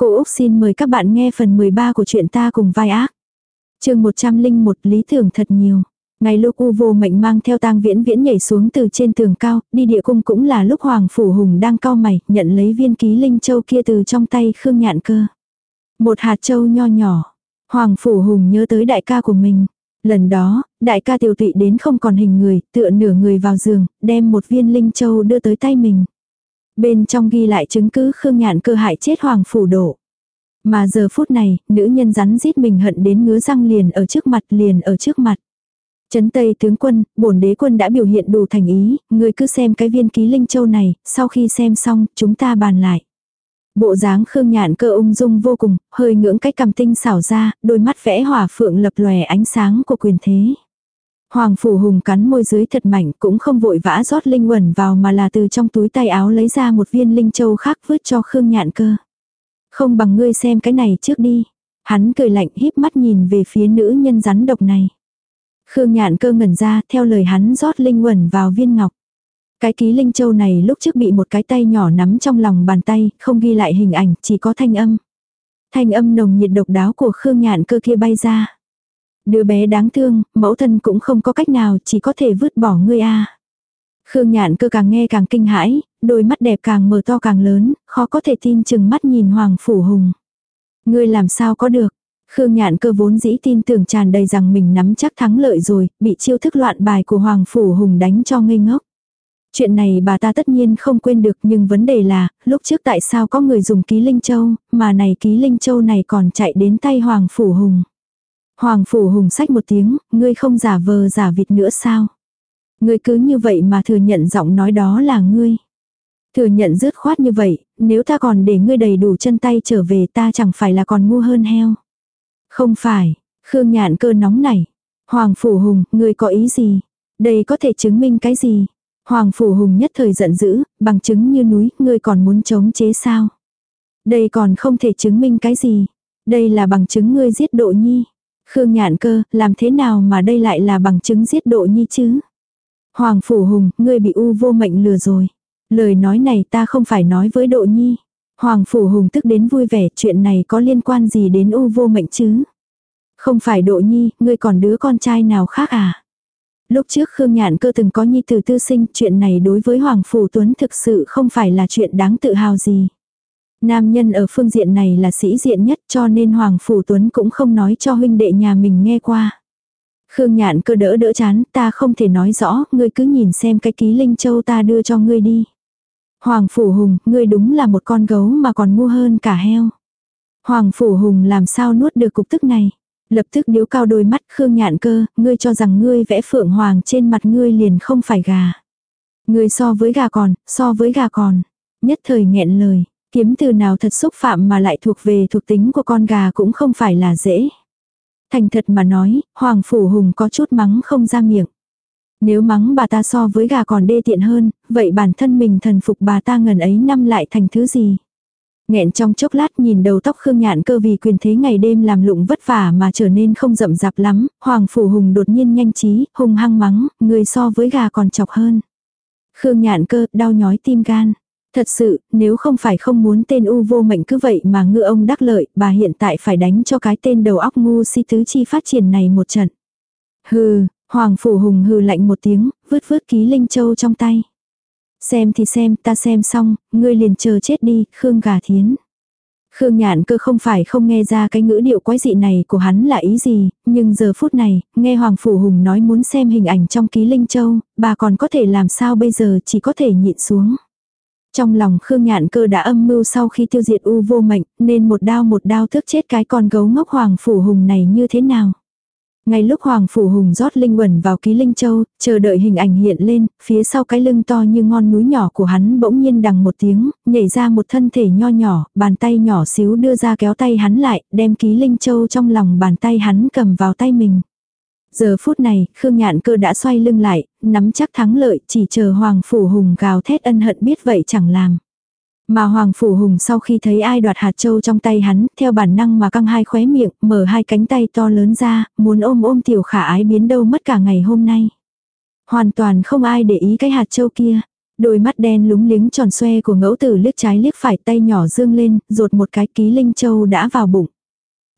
Cô Úc xin mời các bạn nghe phần 13 của truyện ta cùng vai ác. chương 101 lý tưởng thật nhiều. Ngày lúc U vô mệnh mang theo tang viễn viễn nhảy xuống từ trên tường cao, đi địa cung cũng là lúc Hoàng Phủ Hùng đang cao mày, nhận lấy viên ký linh châu kia từ trong tay Khương Nhạn cơ. Một hạt châu nho nhỏ. Hoàng Phủ Hùng nhớ tới đại ca của mình. Lần đó, đại ca tiểu tụy đến không còn hình người, tựa nửa người vào giường, đem một viên linh châu đưa tới tay mình. Bên trong ghi lại chứng cứ Khương Nhạn cơ hại chết Hoàng Phủ Độ. Mà giờ phút này, nữ nhân rắn rít mình hận đến ngứa răng liền ở trước mặt liền ở trước mặt. Trấn Tây tướng quân, bổn đế quân đã biểu hiện đủ thành ý, người cứ xem cái viên ký linh châu này, sau khi xem xong, chúng ta bàn lại. Bộ dáng khương nhạn cơ ung dung vô cùng, hơi ngưỡng cái cầm tinh xảo ra, đôi mắt vẽ hỏa phượng lập lòe ánh sáng của quyền thế. Hoàng phủ hùng cắn môi dưới thật mạnh cũng không vội vã rót linh quẩn vào mà là từ trong túi tay áo lấy ra một viên linh châu khác vứt cho khương nhạn cơ. Không bằng ngươi xem cái này trước đi. Hắn cười lạnh híp mắt nhìn về phía nữ nhân rắn độc này. Khương nhạn cơ ngẩn ra theo lời hắn rót linh quẩn vào viên ngọc. Cái ký linh châu này lúc trước bị một cái tay nhỏ nắm trong lòng bàn tay, không ghi lại hình ảnh, chỉ có thanh âm. Thanh âm nồng nhiệt độc đáo của Khương nhạn cơ kia bay ra. Đứa bé đáng thương, mẫu thân cũng không có cách nào, chỉ có thể vứt bỏ ngươi a. Khương nhạn cơ càng nghe càng kinh hãi, đôi mắt đẹp càng mở to càng lớn, khó có thể tin chừng mắt nhìn Hoàng Phủ Hùng. Ngươi làm sao có được, Khương Nhạn cơ vốn dĩ tin tưởng tràn đầy rằng mình nắm chắc thắng lợi rồi, bị chiêu thức loạn bài của Hoàng Phủ Hùng đánh cho ngây ngốc. Chuyện này bà ta tất nhiên không quên được nhưng vấn đề là, lúc trước tại sao có người dùng ký Linh Châu, mà này ký Linh Châu này còn chạy đến tay Hoàng Phủ Hùng. Hoàng Phủ Hùng sách một tiếng, ngươi không giả vờ giả vịt nữa sao? Ngươi cứ như vậy mà thừa nhận giọng nói đó là ngươi. Thừa nhận dứt khoát như vậy, nếu ta còn để ngươi đầy đủ chân tay trở về ta chẳng phải là còn ngu hơn heo. Không phải, Khương Nhạn cơ nóng này. Hoàng Phủ Hùng, ngươi có ý gì? Đây có thể chứng minh cái gì? Hoàng Phủ Hùng nhất thời giận dữ, bằng chứng như núi, ngươi còn muốn chống chế sao? Đây còn không thể chứng minh cái gì? Đây là bằng chứng ngươi giết độ nhi. Khương Nhạn cơ, làm thế nào mà đây lại là bằng chứng giết độ nhi chứ? Hoàng Phủ Hùng, ngươi bị u vô mệnh lừa rồi. Lời nói này ta không phải nói với độ nhi. Hoàng Phủ Hùng tức đến vui vẻ chuyện này có liên quan gì đến u vô mệnh chứ? Không phải độ nhi, ngươi còn đứa con trai nào khác à? Lúc trước Khương Nhạn cơ từng có nhi tử tư sinh, chuyện này đối với Hoàng Phủ Tuấn thực sự không phải là chuyện đáng tự hào gì. Nam nhân ở phương diện này là sĩ diện nhất cho nên Hoàng Phủ Tuấn cũng không nói cho huynh đệ nhà mình nghe qua. Khương Nhạn cơ đỡ đỡ chán, ta không thể nói rõ, ngươi cứ nhìn xem cái ký linh châu ta đưa cho ngươi đi. Hoàng Phủ Hùng, ngươi đúng là một con gấu mà còn ngu hơn cả heo. Hoàng Phủ Hùng làm sao nuốt được cục tức này. Lập tức điếu cao đôi mắt Khương Nhạn cơ, ngươi cho rằng ngươi vẽ phượng hoàng trên mặt ngươi liền không phải gà. Ngươi so với gà còn, so với gà còn. Nhất thời nghẹn lời, kiếm từ nào thật xúc phạm mà lại thuộc về thuộc tính của con gà cũng không phải là dễ. Thành thật mà nói, Hoàng Phủ Hùng có chút mắng không ra miệng. Nếu mắng bà ta so với gà còn đê tiện hơn, vậy bản thân mình thần phục bà ta ngần ấy năm lại thành thứ gì? Nghẹn trong chốc lát nhìn đầu tóc Khương Nhạn cơ vì quyền thế ngày đêm làm lụng vất vả mà trở nên không rậm rạp lắm, Hoàng Phủ Hùng đột nhiên nhanh trí, hung hăng mắng, người so với gà còn chọc hơn. Khương Nhạn cơ đau nhói tim gan. Thật sự, nếu không phải không muốn tên u vô mệnh cứ vậy mà ngư ông đắc lợi, bà hiện tại phải đánh cho cái tên đầu óc ngu si tứ chi phát triển này một trận. Hừ, Hoàng Phủ Hùng hừ lạnh một tiếng, vứt vứt ký Linh Châu trong tay. Xem thì xem, ta xem xong, ngươi liền chờ chết đi, Khương gà thiến. Khương nhạn cơ không phải không nghe ra cái ngữ điệu quái dị này của hắn là ý gì, nhưng giờ phút này, nghe Hoàng Phủ Hùng nói muốn xem hình ảnh trong ký Linh Châu, bà còn có thể làm sao bây giờ chỉ có thể nhịn xuống. Trong lòng Khương Nhạn cơ đã âm mưu sau khi tiêu diệt u vô mệnh, nên một đao một đao thức chết cái con gấu ngốc Hoàng Phủ Hùng này như thế nào. Ngay lúc Hoàng Phủ Hùng rót linh quẩn vào ký linh châu, chờ đợi hình ảnh hiện lên, phía sau cái lưng to như ngon núi nhỏ của hắn bỗng nhiên đằng một tiếng, nhảy ra một thân thể nho nhỏ, bàn tay nhỏ xíu đưa ra kéo tay hắn lại, đem ký linh châu trong lòng bàn tay hắn cầm vào tay mình. Giờ phút này, Khương Nhạn cơ đã xoay lưng lại, nắm chắc thắng lợi, chỉ chờ Hoàng Phủ Hùng gào thét ân hận biết vậy chẳng làm. Mà Hoàng Phủ Hùng sau khi thấy ai đoạt hạt châu trong tay hắn, theo bản năng mà căng hai khóe miệng, mở hai cánh tay to lớn ra, muốn ôm ôm tiểu khả ái biến đâu mất cả ngày hôm nay. Hoàn toàn không ai để ý cái hạt châu kia. Đôi mắt đen lúng liếng tròn xoe của ngẫu tử liếc trái liếc phải tay nhỏ dương lên, rột một cái ký linh châu đã vào bụng.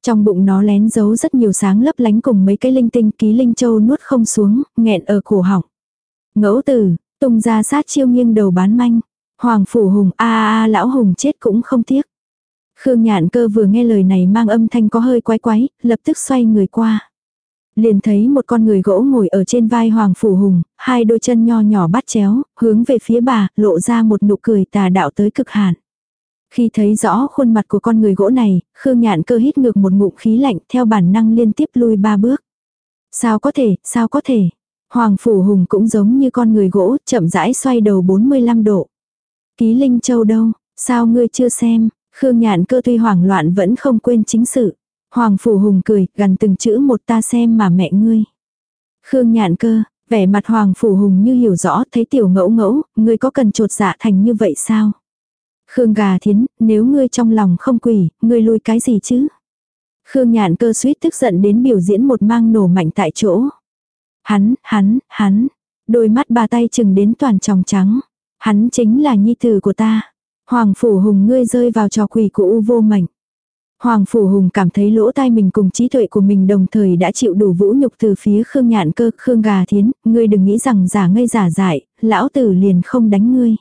Trong bụng nó lén giấu rất nhiều sáng lấp lánh cùng mấy cái linh tinh ký linh châu nuốt không xuống, nghẹn ở cổ họng. Ngẫu tử, tung ra sát chiêu nghiêng đầu bán manh. Hoàng phủ hùng a a lão hùng chết cũng không tiếc. Khương nhạn cơ vừa nghe lời này mang âm thanh có hơi quái quái, lập tức xoay người qua. Liền thấy một con người gỗ ngồi ở trên vai Hoàng Phủ Hùng, hai đôi chân nho nhỏ bắt chéo, hướng về phía bà, lộ ra một nụ cười tà đạo tới cực hạn. Khi thấy rõ khuôn mặt của con người gỗ này, Khương Nhạn cơ hít ngược một ngụm khí lạnh theo bản năng liên tiếp lui ba bước. Sao có thể, sao có thể. Hoàng Phủ Hùng cũng giống như con người gỗ, chậm rãi xoay đầu 45 độ. Ký Linh Châu đâu, sao ngươi chưa xem, Khương Nhạn cơ tuy hoảng loạn vẫn không quên chính sự. Hoàng Phủ Hùng cười, gần từng chữ một ta xem mà mẹ ngươi. Khương Nhạn cơ, vẻ mặt Hoàng Phủ Hùng như hiểu rõ, thấy tiểu ngẫu ngẫu, ngươi có cần trột dạ thành như vậy sao? Khương gà thiến, nếu ngươi trong lòng không quỷ, ngươi lui cái gì chứ? Khương nhạn cơ suýt tức giận đến biểu diễn một mang nổ mạnh tại chỗ. Hắn, hắn, hắn. Đôi mắt bà tay chừng đến toàn tròng trắng. Hắn chính là nhi tử của ta. Hoàng phủ hùng ngươi rơi vào trò quỷ của u vô mảnh Hoàng Phủ Hùng cảm thấy lỗ tai mình cùng trí tuệ của mình đồng thời đã chịu đủ vũ nhục từ phía Khương Nhạn cơ, Khương Gà Thiến, ngươi đừng nghĩ rằng giả ngây giả dại, lão tử liền không đánh ngươi.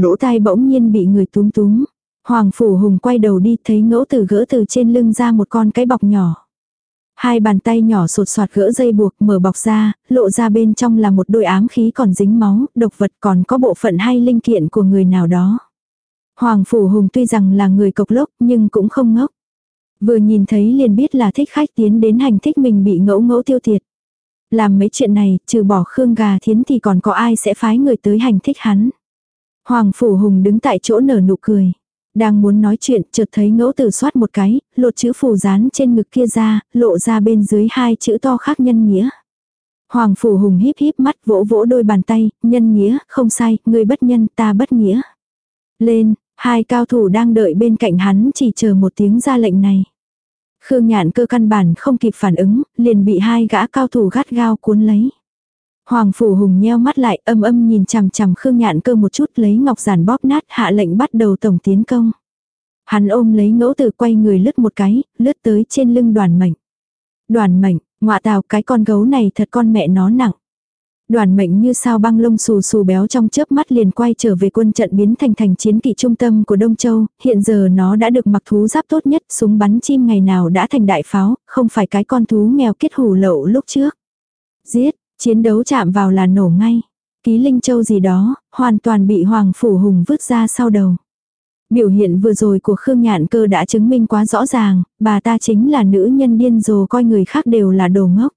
Lỗ tai bỗng nhiên bị người túm túm. Hoàng Phủ Hùng quay đầu đi thấy ngẫu tử gỡ từ trên lưng ra một con cái bọc nhỏ. Hai bàn tay nhỏ sột soạt gỡ dây buộc mở bọc ra, lộ ra bên trong là một đôi ám khí còn dính máu, độc vật còn có bộ phận hay linh kiện của người nào đó. Hoàng Phủ Hùng tuy rằng là người cộc lốc nhưng cũng không ngốc. Vừa nhìn thấy liền biết là thích khách tiến đến hành thích mình bị ngẫu ngẫu tiêu tiệt. Làm mấy chuyện này, trừ bỏ Khương Gà Thiến thì còn có ai sẽ phái người tới hành thích hắn. Hoàng Phủ Hùng đứng tại chỗ nở nụ cười. Đang muốn nói chuyện, chợt thấy ngẫu tử soát một cái, lột chữ phù dán trên ngực kia ra, lộ ra bên dưới hai chữ to khác nhân nghĩa. Hoàng Phủ Hùng híp híp mắt vỗ vỗ đôi bàn tay, nhân nghĩa, không sai, người bất nhân, ta bất nghĩa. Lên, hai cao thủ đang đợi bên cạnh hắn chỉ chờ một tiếng ra lệnh này. Khương nhạn cơ căn bản không kịp phản ứng, liền bị hai gã cao thủ gắt gao cuốn lấy. Hoàng Phủ Hùng nheo mắt lại âm âm nhìn chằm chằm Khương Nhạn cơ một chút lấy ngọc giản bóp nát hạ lệnh bắt đầu tổng tiến công. Hắn ôm lấy ngẫu tử quay người lướt một cái, lướt tới trên lưng đoàn mệnh. Đoàn mệnh, ngọa tào cái con gấu này thật con mẹ nó nặng. Đoàn mệnh như sao băng lông xù xù béo trong chớp mắt liền quay trở về quân trận biến thành thành chiến kỵ trung tâm của Đông Châu, hiện giờ nó đã được mặc thú giáp tốt nhất, súng bắn chim ngày nào đã thành đại pháo, không phải cái con thú nghèo kết hủ lậu lúc trước. Giết, Chiến đấu chạm vào là nổ ngay. Ký Linh Châu gì đó, hoàn toàn bị Hoàng Phủ Hùng vứt ra sau đầu. Biểu hiện vừa rồi của Khương Nhạn Cơ đã chứng minh quá rõ ràng, bà ta chính là nữ nhân điên rồ coi người khác đều là đồ ngốc.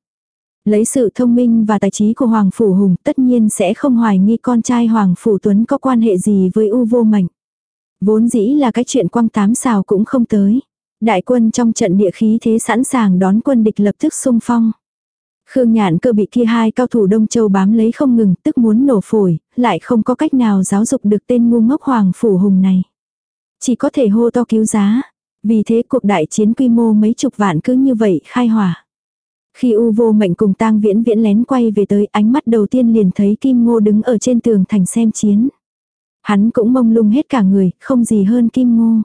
Lấy sự thông minh và tài trí của Hoàng Phủ Hùng tất nhiên sẽ không hoài nghi con trai Hoàng Phủ Tuấn có quan hệ gì với U vô mệnh. Vốn dĩ là cái chuyện quăng tám xào cũng không tới. Đại quân trong trận địa khí thế sẵn sàng đón quân địch lập tức xung phong. Khương Nhạn cơ bị kia hai cao thủ Đông Châu bám lấy không ngừng, tức muốn nổ phổi, lại không có cách nào giáo dục được tên ngu ngốc Hoàng Phủ Hùng này. Chỉ có thể hô to cứu giá. Vì thế cuộc đại chiến quy mô mấy chục vạn cứ như vậy khai hỏa. Khi U vô mệnh cùng tang viễn viễn lén quay về tới ánh mắt đầu tiên liền thấy Kim Ngô đứng ở trên tường thành xem chiến. Hắn cũng mông lung hết cả người, không gì hơn Kim Ngô.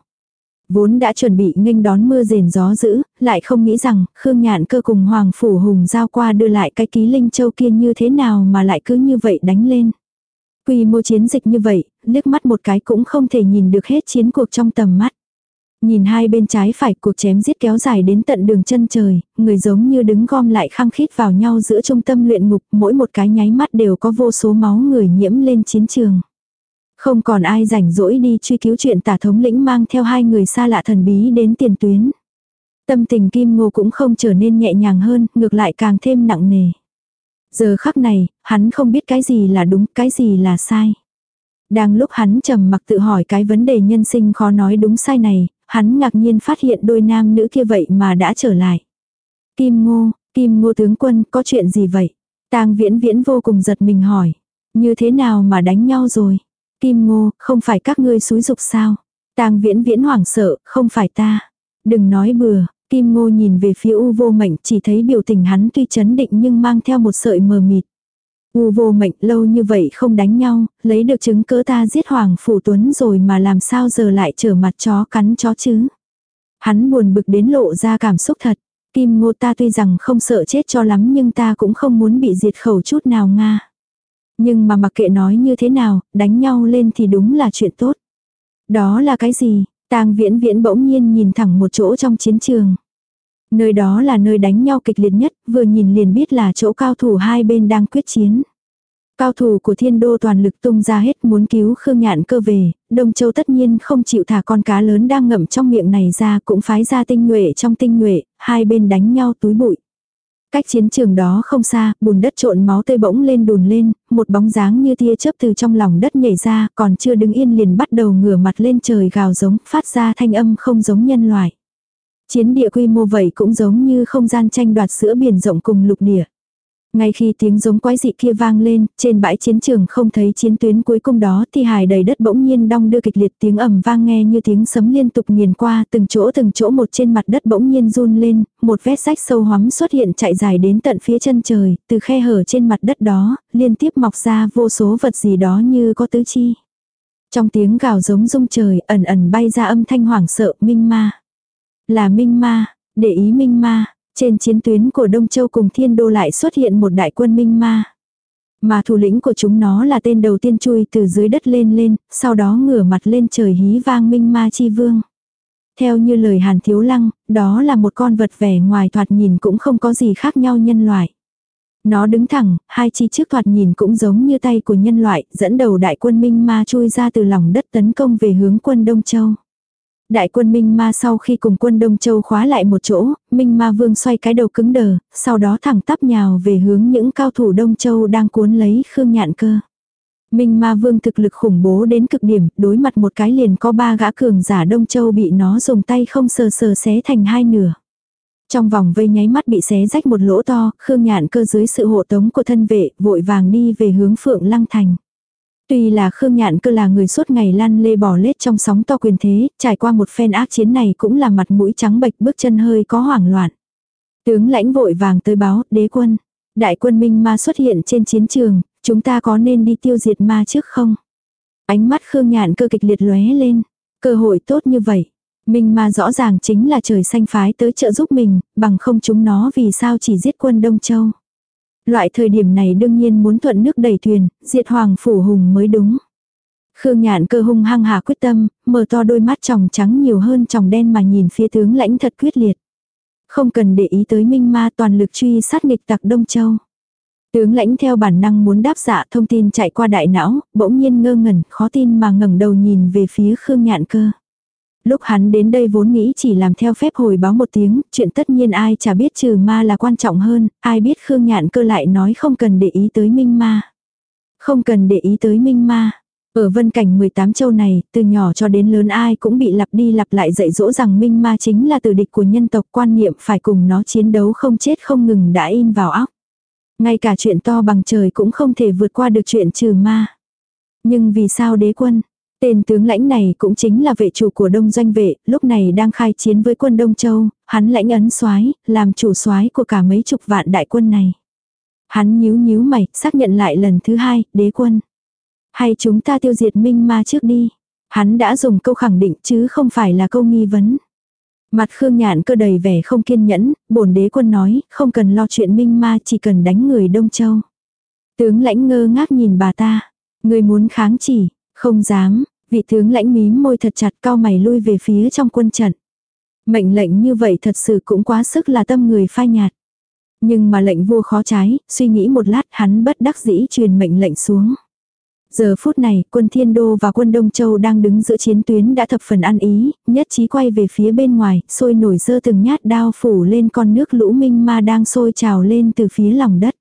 Vốn đã chuẩn bị nghênh đón mưa rền gió dữ, lại không nghĩ rằng Khương Nhạn cơ cùng Hoàng Phủ Hùng giao qua đưa lại cái ký linh châu kia như thế nào mà lại cứ như vậy đánh lên. Quy mô chiến dịch như vậy, liếc mắt một cái cũng không thể nhìn được hết chiến cuộc trong tầm mắt. Nhìn hai bên trái phải cuộc chém giết kéo dài đến tận đường chân trời, người giống như đứng gom lại khăng khít vào nhau giữa trung tâm luyện ngục, mỗi một cái nháy mắt đều có vô số máu người nhiễm lên chiến trường. Không còn ai rảnh rỗi đi truy cứu chuyện tả thống lĩnh mang theo hai người xa lạ thần bí đến tiền tuyến. Tâm tình Kim Ngô cũng không trở nên nhẹ nhàng hơn, ngược lại càng thêm nặng nề. Giờ khắc này, hắn không biết cái gì là đúng, cái gì là sai. Đang lúc hắn trầm mặc tự hỏi cái vấn đề nhân sinh khó nói đúng sai này, hắn ngạc nhiên phát hiện đôi nam nữ kia vậy mà đã trở lại. Kim Ngô, Kim Ngô tướng quân, có chuyện gì vậy? Tang Viễn Viễn vô cùng giật mình hỏi, như thế nào mà đánh nhau rồi? Kim Ngô, không phải các ngươi xúi dục sao? Tang Viễn Viễn hoảng sợ, không phải ta. Đừng nói bừa, Kim Ngô nhìn về phía U vô mệnh chỉ thấy biểu tình hắn tuy chấn định nhưng mang theo một sợi mờ mịt. U vô mệnh lâu như vậy không đánh nhau, lấy được chứng cớ ta giết Hoàng Phủ Tuấn rồi mà làm sao giờ lại trở mặt chó cắn chó chứ. Hắn buồn bực đến lộ ra cảm xúc thật. Kim ngô ta tuy rằng không sợ chết cho lắm nhưng ta cũng không muốn bị diệt khẩu chút nào Nga. Nhưng mà mặc kệ nói như thế nào, đánh nhau lên thì đúng là chuyện tốt. Đó là cái gì? Tang viễn viễn bỗng nhiên nhìn thẳng một chỗ trong chiến trường. Nơi đó là nơi đánh nhau kịch liệt nhất, vừa nhìn liền biết là chỗ cao thủ hai bên đang quyết chiến. Cao thủ của thiên đô toàn lực tung ra hết muốn cứu Khương Nhạn cơ về, Đông Châu tất nhiên không chịu thả con cá lớn đang ngậm trong miệng này ra cũng phái ra tinh nhuệ trong tinh nhuệ, hai bên đánh nhau túi bụi. Cách chiến trường đó không xa, bùn đất trộn máu tươi bỗng lên đùn lên, một bóng dáng như tia chớp từ trong lòng đất nhảy ra, còn chưa đứng yên liền bắt đầu ngửa mặt lên trời gào giống, phát ra thanh âm không giống nhân loại. Chiến địa quy mô vậy cũng giống như không gian tranh đoạt giữa biển rộng cùng lục địa. Ngay khi tiếng giống quái dị kia vang lên, trên bãi chiến trường không thấy chiến tuyến cuối cùng đó thì hài đầy đất bỗng nhiên đong đưa kịch liệt tiếng ầm vang nghe như tiếng sấm liên tục nghiền qua từng chỗ từng chỗ một trên mặt đất bỗng nhiên run lên, một vết rách sâu hoắm xuất hiện chạy dài đến tận phía chân trời, từ khe hở trên mặt đất đó, liên tiếp mọc ra vô số vật gì đó như có tứ chi. Trong tiếng gào giống rung trời ẩn ẩn bay ra âm thanh hoảng sợ minh ma. Là minh ma, để ý minh ma, trên chiến tuyến của Đông Châu cùng Thiên Đô lại xuất hiện một đại quân minh ma. Mà thủ lĩnh của chúng nó là tên đầu tiên chui từ dưới đất lên lên, sau đó ngửa mặt lên trời hí vang minh ma chi vương. Theo như lời Hàn Thiếu Lăng, đó là một con vật vẻ ngoài thoạt nhìn cũng không có gì khác nhau nhân loại. Nó đứng thẳng, hai chi trước thoạt nhìn cũng giống như tay của nhân loại, dẫn đầu đại quân minh ma chui ra từ lòng đất tấn công về hướng quân Đông Châu. Đại quân Minh Ma sau khi cùng quân Đông Châu khóa lại một chỗ, Minh Ma Vương xoay cái đầu cứng đờ, sau đó thẳng tắp nhào về hướng những cao thủ Đông Châu đang cuốn lấy Khương Nhạn Cơ. Minh Ma Vương thực lực khủng bố đến cực điểm, đối mặt một cái liền có ba gã cường giả Đông Châu bị nó dùng tay không sờ sờ xé thành hai nửa. Trong vòng vây nháy mắt bị xé rách một lỗ to, Khương Nhạn Cơ dưới sự hộ tống của thân vệ, vội vàng đi về hướng Phượng Lăng Thành. Tuy là Khương Nhạn cơ là người suốt ngày lăn lê bỏ lết trong sóng to quyền thế, trải qua một phen ác chiến này cũng là mặt mũi trắng bệch bước chân hơi có hoảng loạn. Tướng lãnh vội vàng tới báo, đế quân. Đại quân Minh Ma xuất hiện trên chiến trường, chúng ta có nên đi tiêu diệt ma trước không? Ánh mắt Khương Nhạn cơ kịch liệt lóe lên. Cơ hội tốt như vậy. Minh Ma rõ ràng chính là trời xanh phái tới trợ giúp mình, bằng không chúng nó vì sao chỉ giết quân Đông Châu. Loại thời điểm này đương nhiên muốn thuận nước đẩy thuyền, diệt hoàng phủ hùng mới đúng. Khương nhạn cơ hung hăng hà quyết tâm, mở to đôi mắt tròng trắng nhiều hơn tròng đen mà nhìn phía tướng lãnh thật quyết liệt. Không cần để ý tới minh ma toàn lực truy sát nghịch tặc Đông Châu. Tướng lãnh theo bản năng muốn đáp dạ thông tin chạy qua đại não, bỗng nhiên ngơ ngẩn, khó tin mà ngẩng đầu nhìn về phía Khương Nhạn Cơ. Lúc hắn đến đây vốn nghĩ chỉ làm theo phép hồi báo một tiếng, chuyện tất nhiên ai chả biết trừ ma là quan trọng hơn, ai biết Khương Nhạn cơ lại nói không cần để ý tới minh ma. Không cần để ý tới minh ma. Ở vân cảnh 18 châu này, từ nhỏ cho đến lớn ai cũng bị lặp đi lặp lại dạy dỗ rằng minh ma chính là từ địch của nhân tộc quan niệm phải cùng nó chiến đấu không chết không ngừng đã in vào óc. Ngay cả chuyện to bằng trời cũng không thể vượt qua được chuyện trừ ma. Nhưng vì sao đế quân, Tên tướng lãnh này cũng chính là vệ chủ của Đông Doanh vệ, lúc này đang khai chiến với quân Đông Châu, hắn lãnh ấn soái, làm chủ soái của cả mấy chục vạn đại quân này. Hắn nhíu nhíu mày, xác nhận lại lần thứ hai, đế quân. Hay chúng ta tiêu diệt minh ma trước đi. Hắn đã dùng câu khẳng định chứ không phải là câu nghi vấn. Mặt Khương Nhạn cơ đầy vẻ không kiên nhẫn, bổn đế quân nói, không cần lo chuyện minh ma chỉ cần đánh người Đông Châu. Tướng lãnh ngơ ngác nhìn bà ta. Người muốn kháng chỉ, không dám, vị tướng lãnh mím môi thật chặt cao mày lui về phía trong quân trận. Mệnh lệnh như vậy thật sự cũng quá sức là tâm người phai nhạt. Nhưng mà lệnh vua khó trái, suy nghĩ một lát hắn bất đắc dĩ truyền mệnh lệnh xuống. Giờ phút này, quân Thiên Đô và quân Đông Châu đang đứng giữa chiến tuyến đã thập phần ăn ý, nhất trí quay về phía bên ngoài, sôi nổi dơ từng nhát đao phủ lên con nước lũ minh ma đang sôi trào lên từ phía lòng đất.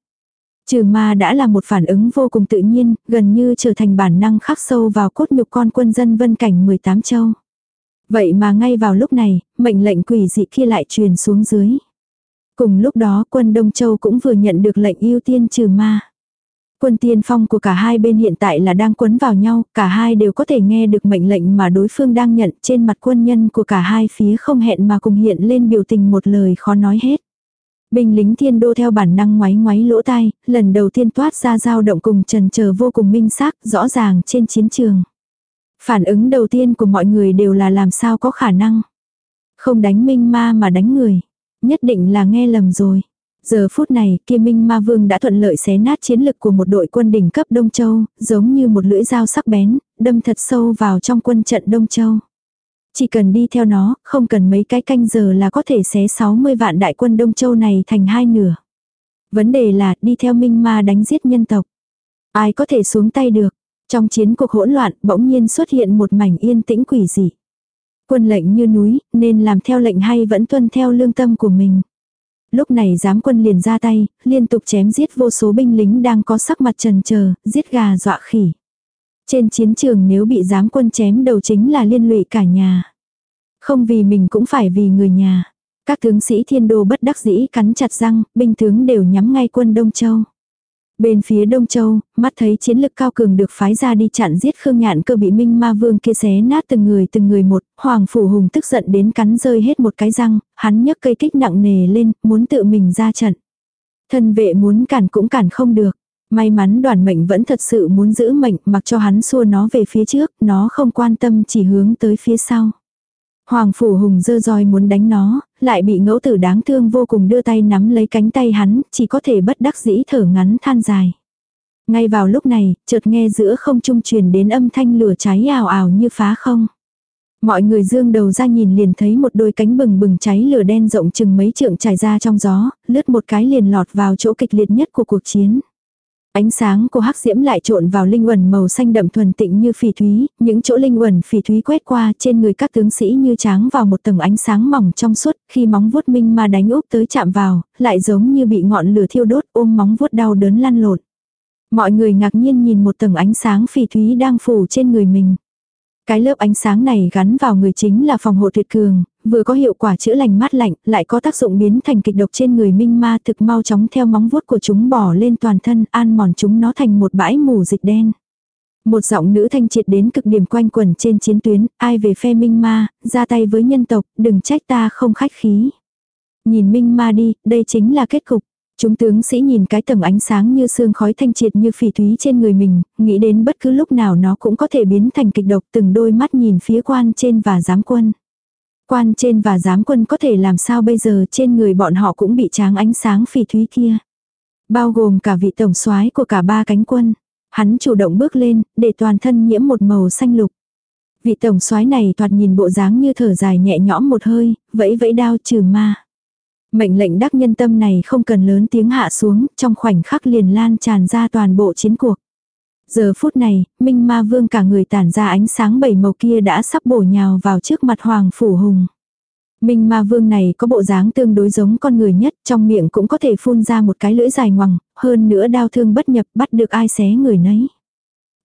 Trừ ma đã là một phản ứng vô cùng tự nhiên, gần như trở thành bản năng khắc sâu vào cốt nhục con quân dân vân cảnh 18 châu. Vậy mà ngay vào lúc này, mệnh lệnh quỷ dị kia lại truyền xuống dưới. Cùng lúc đó quân Đông Châu cũng vừa nhận được lệnh ưu tiên trừ ma. Quân tiên phong của cả hai bên hiện tại là đang quấn vào nhau, cả hai đều có thể nghe được mệnh lệnh mà đối phương đang nhận trên mặt quân nhân của cả hai phía không hẹn mà cùng hiện lên biểu tình một lời khó nói hết. Binh lính thiên đô theo bản năng ngoáy ngoáy lỗ tai, lần đầu tiên toát ra dao động cùng trần chờ vô cùng minh xác, rõ ràng trên chiến trường. Phản ứng đầu tiên của mọi người đều là làm sao có khả năng. Không đánh minh ma mà đánh người. Nhất định là nghe lầm rồi. Giờ phút này, kia Minh Ma Vương đã thuận lợi xé nát chiến lực của một đội quân đỉnh cấp Đông Châu, giống như một lưỡi dao sắc bén, đâm thật sâu vào trong quân trận Đông Châu. Chỉ cần đi theo nó, không cần mấy cái canh giờ là có thể xé 60 vạn đại quân Đông Châu này thành hai nửa. Vấn đề là đi theo Minh Ma đánh giết nhân tộc. Ai có thể xuống tay được. Trong chiến cuộc hỗn loạn, bỗng nhiên xuất hiện một mảnh yên tĩnh quỷ dị. Quân lệnh như núi, nên làm theo lệnh hay vẫn tuân theo lương tâm của mình. Lúc này giám quân liền ra tay, liên tục chém giết vô số binh lính đang có sắc mặt trần chờ giết gà dọa khỉ. Trên chiến trường nếu bị giám quân chém đầu chính là liên lụy cả nhà. Không vì mình cũng phải vì người nhà. Các tướng sĩ thiên đô bất đắc dĩ cắn chặt răng, binh tướng đều nhắm ngay quân Đông Châu. Bên phía Đông Châu, mắt thấy chiến lực cao cường được phái ra đi chặn giết Khương Nhạn cơ bị Minh Ma Vương kia xé nát từng người từng người một, Hoàng Phủ Hùng tức giận đến cắn rơi hết một cái răng, hắn nhấc cây kích nặng nề lên, muốn tự mình ra trận. Thân vệ muốn cản cũng cản không được. May mắn đoàn mệnh vẫn thật sự muốn giữ mệnh mặc cho hắn xua nó về phía trước, nó không quan tâm chỉ hướng tới phía sau. Hoàng Phủ Hùng dơ roi muốn đánh nó, lại bị ngẫu tử đáng thương vô cùng đưa tay nắm lấy cánh tay hắn, chỉ có thể bất đắc dĩ thở ngắn than dài. Ngay vào lúc này, chợt nghe giữa không trung truyền đến âm thanh lửa cháy ào ào như phá không. Mọi người dương đầu ra nhìn liền thấy một đôi cánh bừng bừng cháy lửa đen rộng chừng mấy trượng trải ra trong gió, lướt một cái liền lọt vào chỗ kịch liệt nhất của cuộc chiến. Ánh sáng của hắc diễm lại trộn vào linh uẩn màu xanh đậm thuần tịnh như phỉ thúy, những chỗ linh uẩn phỉ thúy quét qua trên người các tướng sĩ như tráng vào một tầng ánh sáng mỏng trong suốt, khi móng vuốt minh ma đánh úp tới chạm vào, lại giống như bị ngọn lửa thiêu đốt ôm móng vuốt đau đớn lăn lộn. Mọi người ngạc nhiên nhìn một tầng ánh sáng phỉ thúy đang phủ trên người mình. Cái lớp ánh sáng này gắn vào người chính là phòng hộ tuyệt cường, vừa có hiệu quả chữa lành mát lạnh, lại có tác dụng biến thành kịch độc trên người minh ma thực mau chóng theo móng vuốt của chúng bỏ lên toàn thân, an mòn chúng nó thành một bãi mù dịch đen. Một giọng nữ thanh triệt đến cực điểm quanh quẩn trên chiến tuyến, ai về phe minh ma, ra tay với nhân tộc, đừng trách ta không khách khí. Nhìn minh ma đi, đây chính là kết cục. Chúng tướng sĩ nhìn cái tầng ánh sáng như sương khói thanh triệt như phỉ thúy trên người mình, nghĩ đến bất cứ lúc nào nó cũng có thể biến thành kịch độc từng đôi mắt nhìn phía quan trên và giám quân. Quan trên và giám quân có thể làm sao bây giờ trên người bọn họ cũng bị tráng ánh sáng phỉ thúy kia. Bao gồm cả vị tổng soái của cả ba cánh quân. Hắn chủ động bước lên, để toàn thân nhiễm một màu xanh lục. Vị tổng soái này thoạt nhìn bộ dáng như thở dài nhẹ nhõm một hơi, vẫy vẫy đao trừ ma. Mệnh lệnh đắc nhân tâm này không cần lớn tiếng hạ xuống, trong khoảnh khắc liền lan tràn ra toàn bộ chiến cuộc. Giờ phút này, Minh Ma Vương cả người tản ra ánh sáng bảy màu kia đã sắp bổ nhào vào trước mặt Hoàng Phủ Hùng. Minh Ma Vương này có bộ dáng tương đối giống con người nhất, trong miệng cũng có thể phun ra một cái lưỡi dài ngoằng, hơn nữa đau thương bất nhập bắt được ai xé người nấy.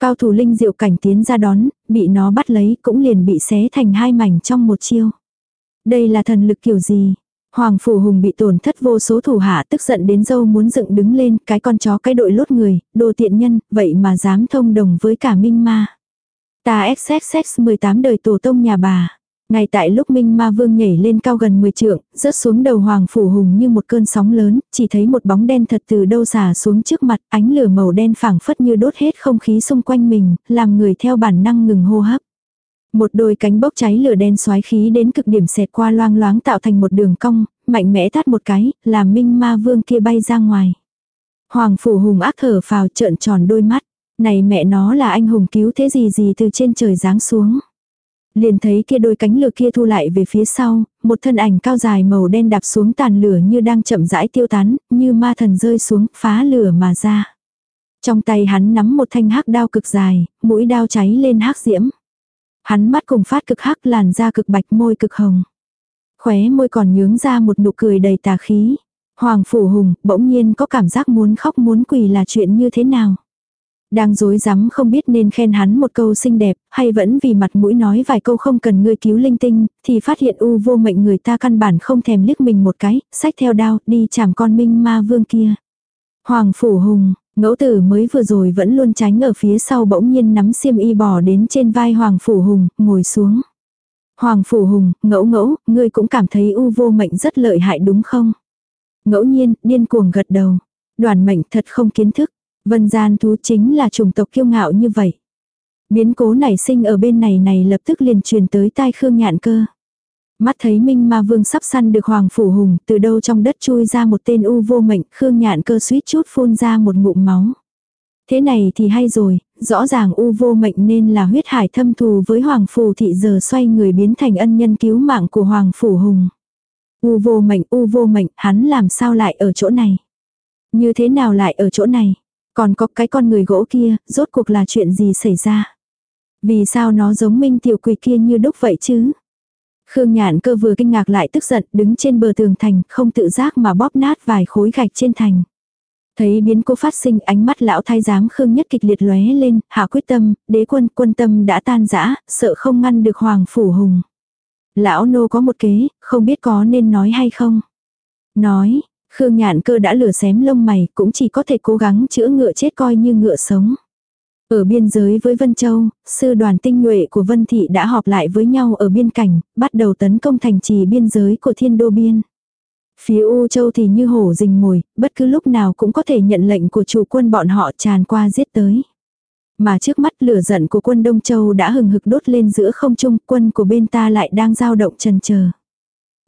Cao thủ linh diệu cảnh tiến ra đón, bị nó bắt lấy cũng liền bị xé thành hai mảnh trong một chiêu. Đây là thần lực kiểu gì? Hoàng Phủ Hùng bị tổn thất vô số thủ hạ tức giận đến dâu muốn dựng đứng lên, cái con chó cái đội lốt người, đồ tiện nhân, vậy mà dám thông đồng với cả Minh Ma. Ta XXX 18 đời tổ tông nhà bà. Ngay tại lúc Minh Ma Vương nhảy lên cao gần 10 trượng, rớt xuống đầu Hoàng Phủ Hùng như một cơn sóng lớn, chỉ thấy một bóng đen thật từ đâu xả xuống trước mặt, ánh lửa màu đen phảng phất như đốt hết không khí xung quanh mình, làm người theo bản năng ngừng hô hấp. Một đôi cánh bốc cháy lửa đen xoái khí đến cực điểm xẹt qua loang loáng tạo thành một đường cong, mạnh mẽ tát một cái, làm minh ma vương kia bay ra ngoài. Hoàng phủ hùng ác thở phào trợn tròn đôi mắt. Này mẹ nó là anh hùng cứu thế gì gì từ trên trời giáng xuống. Liền thấy kia đôi cánh lửa kia thu lại về phía sau, một thân ảnh cao dài màu đen đạp xuống tàn lửa như đang chậm rãi tiêu tán, như ma thần rơi xuống, phá lửa mà ra. Trong tay hắn nắm một thanh hắc đao cực dài, mũi đao cháy lên hắc diễm. Hắn mắt cùng phát cực hắc làn da cực bạch môi cực hồng. Khóe môi còn nhướng ra một nụ cười đầy tà khí. Hoàng Phủ Hùng bỗng nhiên có cảm giác muốn khóc muốn quỳ là chuyện như thế nào. Đang dối rắm không biết nên khen hắn một câu xinh đẹp, hay vẫn vì mặt mũi nói vài câu không cần ngươi cứu linh tinh, thì phát hiện u vô mệnh người ta căn bản không thèm liếc mình một cái, sách theo đao, đi chảm con minh ma vương kia. Hoàng Phủ Hùng, Ngẫu tử mới vừa rồi vẫn luôn tránh ở phía sau bỗng nhiên nắm xiêm y bò đến trên vai Hoàng Phủ Hùng, ngồi xuống. Hoàng Phủ Hùng, ngẫu ngẫu, ngươi cũng cảm thấy u vô mệnh rất lợi hại đúng không? Ngẫu nhiên, điên cuồng gật đầu. Đoàn mệnh thật không kiến thức. Vân gian thú chính là chủng tộc kiêu ngạo như vậy. Biến cố nảy sinh ở bên này này lập tức liền truyền tới tai Khương Nhạn cơ. Mắt thấy Minh Ma Vương sắp săn được Hoàng Phủ Hùng, từ đâu trong đất chui ra một tên u vô mệnh, Khương Nhạn cơ suýt chút phun ra một ngụm máu. Thế này thì hay rồi, rõ ràng u vô mệnh nên là huyết hải thâm thù với Hoàng Phủ thị giờ xoay người biến thành ân nhân cứu mạng của Hoàng Phủ Hùng. U vô mệnh, u vô mệnh, hắn làm sao lại ở chỗ này? Như thế nào lại ở chỗ này? Còn có cái con người gỗ kia, rốt cuộc là chuyện gì xảy ra? Vì sao nó giống minh tiểu quỷ kia như đúc vậy chứ? Khương Nhạn cơ vừa kinh ngạc lại tức giận, đứng trên bờ tường thành, không tự giác mà bóp nát vài khối gạch trên thành. Thấy biến cố phát sinh ánh mắt lão thái giám Khương nhất kịch liệt lóe lên, hạ quyết tâm, đế quân quân tâm đã tan rã, sợ không ngăn được hoàng phủ hùng. Lão nô có một kế, không biết có nên nói hay không. Nói, Khương Nhạn cơ đã lửa xém lông mày, cũng chỉ có thể cố gắng chữa ngựa chết coi như ngựa sống. Ở biên giới với Vân Châu, sư đoàn tinh nhuệ của Vân Thị đã họp lại với nhau ở biên cảnh, bắt đầu tấn công thành trì biên giới của thiên đô biên. Phía U Châu thì như hổ rình mồi, bất cứ lúc nào cũng có thể nhận lệnh của chủ quân bọn họ tràn qua giết tới. Mà trước mắt lửa giận của quân Đông Châu đã hừng hực đốt lên giữa không trung, quân của bên ta lại đang dao động trần chờ.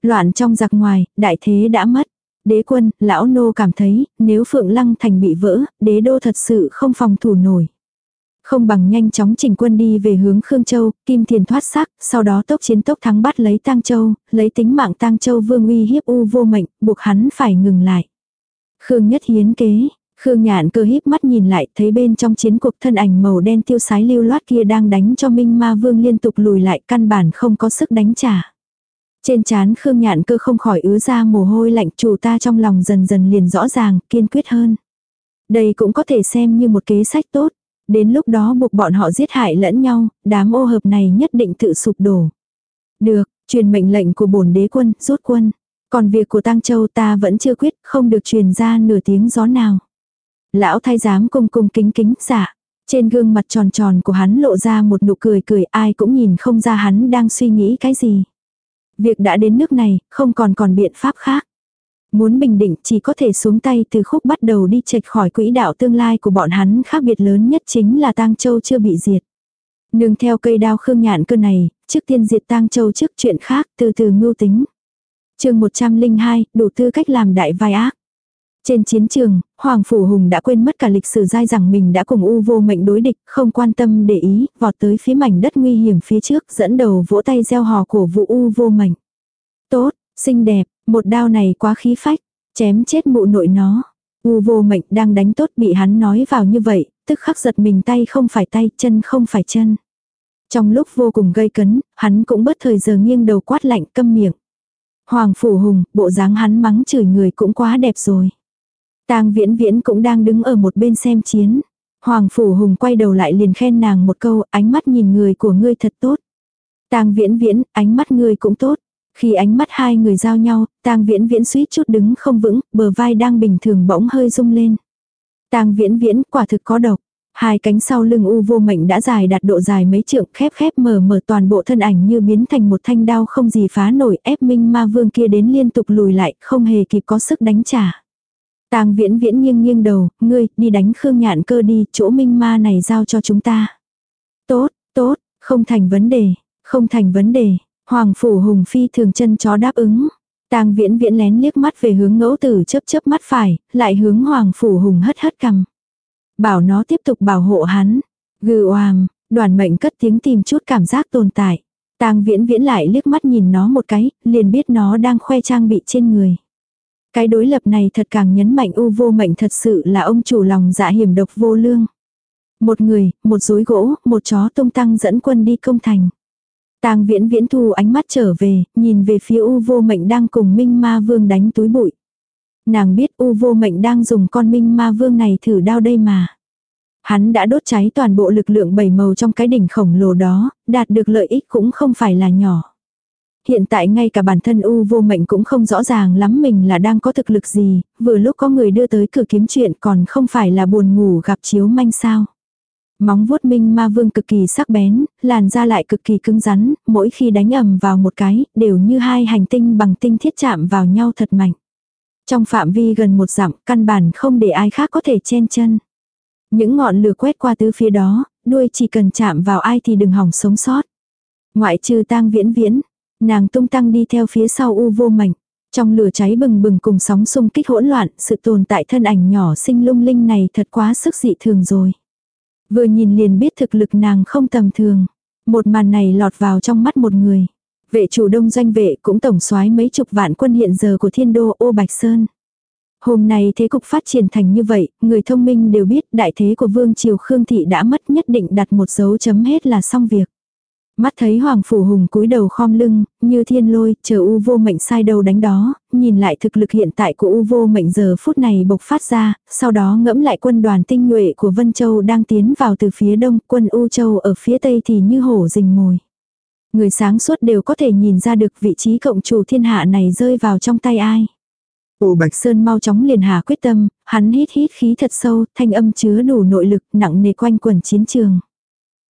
Loạn trong giặc ngoài, đại thế đã mất. Đế quân, lão nô cảm thấy, nếu Phượng Lăng thành bị vỡ, đế đô thật sự không phòng thủ nổi. Không bằng nhanh chóng chỉnh quân đi về hướng Khương Châu, Kim Thiền thoát xác, sau đó tốc chiến tốc thắng bắt lấy Tang Châu, lấy tính mạng Tang Châu vương uy hiếp u vô mệnh, buộc hắn phải ngừng lại. Khương Nhất hiến kế, Khương Nhạn cơ híp mắt nhìn lại, thấy bên trong chiến cuộc thân ảnh màu đen tiêu sái lưu loát kia đang đánh cho Minh Ma Vương liên tục lùi lại, căn bản không có sức đánh trả. Trên trán Khương Nhạn cơ không khỏi ứa ra mồ hôi lạnh, chủ ta trong lòng dần dần liền rõ ràng, kiên quyết hơn. Đây cũng có thể xem như một kế sách tốt. Đến lúc đó buộc bọn họ giết hại lẫn nhau, đám ô hợp này nhất định tự sụp đổ. Được, truyền mệnh lệnh của bổn đế quân, rút quân. Còn việc của Tăng Châu ta vẫn chưa quyết, không được truyền ra nửa tiếng gió nào. Lão thái giám cung cung kính kính giả. Dạ. Trên gương mặt tròn tròn của hắn lộ ra một nụ cười cười ai cũng nhìn không ra hắn đang suy nghĩ cái gì. Việc đã đến nước này, không còn còn biện pháp khác. Muốn bình định chỉ có thể xuống tay từ khúc bắt đầu đi chệch khỏi quỹ đạo tương lai của bọn hắn khác biệt lớn nhất chính là tang châu chưa bị diệt. Nương theo cây đao khương nhạn cơ này, trước tiên diệt tang châu trước chuyện khác từ từ mưu tính. chương 102, đủ tư cách làm đại vai ác. Trên chiến trường, Hoàng Phủ Hùng đã quên mất cả lịch sử dai rằng mình đã cùng U vô mệnh đối địch, không quan tâm để ý, vọt tới phía mảnh đất nguy hiểm phía trước, dẫn đầu vỗ tay gieo hò của vụ U vô mệnh. Tốt, xinh đẹp, một đao này quá khí phách, chém chết mụ nội nó. U vô mệnh đang đánh tốt bị hắn nói vào như vậy, tức khắc giật mình tay không phải tay, chân không phải chân. Trong lúc vô cùng gây cấn, hắn cũng bất thời giờ nghiêng đầu quát lạnh câm miệng. Hoàng Phủ Hùng, bộ dáng hắn mắng chửi người cũng quá đẹp rồi. Tang viễn viễn cũng đang đứng ở một bên xem chiến. Hoàng Phủ Hùng quay đầu lại liền khen nàng một câu, ánh mắt nhìn người của ngươi thật tốt. Tang viễn viễn, ánh mắt ngươi cũng tốt. Khi ánh mắt hai người giao nhau, tang viễn viễn suýt chút đứng không vững, bờ vai đang bình thường bỗng hơi rung lên. tang viễn viễn quả thực có độc. Hai cánh sau lưng u vô mệnh đã dài đạt độ dài mấy trượng khép khép mở mở toàn bộ thân ảnh như biến thành một thanh đao không gì phá nổi ép minh ma vương kia đến liên tục lùi lại không hề kịp có sức đánh trả. tang viễn viễn nghiêng nghiêng đầu, ngươi đi đánh khương nhạn cơ đi, chỗ minh ma này giao cho chúng ta. Tốt, tốt, không thành vấn đề, không thành vấn đề, Hoàng phủ hùng phi thường chân chó đáp ứng. Tang viễn viễn lén liếc mắt về hướng ngẫu tử chớp chớp mắt phải, lại hướng hoàng phủ hùng hất hất cằm. Bảo nó tiếp tục bảo hộ hắn. Gừ oàm, đoàn mệnh cất tiếng tìm chút cảm giác tồn tại. Tang viễn viễn lại liếc mắt nhìn nó một cái, liền biết nó đang khoe trang bị trên người. Cái đối lập này thật càng nhấn mạnh u vô mệnh thật sự là ông chủ lòng dạ hiểm độc vô lương. Một người, một rối gỗ, một chó tung tăng dẫn quân đi công thành. Tang viễn viễn thu ánh mắt trở về, nhìn về phía U vô mệnh đang cùng Minh Ma Vương đánh túi bụi. Nàng biết U vô mệnh đang dùng con Minh Ma Vương này thử đao đây mà. Hắn đã đốt cháy toàn bộ lực lượng bảy màu trong cái đỉnh khổng lồ đó, đạt được lợi ích cũng không phải là nhỏ. Hiện tại ngay cả bản thân U vô mệnh cũng không rõ ràng lắm mình là đang có thực lực gì, vừa lúc có người đưa tới cửa kiếm chuyện còn không phải là buồn ngủ gặp chiếu manh sao. Móng vuốt minh ma vương cực kỳ sắc bén, làn da lại cực kỳ cứng rắn, mỗi khi đánh ầm vào một cái, đều như hai hành tinh bằng tinh thiết chạm vào nhau thật mạnh. Trong phạm vi gần một dặm, căn bản không để ai khác có thể chen chân. Những ngọn lửa quét qua tứ phía đó, đuôi chỉ cần chạm vào ai thì đừng hỏng sống sót. Ngoại trừ tang viễn viễn, nàng tung tăng đi theo phía sau u vô mảnh. Trong lửa cháy bừng bừng cùng sóng xung kích hỗn loạn, sự tồn tại thân ảnh nhỏ xinh lung linh này thật quá sức dị thường rồi. Vừa nhìn liền biết thực lực nàng không tầm thường. Một màn này lọt vào trong mắt một người. Vệ chủ đông doanh vệ cũng tổng soái mấy chục vạn quân hiện giờ của thiên đô ô Bạch Sơn. Hôm nay thế cục phát triển thành như vậy, người thông minh đều biết đại thế của Vương Triều Khương Thị đã mất nhất định đặt một dấu chấm hết là xong việc. Mắt thấy Hoàng Phủ Hùng cúi đầu khom lưng, như thiên lôi, chờ u vô mệnh sai đầu đánh đó, nhìn lại thực lực hiện tại của u vô mệnh giờ phút này bộc phát ra, sau đó ngẫm lại quân đoàn tinh nhuệ của Vân Châu đang tiến vào từ phía đông, quân U Châu ở phía tây thì như hổ rình mồi. Người sáng suốt đều có thể nhìn ra được vị trí cộng chủ thiên hạ này rơi vào trong tay ai. Ô Bạch Sơn mau chóng liền hà quyết tâm, hắn hít hít khí thật sâu, thanh âm chứa đủ nội lực nặng nề quanh quần chiến trường.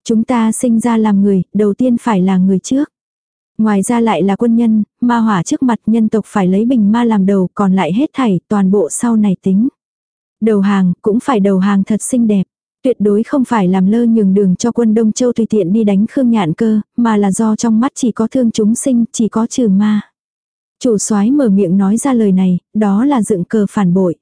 Chúng ta sinh ra làm người, đầu tiên phải là người trước. Ngoài ra lại là quân nhân, ma hỏa trước mặt nhân tộc phải lấy bình ma làm đầu còn lại hết thảy toàn bộ sau này tính. Đầu hàng cũng phải đầu hàng thật xinh đẹp. Tuyệt đối không phải làm lơ nhường đường cho quân Đông Châu tùy tiện đi đánh Khương Nhạn cơ, mà là do trong mắt chỉ có thương chúng sinh, chỉ có trừ ma. Chủ soái mở miệng nói ra lời này, đó là dựng cờ phản bội.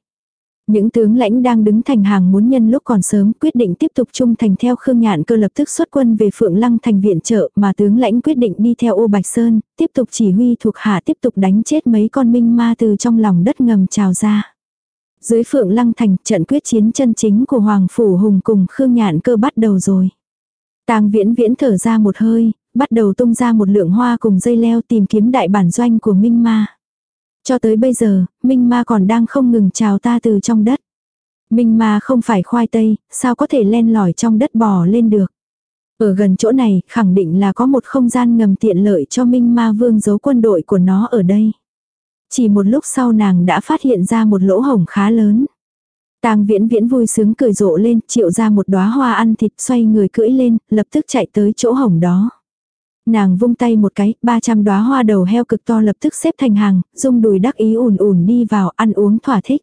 Những tướng lãnh đang đứng thành hàng muốn nhân lúc còn sớm quyết định tiếp tục trung thành theo Khương Nhạn cơ lập tức xuất quân về Phượng Lăng thành viện trợ mà tướng lãnh quyết định đi theo ô Bạch Sơn, tiếp tục chỉ huy thuộc hạ tiếp tục đánh chết mấy con minh ma từ trong lòng đất ngầm trào ra. Dưới Phượng Lăng thành trận quyết chiến chân chính của Hoàng Phủ Hùng cùng Khương Nhạn cơ bắt đầu rồi. Tang viễn viễn thở ra một hơi, bắt đầu tung ra một lượng hoa cùng dây leo tìm kiếm đại bản doanh của Minh Ma. Cho tới bây giờ, Minh Ma còn đang không ngừng trào ta từ trong đất. Minh Ma không phải khoai tây, sao có thể len lỏi trong đất bò lên được. Ở gần chỗ này, khẳng định là có một không gian ngầm tiện lợi cho Minh Ma Vương giấu quân đội của nó ở đây. Chỉ một lúc sau nàng đã phát hiện ra một lỗ hổng khá lớn. Tang Viễn Viễn vui sướng cười rộ lên, triệu ra một đóa hoa ăn thịt xoay người cưỡi lên, lập tức chạy tới chỗ hổng đó. Nàng vung tay một cái, 300 đóa hoa đầu heo cực to lập tức xếp thành hàng, dung đùi đắc ý ùn ùn đi vào ăn uống thỏa thích.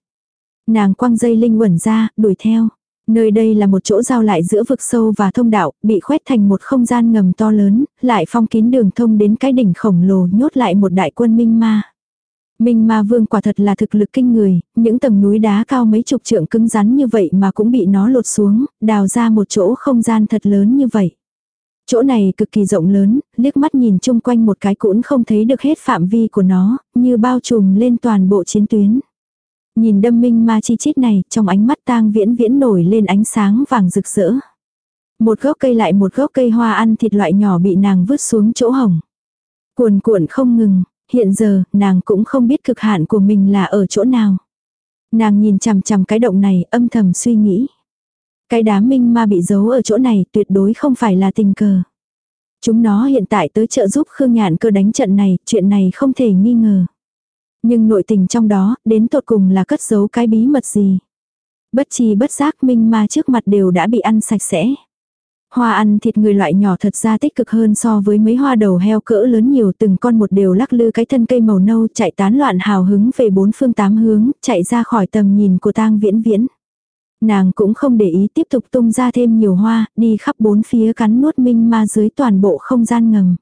Nàng quăng dây linh quẩn ra, đuổi theo. Nơi đây là một chỗ giao lại giữa vực sâu và thông đạo, bị khoét thành một không gian ngầm to lớn, lại phong kín đường thông đến cái đỉnh khổng lồ nhốt lại một đại quân minh ma. Minh ma vương quả thật là thực lực kinh người, những tầng núi đá cao mấy chục trượng cứng rắn như vậy mà cũng bị nó lột xuống, đào ra một chỗ không gian thật lớn như vậy. Chỗ này cực kỳ rộng lớn, liếc mắt nhìn chung quanh một cái cũng không thấy được hết phạm vi của nó, như bao trùm lên toàn bộ chiến tuyến. Nhìn đâm minh ma chi chít này, trong ánh mắt tang viễn viễn nổi lên ánh sáng vàng rực rỡ. Một gốc cây lại một gốc cây hoa ăn thịt loại nhỏ bị nàng vứt xuống chỗ hồng. Cuồn cuộn không ngừng, hiện giờ, nàng cũng không biết cực hạn của mình là ở chỗ nào. Nàng nhìn chằm chằm cái động này, âm thầm suy nghĩ. Cái đám minh ma bị giấu ở chỗ này tuyệt đối không phải là tình cờ. Chúng nó hiện tại tới trợ giúp Khương Nhạn cơ đánh trận này, chuyện này không thể nghi ngờ. Nhưng nội tình trong đó, đến tột cùng là cất giấu cái bí mật gì. Bất chi bất giác minh ma trước mặt đều đã bị ăn sạch sẽ. Hoa ăn thịt người loại nhỏ thật ra tích cực hơn so với mấy hoa đầu heo cỡ lớn nhiều từng con một đều lắc lư cái thân cây màu nâu chạy tán loạn hào hứng về bốn phương tám hướng, chạy ra khỏi tầm nhìn của tang viễn viễn. Nàng cũng không để ý tiếp tục tung ra thêm nhiều hoa, đi khắp bốn phía cắn nuốt minh ma dưới toàn bộ không gian ngầm.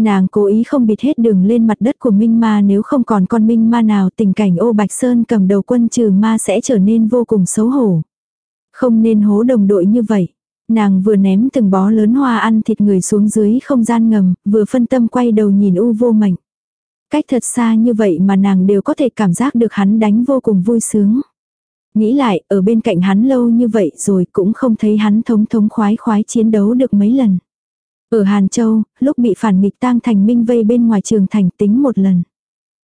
Nàng cố ý không bịt hết đường lên mặt đất của Minh Ma nếu không còn con Minh Ma nào tình cảnh ô Bạch Sơn cầm đầu quân trừ ma sẽ trở nên vô cùng xấu hổ. Không nên hố đồng đội như vậy. Nàng vừa ném từng bó lớn hoa ăn thịt người xuống dưới không gian ngầm, vừa phân tâm quay đầu nhìn u vô mạnh. Cách thật xa như vậy mà nàng đều có thể cảm giác được hắn đánh vô cùng vui sướng. Nghĩ lại, ở bên cạnh hắn lâu như vậy rồi cũng không thấy hắn thống thống khoái khoái chiến đấu được mấy lần. Ở Hàn Châu, lúc bị phản nghịch tang thành minh vây bên ngoài trường thành tính một lần.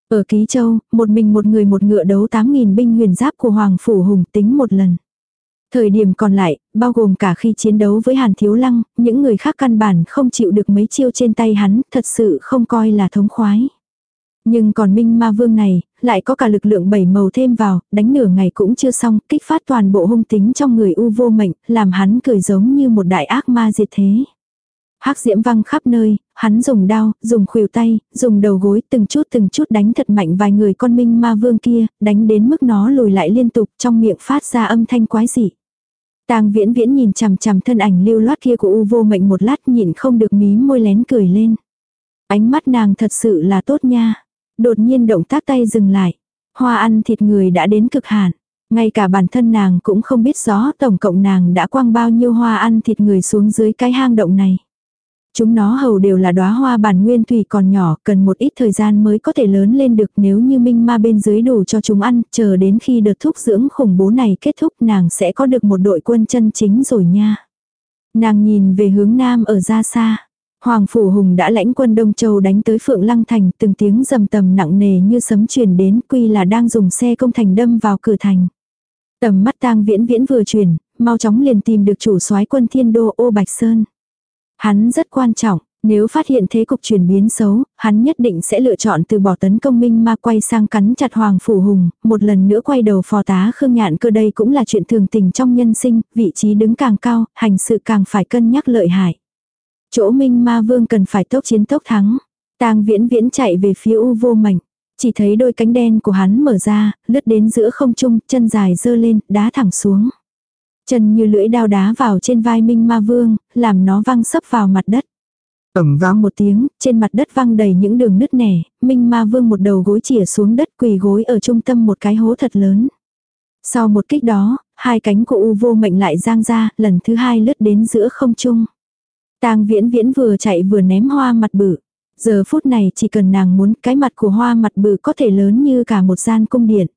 Ở Ký Châu, một mình một người một ngựa đấu 8.000 binh huyền giáp của Hoàng Phủ Hùng tính một lần. Thời điểm còn lại, bao gồm cả khi chiến đấu với Hàn Thiếu Lăng, những người khác căn bản không chịu được mấy chiêu trên tay hắn, thật sự không coi là thống khoái. Nhưng còn Minh Ma Vương này, lại có cả lực lượng bảy màu thêm vào, đánh nửa ngày cũng chưa xong, kích phát toàn bộ hung tính trong người u vô mệnh, làm hắn cười giống như một đại ác ma diệt thế. Hắc diễm văng khắp nơi, hắn dùng đao, dùng khuỷu tay, dùng đầu gối từng chút từng chút đánh thật mạnh vài người con minh ma vương kia, đánh đến mức nó lùi lại liên tục trong miệng phát ra âm thanh quái dị. Tang viễn viễn nhìn chằm chằm thân ảnh lưu loát kia của u vô mệnh một lát nhịn không được mí môi lén cười lên. Ánh mắt nàng thật sự là tốt nha. Đột nhiên động tác tay dừng lại. Hoa ăn thịt người đã đến cực hạn. Ngay cả bản thân nàng cũng không biết rõ tổng cộng nàng đã quăng bao nhiêu hoa ăn thịt người xuống dưới cái hang động này. Chúng nó hầu đều là đóa hoa bản nguyên thủy còn nhỏ, cần một ít thời gian mới có thể lớn lên được nếu như minh ma bên dưới đủ cho chúng ăn, chờ đến khi đợt thúc dưỡng khủng bố này kết thúc nàng sẽ có được một đội quân chân chính rồi nha. Nàng nhìn về hướng nam ở ra xa. Hoàng Phủ Hùng đã lãnh quân Đông Châu đánh tới Phượng Lăng Thành, từng tiếng rầm tầm nặng nề như sấm truyền đến, quy là đang dùng xe công thành đâm vào cửa thành. Tầm mắt tang viễn viễn vừa chuyển, mau chóng liền tìm được chủ soái quân thiên đô ô Bạch Sơn. Hắn rất quan trọng, nếu phát hiện thế cục chuyển biến xấu, hắn nhất định sẽ lựa chọn từ bỏ tấn công minh ma quay sang cắn chặt Hoàng Phủ Hùng, một lần nữa quay đầu phò tá Khương Nhạn cơ đây cũng là chuyện thường tình trong nhân sinh, vị trí đứng càng cao, hành sự càng phải cân nhắc lợi hại. Chỗ minh ma vương cần phải tốc chiến tốc thắng. tang viễn viễn chạy về phía u vô mảnh. Chỉ thấy đôi cánh đen của hắn mở ra, lướt đến giữa không trung, chân dài dơ lên, đá thẳng xuống. Chân như lưỡi đao đá vào trên vai Minh Ma Vương, làm nó văng sấp vào mặt đất. Ẩm vang một tiếng, trên mặt đất văng đầy những đường nứt nẻ, Minh Ma Vương một đầu gối chỉa xuống đất quỳ gối ở trung tâm một cái hố thật lớn. Sau một kích đó, hai cánh của U vô mệnh lại giang ra, lần thứ hai lướt đến giữa không trung. Tang viễn viễn vừa chạy vừa ném hoa mặt bự. Giờ phút này chỉ cần nàng muốn cái mặt của hoa mặt bự có thể lớn như cả một gian cung điện.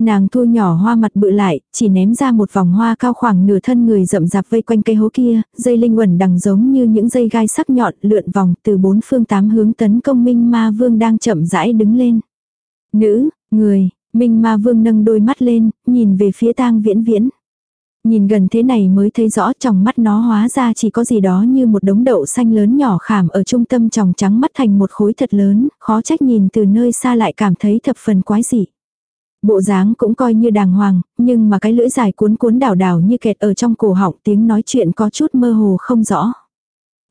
Nàng thu nhỏ hoa mặt bự lại, chỉ ném ra một vòng hoa cao khoảng nửa thân người rậm rạp vây quanh cây hố kia, dây linh quẩn đằng giống như những dây gai sắc nhọn lượn vòng từ bốn phương tám hướng tấn công Minh Ma Vương đang chậm rãi đứng lên. Nữ, người, Minh Ma Vương nâng đôi mắt lên, nhìn về phía tang viễn viễn. Nhìn gần thế này mới thấy rõ trong mắt nó hóa ra chỉ có gì đó như một đống đậu xanh lớn nhỏ khảm ở trung tâm tròng trắng mắt thành một khối thật lớn, khó trách nhìn từ nơi xa lại cảm thấy thập phần quái dị. Bộ dáng cũng coi như đàng hoàng, nhưng mà cái lưỡi dài cuốn cuốn đảo đảo như kẹt ở trong cổ họng tiếng nói chuyện có chút mơ hồ không rõ.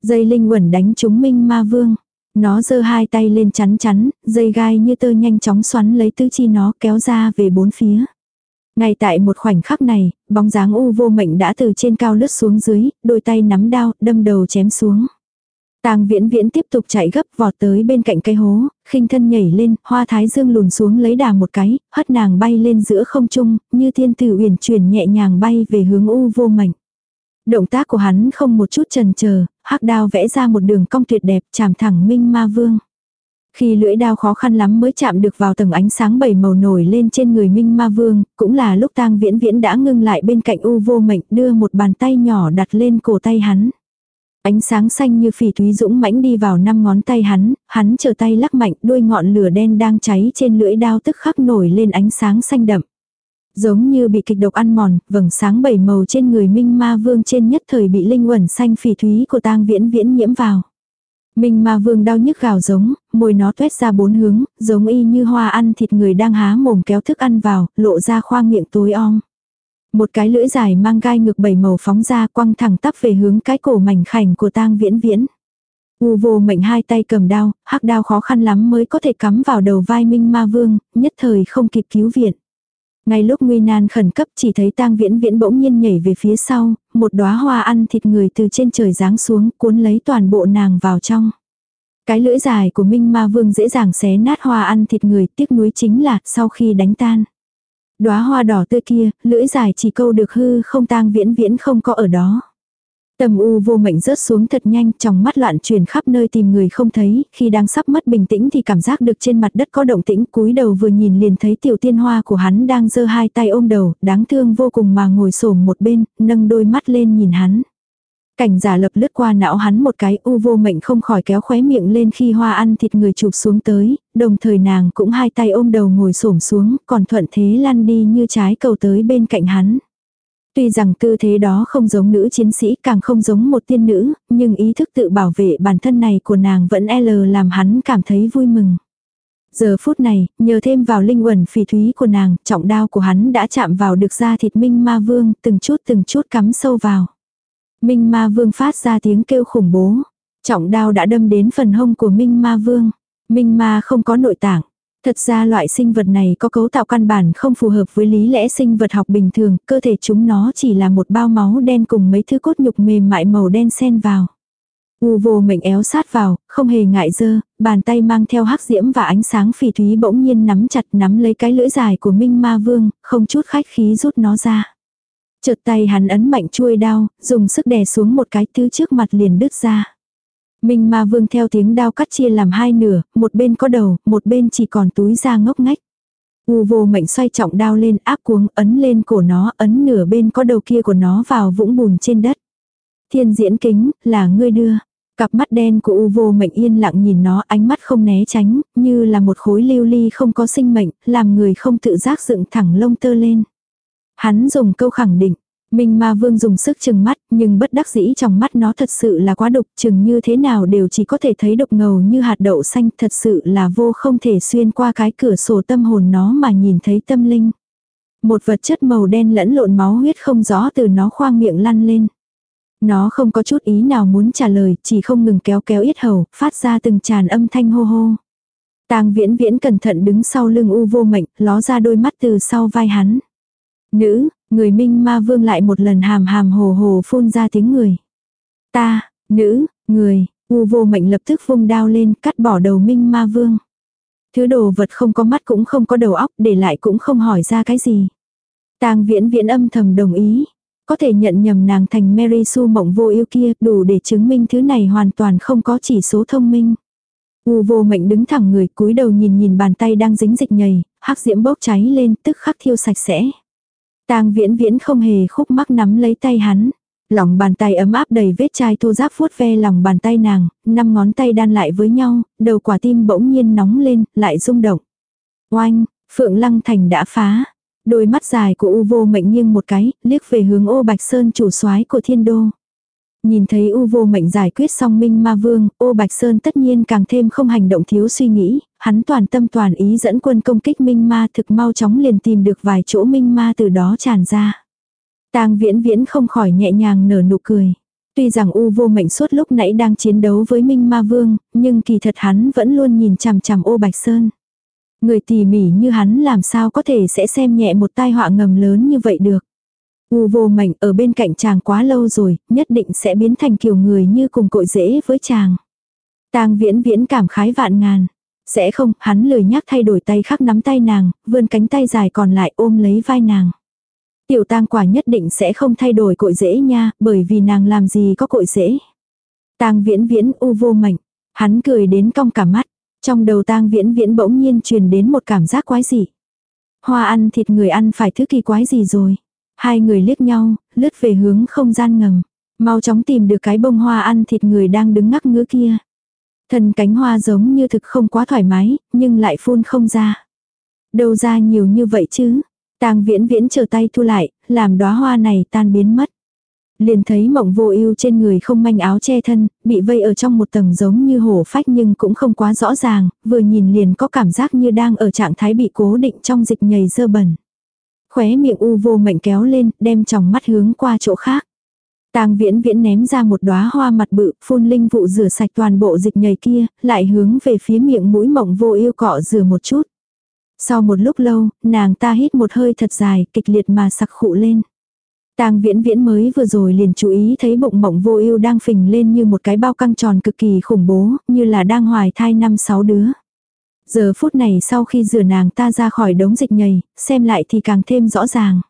Dây linh quẩn đánh chúng minh ma vương. Nó giơ hai tay lên chắn chắn, dây gai như tơ nhanh chóng xoắn lấy tứ chi nó kéo ra về bốn phía. Ngay tại một khoảnh khắc này, bóng dáng u vô mệnh đã từ trên cao lướt xuống dưới, đôi tay nắm đao, đâm đầu chém xuống. Tang viễn viễn tiếp tục chạy gấp vọt tới bên cạnh cây hố, khinh thân nhảy lên, hoa thái dương lùn xuống lấy đà một cái, hất nàng bay lên giữa không trung, như thiên tử uyển chuyển nhẹ nhàng bay về hướng u vô mệnh. Động tác của hắn không một chút chần chờ, hắc đao vẽ ra một đường cong tuyệt đẹp chạm thẳng minh ma vương. Khi lưỡi đao khó khăn lắm mới chạm được vào tầng ánh sáng bảy màu nổi lên trên người Minh Ma Vương, cũng là lúc tang viễn viễn đã ngưng lại bên cạnh U vô mệnh đưa một bàn tay nhỏ đặt lên cổ tay hắn. Ánh sáng xanh như phỉ thúy dũng mãnh đi vào năm ngón tay hắn, hắn chờ tay lắc mạnh đuôi ngọn lửa đen đang cháy trên lưỡi đao tức khắc nổi lên ánh sáng xanh đậm. Giống như bị kịch độc ăn mòn, vầng sáng bảy màu trên người Minh Ma Vương trên nhất thời bị linh uẩn xanh phỉ thúy của tang viễn viễn nhiễm vào. Minh ma vương đau nhức gào giống, môi nó tuét ra bốn hướng, giống y như hoa ăn thịt người đang há mồm kéo thức ăn vào, lộ ra khoang miệng tối om. Một cái lưỡi dài mang gai ngực bảy màu phóng ra quăng thẳng tắp về hướng cái cổ mảnh khảnh của tang viễn viễn. U vô mệnh hai tay cầm đao, hắc đao khó khăn lắm mới có thể cắm vào đầu vai Minh Ma Vương, nhất thời không kịp cứu viện. Ngay lúc nguy nan khẩn cấp chỉ thấy tang viễn viễn bỗng nhiên nhảy về phía sau, một đóa hoa ăn thịt người từ trên trời giáng xuống cuốn lấy toàn bộ nàng vào trong. Cái lưỡi dài của Minh Ma Vương dễ dàng xé nát hoa ăn thịt người tiếc nuối chính là sau khi đánh tan. Đóa hoa đỏ tươi kia, lưỡi dài chỉ câu được hư không tang viễn viễn không có ở đó. Tầm u vô mệnh rớt xuống thật nhanh, trong mắt loạn truyền khắp nơi tìm người không thấy, khi đang sắp mất bình tĩnh thì cảm giác được trên mặt đất có động tĩnh, cúi đầu vừa nhìn liền thấy tiểu tiên hoa của hắn đang giơ hai tay ôm đầu, đáng thương vô cùng mà ngồi xổm một bên, nâng đôi mắt lên nhìn hắn. Cảnh giả lập lướt qua não hắn một cái u vô mệnh không khỏi kéo khóe miệng lên khi hoa ăn thịt người chụp xuống tới, đồng thời nàng cũng hai tay ôm đầu ngồi xổm xuống, còn thuận thế lăn đi như trái cầu tới bên cạnh hắn. Tuy rằng tư thế đó không giống nữ chiến sĩ càng không giống một tiên nữ, nhưng ý thức tự bảo vệ bản thân này của nàng vẫn e L làm hắn cảm thấy vui mừng. Giờ phút này, nhờ thêm vào linh uẩn phỉ thúy của nàng, trọng đao của hắn đã chạm vào được da thịt minh ma vương, từng chút từng chút cắm sâu vào. Minh ma vương phát ra tiếng kêu khủng bố. Trọng đao đã đâm đến phần hông của Minh Ma Vương. Minh Ma không có nội tạng. Thật ra loại sinh vật này có cấu tạo căn bản không phù hợp với lý lẽ sinh vật học bình thường, cơ thể chúng nó chỉ là một bao máu đen cùng mấy thứ cốt nhục mềm mại màu đen xen vào. U vô mệnh éo sát vào, không hề ngại dơ, bàn tay mang theo hắc diễm và ánh sáng phỉ thúy bỗng nhiên nắm chặt nắm lấy cái lưỡi dài của Minh Ma Vương, không chút khách khí rút nó ra. Chợt tay hắn ấn mạnh chuôi đao, dùng sức đè xuống một cái thứ trước mặt liền đứt ra. Minh Ma Vương theo tiếng đao cắt chia làm hai nửa, một bên có đầu, một bên chỉ còn túi da ngốc ngách. U vô mệnh xoay trọng đao lên áp cuống ấn lên cổ nó, ấn nửa bên có đầu kia của nó vào vũng bùn trên đất. Thiên diễn kính, là ngươi đưa. Cặp mắt đen của U vô mệnh yên lặng nhìn nó ánh mắt không né tránh, như là một khối lưu ly không có sinh mệnh, làm người không tự giác dựng thẳng lông tơ lên. Hắn dùng câu khẳng định, Minh ma vương dùng sức chừng mắt, nhưng bất đắc dĩ trong mắt nó thật sự là quá độc, chừng như thế nào đều chỉ có thể thấy độc ngầu như hạt đậu xanh, thật sự là vô không thể xuyên qua cái cửa sổ tâm hồn nó mà nhìn thấy tâm linh. Một vật chất màu đen lẫn lộn máu huyết không rõ từ nó khoang miệng lăn lên. Nó không có chút ý nào muốn trả lời, chỉ không ngừng kéo kéo yết hầu, phát ra từng tràn âm thanh hô hô. Tang viễn viễn cẩn thận đứng sau lưng u vô mệnh, ló ra đôi mắt từ sau vai hắn. Nữ, người minh ma vương lại một lần hàm hàm hồ hồ phun ra tiếng người. Ta, nữ, người, u vô mệnh lập tức vung đao lên cắt bỏ đầu minh ma vương. Thứ đồ vật không có mắt cũng không có đầu óc để lại cũng không hỏi ra cái gì. Tang viễn viễn âm thầm đồng ý. Có thể nhận nhầm nàng thành Mary Sue mộng vô yêu kia đủ để chứng minh thứ này hoàn toàn không có chỉ số thông minh. U vô mệnh đứng thẳng người cúi đầu nhìn nhìn bàn tay đang dính dịch nhầy, hắc diễm bốc cháy lên tức khắc thiêu sạch sẽ. Tang viễn viễn không hề khúc mắc nắm lấy tay hắn. Lòng bàn tay ấm áp đầy vết chai thô giáp vuốt ve lòng bàn tay nàng, năm ngón tay đan lại với nhau, đầu quả tim bỗng nhiên nóng lên, lại rung động. Oanh, Phượng Lăng Thành đã phá. Đôi mắt dài của U vô mệnh nghiêng một cái, liếc về hướng ô bạch sơn chủ soái của thiên đô. Nhìn thấy U vô mệnh giải quyết xong Minh Ma Vương, ô Bạch Sơn tất nhiên càng thêm không hành động thiếu suy nghĩ, hắn toàn tâm toàn ý dẫn quân công kích Minh Ma thực mau chóng liền tìm được vài chỗ Minh Ma từ đó tràn ra. tang viễn viễn không khỏi nhẹ nhàng nở nụ cười. Tuy rằng U vô mệnh suốt lúc nãy đang chiến đấu với Minh Ma Vương, nhưng kỳ thật hắn vẫn luôn nhìn chằm chằm ô Bạch Sơn. Người tỉ mỉ như hắn làm sao có thể sẽ xem nhẹ một tai họa ngầm lớn như vậy được. U vô mệnh ở bên cạnh chàng quá lâu rồi, nhất định sẽ biến thành kiểu người như cùng cội dễ với chàng. tang viễn viễn cảm khái vạn ngàn. Sẽ không, hắn lười nhắc thay đổi tay khắc nắm tay nàng, vươn cánh tay dài còn lại ôm lấy vai nàng. Tiểu tang quả nhất định sẽ không thay đổi cội dễ nha, bởi vì nàng làm gì có cội dễ. tang viễn viễn u vô mệnh. Hắn cười đến cong cả mắt. Trong đầu tang viễn viễn bỗng nhiên truyền đến một cảm giác quái dị. Hoa ăn thịt người ăn phải thứ kỳ quái gì rồi. Hai người liếc nhau, lướt về hướng không gian ngầm. Mau chóng tìm được cái bông hoa ăn thịt người đang đứng ngắc ngứa kia. Thần cánh hoa giống như thực không quá thoải mái, nhưng lại phun không ra. Đâu ra nhiều như vậy chứ? Tang viễn viễn chờ tay thu lại, làm đóa hoa này tan biến mất. Liền thấy mộng vô ưu trên người không manh áo che thân, bị vây ở trong một tầng giống như hổ phách nhưng cũng không quá rõ ràng, vừa nhìn liền có cảm giác như đang ở trạng thái bị cố định trong dịch nhầy dơ bẩn. Khóe miệng u vô mệnh kéo lên, đem tròng mắt hướng qua chỗ khác. Tang viễn viễn ném ra một đóa hoa mặt bự, phun linh vụ rửa sạch toàn bộ dịch nhầy kia, lại hướng về phía miệng mũi mộng vô yêu cọ rửa một chút. Sau một lúc lâu, nàng ta hít một hơi thật dài, kịch liệt mà sặc khụ lên. Tang viễn viễn mới vừa rồi liền chú ý thấy bụng mộng vô ưu đang phình lên như một cái bao căng tròn cực kỳ khủng bố, như là đang hoài thai năm sáu đứa. Giờ phút này sau khi rửa nàng ta ra khỏi đống dịch nhầy, xem lại thì càng thêm rõ ràng.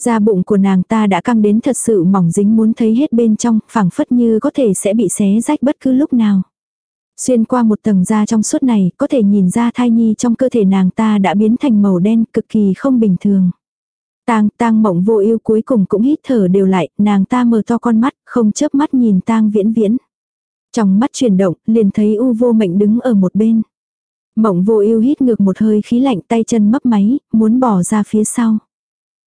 Da bụng của nàng ta đã căng đến thật sự mỏng dính muốn thấy hết bên trong, phẳng phất như có thể sẽ bị xé rách bất cứ lúc nào. Xuyên qua một tầng da trong suốt này, có thể nhìn ra thai nhi trong cơ thể nàng ta đã biến thành màu đen cực kỳ không bình thường. Tang tang mộng vô ưu cuối cùng cũng hít thở đều lại, nàng ta mở to con mắt, không chớp mắt nhìn tang viễn viễn. Trong mắt chuyển động, liền thấy u vô mệnh đứng ở một bên. Mộng vô ưu hít ngược một hơi khí lạnh tay chân mấp máy, muốn bỏ ra phía sau.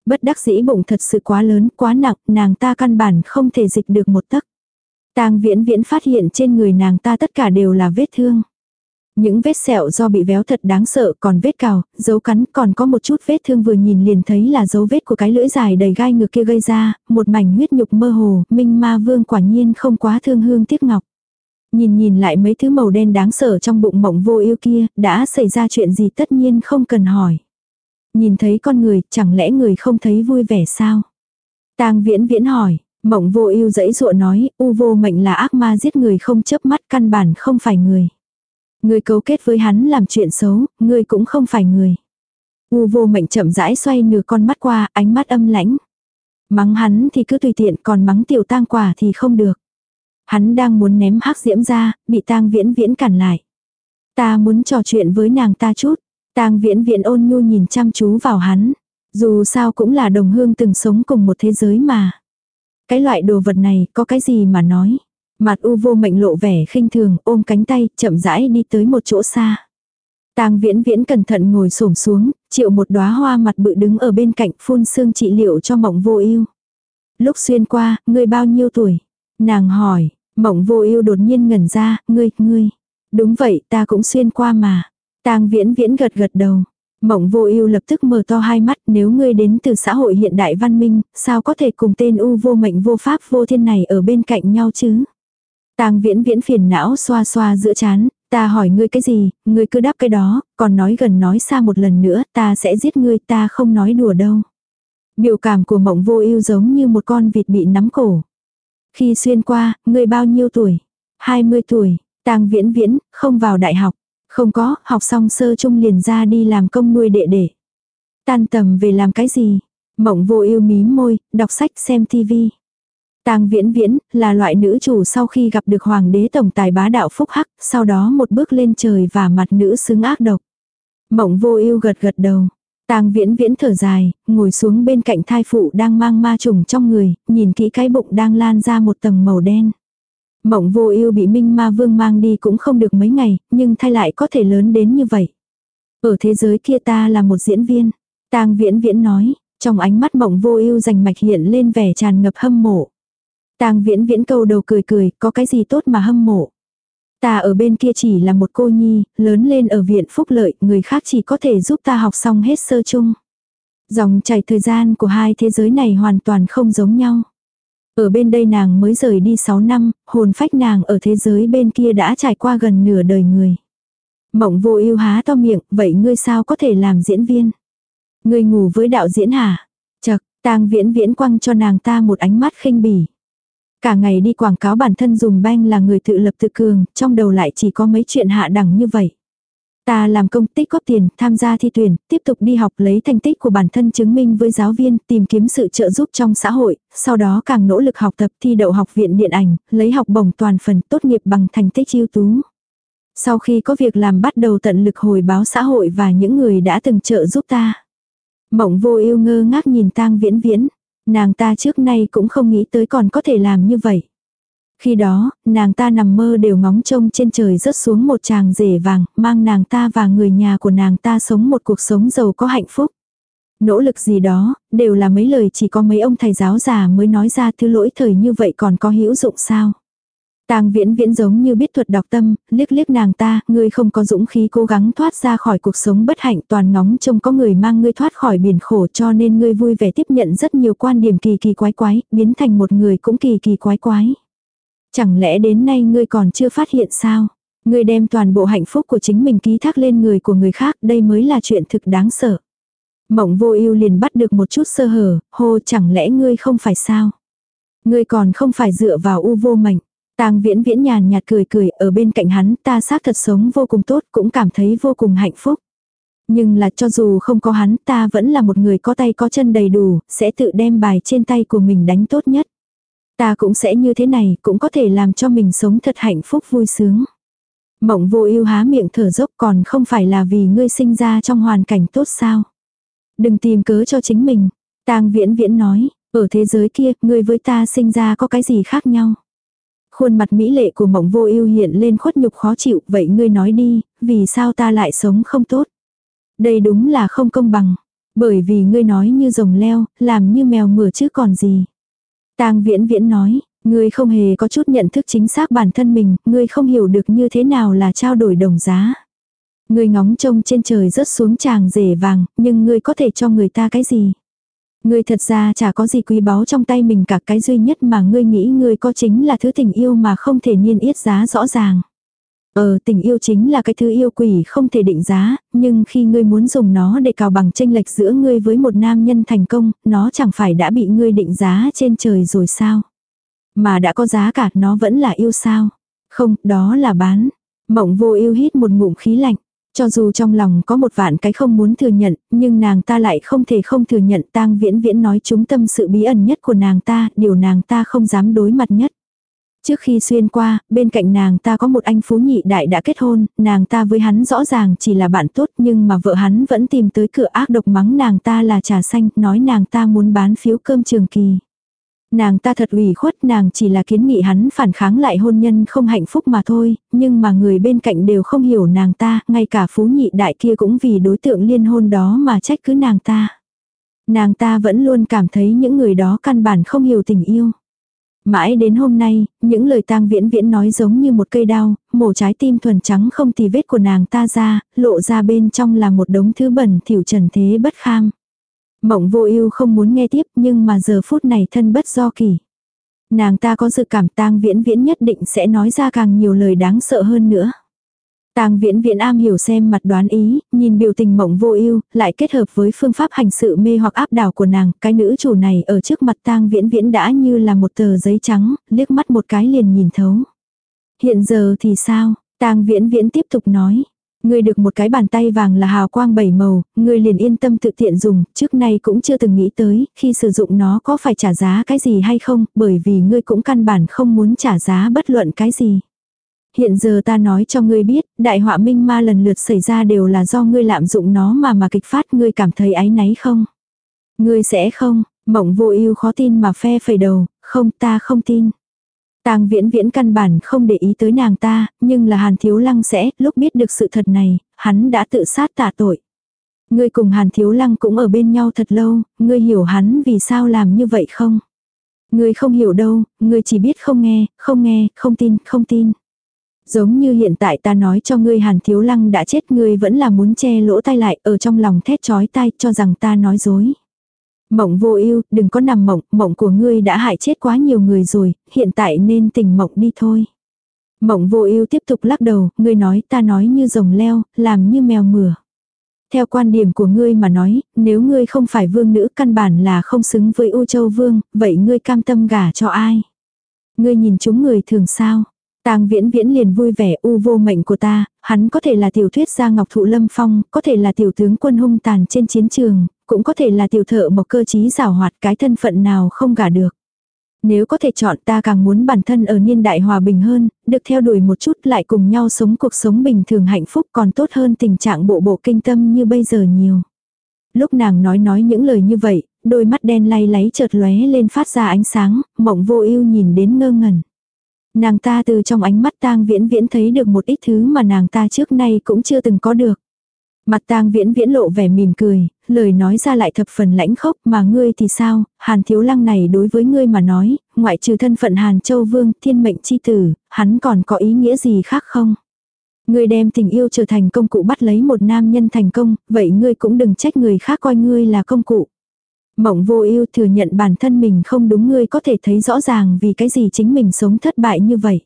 Bất đắc dĩ bụng thật sự quá lớn, quá nặng, nàng ta căn bản không thể dịch được một tấc. Tang viễn viễn phát hiện trên người nàng ta tất cả đều là vết thương. Những vết sẹo do bị véo thật đáng sợ còn vết cào, dấu cắn còn có một chút vết thương vừa nhìn liền thấy là dấu vết của cái lưỡi dài đầy gai ngược kia gây ra, một mảnh huyết nhục mơ hồ, minh ma vương quả nhiên không quá thương hương tiếc ngọc. Nhìn nhìn lại mấy thứ màu đen đáng sợ trong bụng mộng vô ưu kia, đã xảy ra chuyện gì tất nhiên không cần hỏi. Nhìn thấy con người, chẳng lẽ người không thấy vui vẻ sao? Tang viễn viễn hỏi, mộng vô ưu dãy dụa nói, u vô mệnh là ác ma giết người không chớp mắt căn bản không phải người. Người cấu kết với hắn làm chuyện xấu, người cũng không phải người. U vô mệnh chậm rãi xoay nửa con mắt qua, ánh mắt âm lãnh. Mắng hắn thì cứ tùy tiện, còn mắng tiểu tang quả thì không được. Hắn đang muốn ném hắc diễm ra, bị tang viễn viễn cản lại. Ta muốn trò chuyện với nàng ta chút. Tang viễn viễn ôn nhu nhìn chăm chú vào hắn. Dù sao cũng là đồng hương từng sống cùng một thế giới mà. Cái loại đồ vật này có cái gì mà nói. Mặt u vô mệnh lộ vẻ khinh thường ôm cánh tay chậm rãi đi tới một chỗ xa. Tang viễn viễn cẩn thận ngồi xổm xuống, chịu một đóa hoa mặt bự đứng ở bên cạnh phun sương trị liệu cho mộng vô ưu. Lúc xuyên qua, ngươi bao nhiêu tuổi? Nàng hỏi, mộng vô ưu đột nhiên ngẩn ra, ngươi, ngươi. Đúng vậy, ta cũng xuyên qua mà. Tang viễn viễn gật gật đầu. Mộng vô ưu lập tức mở to hai mắt nếu ngươi đến từ xã hội hiện đại văn minh, sao có thể cùng tên u vô mệnh vô pháp vô thiên này ở bên cạnh nhau chứ? Tang viễn viễn phiền não xoa xoa giữa chán, ta hỏi ngươi cái gì, ngươi cứ đáp cái đó, còn nói gần nói xa một lần nữa, ta sẽ giết ngươi, ta không nói đùa đâu. Biểu cảm của mộng vô ưu giống như một con vịt bị nắm cổ. Khi xuyên qua, ngươi bao nhiêu tuổi? 20 tuổi, tang viễn viễn, không vào đại học. Không có, học xong sơ trung liền ra đi làm công nuôi đệ đệ. Tan tầm về làm cái gì? Mộng vô ưu mí môi, đọc sách xem tivi. Tang Viễn Viễn là loại nữ chủ sau khi gặp được hoàng đế tổng tài bá đạo phúc hắc, sau đó một bước lên trời và mặt nữ xứng ác độc. Mộng Vô Ưu gật gật đầu. Tang Viễn Viễn thở dài, ngồi xuống bên cạnh thai phụ đang mang ma trùng trong người, nhìn kỹ cái bụng đang lan ra một tầng màu đen. Mộng Vô Ưu bị Minh Ma Vương mang đi cũng không được mấy ngày, nhưng thai lại có thể lớn đến như vậy. Ở thế giới kia ta là một diễn viên, Tang Viễn Viễn nói, trong ánh mắt Mộng Vô Ưu rành mạch hiện lên vẻ tràn ngập hâm mộ. Tang viễn viễn câu đầu cười cười, có cái gì tốt mà hâm mộ. Ta ở bên kia chỉ là một cô nhi, lớn lên ở viện phúc lợi, người khác chỉ có thể giúp ta học xong hết sơ chung. Dòng chảy thời gian của hai thế giới này hoàn toàn không giống nhau. Ở bên đây nàng mới rời đi 6 năm, hồn phách nàng ở thế giới bên kia đã trải qua gần nửa đời người. Mộng vô ưu há to miệng, vậy ngươi sao có thể làm diễn viên? Ngươi ngủ với đạo diễn hả? Chật, tang viễn viễn quăng cho nàng ta một ánh mắt khinh bỉ. Cả ngày đi quảng cáo bản thân dùng banh là người tự lập tự cường, trong đầu lại chỉ có mấy chuyện hạ đẳng như vậy. Ta làm công tích góp tiền, tham gia thi tuyển, tiếp tục đi học lấy thành tích của bản thân chứng minh với giáo viên, tìm kiếm sự trợ giúp trong xã hội, sau đó càng nỗ lực học tập thi đậu học viện điện ảnh, lấy học bổng toàn phần tốt nghiệp bằng thành tích ưu tú. Sau khi có việc làm bắt đầu tận lực hồi báo xã hội và những người đã từng trợ giúp ta. Mộng vô yêu ngơ ngác nhìn tang viễn viễn. Nàng ta trước nay cũng không nghĩ tới còn có thể làm như vậy. Khi đó, nàng ta nằm mơ đều ngóng trông trên trời rớt xuống một chàng rể vàng, mang nàng ta và người nhà của nàng ta sống một cuộc sống giàu có hạnh phúc. Nỗ lực gì đó, đều là mấy lời chỉ có mấy ông thầy giáo già mới nói ra thứ lỗi thời như vậy còn có hữu dụng sao. Tang viễn viễn giống như biết thuật đọc tâm, liếc liếc nàng ta, ngươi không có dũng khí cố gắng thoát ra khỏi cuộc sống bất hạnh toàn ngóng trông có người mang ngươi thoát khỏi biển khổ cho nên ngươi vui vẻ tiếp nhận rất nhiều quan điểm kỳ kỳ quái quái, biến thành một người cũng kỳ kỳ quái quái. Chẳng lẽ đến nay ngươi còn chưa phát hiện sao? Ngươi đem toàn bộ hạnh phúc của chính mình ký thác lên người của người khác, đây mới là chuyện thực đáng sợ. Mộng vô ưu liền bắt được một chút sơ hở, hô chẳng lẽ ngươi không phải sao? Ngươi còn không phải dựa vào u vô mảnh. Tang viễn viễn nhàn nhạt cười cười ở bên cạnh hắn ta xác thật sống vô cùng tốt cũng cảm thấy vô cùng hạnh phúc. Nhưng là cho dù không có hắn ta vẫn là một người có tay có chân đầy đủ, sẽ tự đem bài trên tay của mình đánh tốt nhất. Ta cũng sẽ như thế này, cũng có thể làm cho mình sống thật hạnh phúc vui sướng. Mộng vô ưu há miệng thở dốc còn không phải là vì ngươi sinh ra trong hoàn cảnh tốt sao. Đừng tìm cớ cho chính mình. Tang viễn viễn nói, ở thế giới kia, ngươi với ta sinh ra có cái gì khác nhau. Khuôn mặt mỹ lệ của mộng vô ưu hiện lên khuất nhục khó chịu, vậy ngươi nói đi, vì sao ta lại sống không tốt? Đây đúng là không công bằng. Bởi vì ngươi nói như rồng leo, làm như mèo mửa chứ còn gì. Tang viễn viễn nói, ngươi không hề có chút nhận thức chính xác bản thân mình, ngươi không hiểu được như thế nào là trao đổi đồng giá. Ngươi ngóng trông trên trời rớt xuống tràng rể vàng, nhưng ngươi có thể cho người ta cái gì? Ngươi thật ra chả có gì quý báu trong tay mình cả cái duy nhất mà ngươi nghĩ ngươi có chính là thứ tình yêu mà không thể niên yết giá rõ ràng. Ờ tình yêu chính là cái thứ yêu quỷ không thể định giá, nhưng khi ngươi muốn dùng nó để cào bằng tranh lệch giữa ngươi với một nam nhân thành công, nó chẳng phải đã bị ngươi định giá trên trời rồi sao? Mà đã có giá cả nó vẫn là yêu sao? Không, đó là bán. Mộng vô yêu hít một ngụm khí lạnh. Cho dù trong lòng có một vạn cái không muốn thừa nhận, nhưng nàng ta lại không thể không thừa nhận tang viễn viễn nói chúng tâm sự bí ẩn nhất của nàng ta, điều nàng ta không dám đối mặt nhất. Trước khi xuyên qua, bên cạnh nàng ta có một anh phú nhị đại đã kết hôn, nàng ta với hắn rõ ràng chỉ là bạn tốt nhưng mà vợ hắn vẫn tìm tới cửa ác độc mắng nàng ta là trà xanh, nói nàng ta muốn bán phiếu cơm trường kỳ. Nàng ta thật ủy khuất nàng chỉ là kiến nghị hắn phản kháng lại hôn nhân không hạnh phúc mà thôi, nhưng mà người bên cạnh đều không hiểu nàng ta, ngay cả phú nhị đại kia cũng vì đối tượng liên hôn đó mà trách cứ nàng ta. Nàng ta vẫn luôn cảm thấy những người đó căn bản không hiểu tình yêu. Mãi đến hôm nay, những lời tang viễn viễn nói giống như một cây đao, mổ trái tim thuần trắng không tì vết của nàng ta ra, lộ ra bên trong là một đống thứ bẩn thỉu trần thế bất kham. Mộng vô ưu không muốn nghe tiếp nhưng mà giờ phút này thân bất do kỳ. Nàng ta có dự cảm tang viễn viễn nhất định sẽ nói ra càng nhiều lời đáng sợ hơn nữa. Tang Viễn Viễn am hiểu xem mặt đoán ý, nhìn biểu tình mộng vô ưu, lại kết hợp với phương pháp hành sự mê hoặc áp đảo của nàng, cái nữ chủ này ở trước mặt Tang Viễn Viễn đã như là một tờ giấy trắng, liếc mắt một cái liền nhìn thấu. Hiện giờ thì sao? Tang Viễn Viễn tiếp tục nói, Ngươi được một cái bàn tay vàng là hào quang bảy màu, ngươi liền yên tâm tự tiện dùng, trước nay cũng chưa từng nghĩ tới, khi sử dụng nó có phải trả giá cái gì hay không, bởi vì ngươi cũng căn bản không muốn trả giá bất luận cái gì. Hiện giờ ta nói cho ngươi biết, đại họa minh ma lần lượt xảy ra đều là do ngươi lạm dụng nó mà mà kịch phát ngươi cảm thấy áy náy không? Ngươi sẽ không, mộng vô ưu khó tin mà phe phẩy đầu, không ta không tin. Tang viễn viễn căn bản không để ý tới nàng ta, nhưng là hàn thiếu lăng sẽ, lúc biết được sự thật này, hắn đã tự sát tạ tội. Ngươi cùng hàn thiếu lăng cũng ở bên nhau thật lâu, ngươi hiểu hắn vì sao làm như vậy không? Ngươi không hiểu đâu, ngươi chỉ biết không nghe, không nghe, không tin, không tin. Giống như hiện tại ta nói cho ngươi hàn thiếu lăng đã chết ngươi vẫn là muốn che lỗ tai lại ở trong lòng thét chói tai cho rằng ta nói dối. Mộng vô ưu, đừng có nằm mộng, mộng của ngươi đã hại chết quá nhiều người rồi, hiện tại nên tỉnh mộng đi thôi. Mộng vô ưu tiếp tục lắc đầu, ngươi nói ta nói như rồng leo, làm như mèo mửa. Theo quan điểm của ngươi mà nói, nếu ngươi không phải vương nữ căn bản là không xứng với U Châu Vương, vậy ngươi cam tâm gả cho ai? Ngươi nhìn chúng người thường sao? Tang Viễn Viễn liền vui vẻ u vô mệnh của ta, hắn có thể là tiểu thuyết gia Ngọc Thụ Lâm Phong, có thể là tiểu tướng quân hung tàn trên chiến trường, cũng có thể là tiểu thợ một cơ trí giảo hoạt cái thân phận nào không gả được. Nếu có thể chọn ta càng muốn bản thân ở niên đại hòa bình hơn, được theo đuổi một chút lại cùng nhau sống cuộc sống bình thường hạnh phúc còn tốt hơn tình trạng bộ bộ kinh tâm như bây giờ nhiều. Lúc nàng nói nói những lời như vậy, đôi mắt đen lay láy chợt lóe lên phát ra ánh sáng, mộng vô ưu nhìn đến ngơ ngẩn. Nàng ta từ trong ánh mắt tang viễn viễn thấy được một ít thứ mà nàng ta trước nay cũng chưa từng có được. Mặt tang viễn viễn lộ vẻ mỉm cười, lời nói ra lại thập phần lãnh khốc mà ngươi thì sao, hàn thiếu lăng này đối với ngươi mà nói, ngoại trừ thân phận hàn châu vương, thiên mệnh chi tử, hắn còn có ý nghĩa gì khác không? Ngươi đem tình yêu trở thành công cụ bắt lấy một nam nhân thành công, vậy ngươi cũng đừng trách người khác coi ngươi là công cụ. Mộng vô ưu thừa nhận bản thân mình không đúng ngươi có thể thấy rõ ràng vì cái gì chính mình sống thất bại như vậy.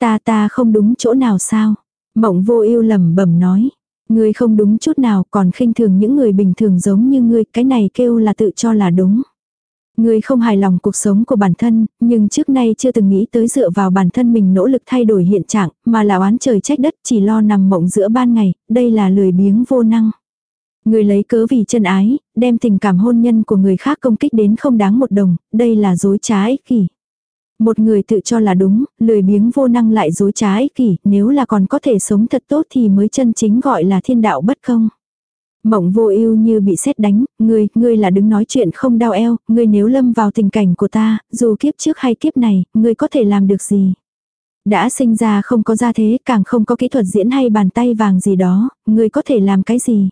Ta ta không đúng chỗ nào sao? Mộng vô ưu lẩm bẩm nói. Ngươi không đúng chút nào còn khinh thường những người bình thường giống như ngươi, cái này kêu là tự cho là đúng. Ngươi không hài lòng cuộc sống của bản thân, nhưng trước nay chưa từng nghĩ tới dựa vào bản thân mình nỗ lực thay đổi hiện trạng, mà là oán trời trách đất chỉ lo nằm mộng giữa ban ngày, đây là lười biếng vô năng. Người lấy cớ vì chân ái, đem tình cảm hôn nhân của người khác công kích đến không đáng một đồng, đây là dối trá ích kỷ. Một người tự cho là đúng, lười biếng vô năng lại dối trá ích kỷ, nếu là còn có thể sống thật tốt thì mới chân chính gọi là thiên đạo bất công. Mộng vô ưu như bị xét đánh, ngươi, ngươi là đứng nói chuyện không đau eo, ngươi nếu lâm vào tình cảnh của ta, dù kiếp trước hay kiếp này, ngươi có thể làm được gì? Đã sinh ra không có gia thế, càng không có kỹ thuật diễn hay bàn tay vàng gì đó, ngươi có thể làm cái gì?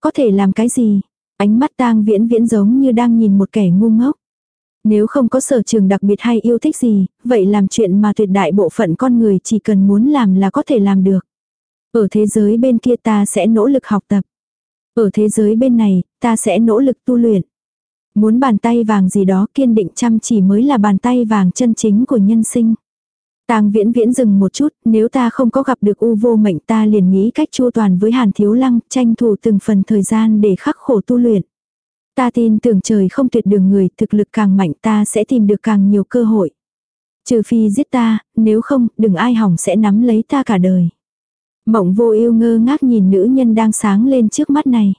Có thể làm cái gì? Ánh mắt tang viễn viễn giống như đang nhìn một kẻ ngu ngốc. Nếu không có sở trường đặc biệt hay yêu thích gì, vậy làm chuyện mà tuyệt đại bộ phận con người chỉ cần muốn làm là có thể làm được. Ở thế giới bên kia ta sẽ nỗ lực học tập. Ở thế giới bên này, ta sẽ nỗ lực tu luyện. Muốn bàn tay vàng gì đó kiên định chăm chỉ mới là bàn tay vàng chân chính của nhân sinh. Tang viễn viễn dừng một chút, nếu ta không có gặp được u vô mệnh ta liền nghĩ cách chu toàn với hàn thiếu lăng, tranh thủ từng phần thời gian để khắc khổ tu luyện. Ta tin tưởng trời không tuyệt đường người, thực lực càng mạnh ta sẽ tìm được càng nhiều cơ hội. Trừ phi giết ta, nếu không, đừng ai hỏng sẽ nắm lấy ta cả đời. Mộng vô yêu ngơ ngác nhìn nữ nhân đang sáng lên trước mắt này.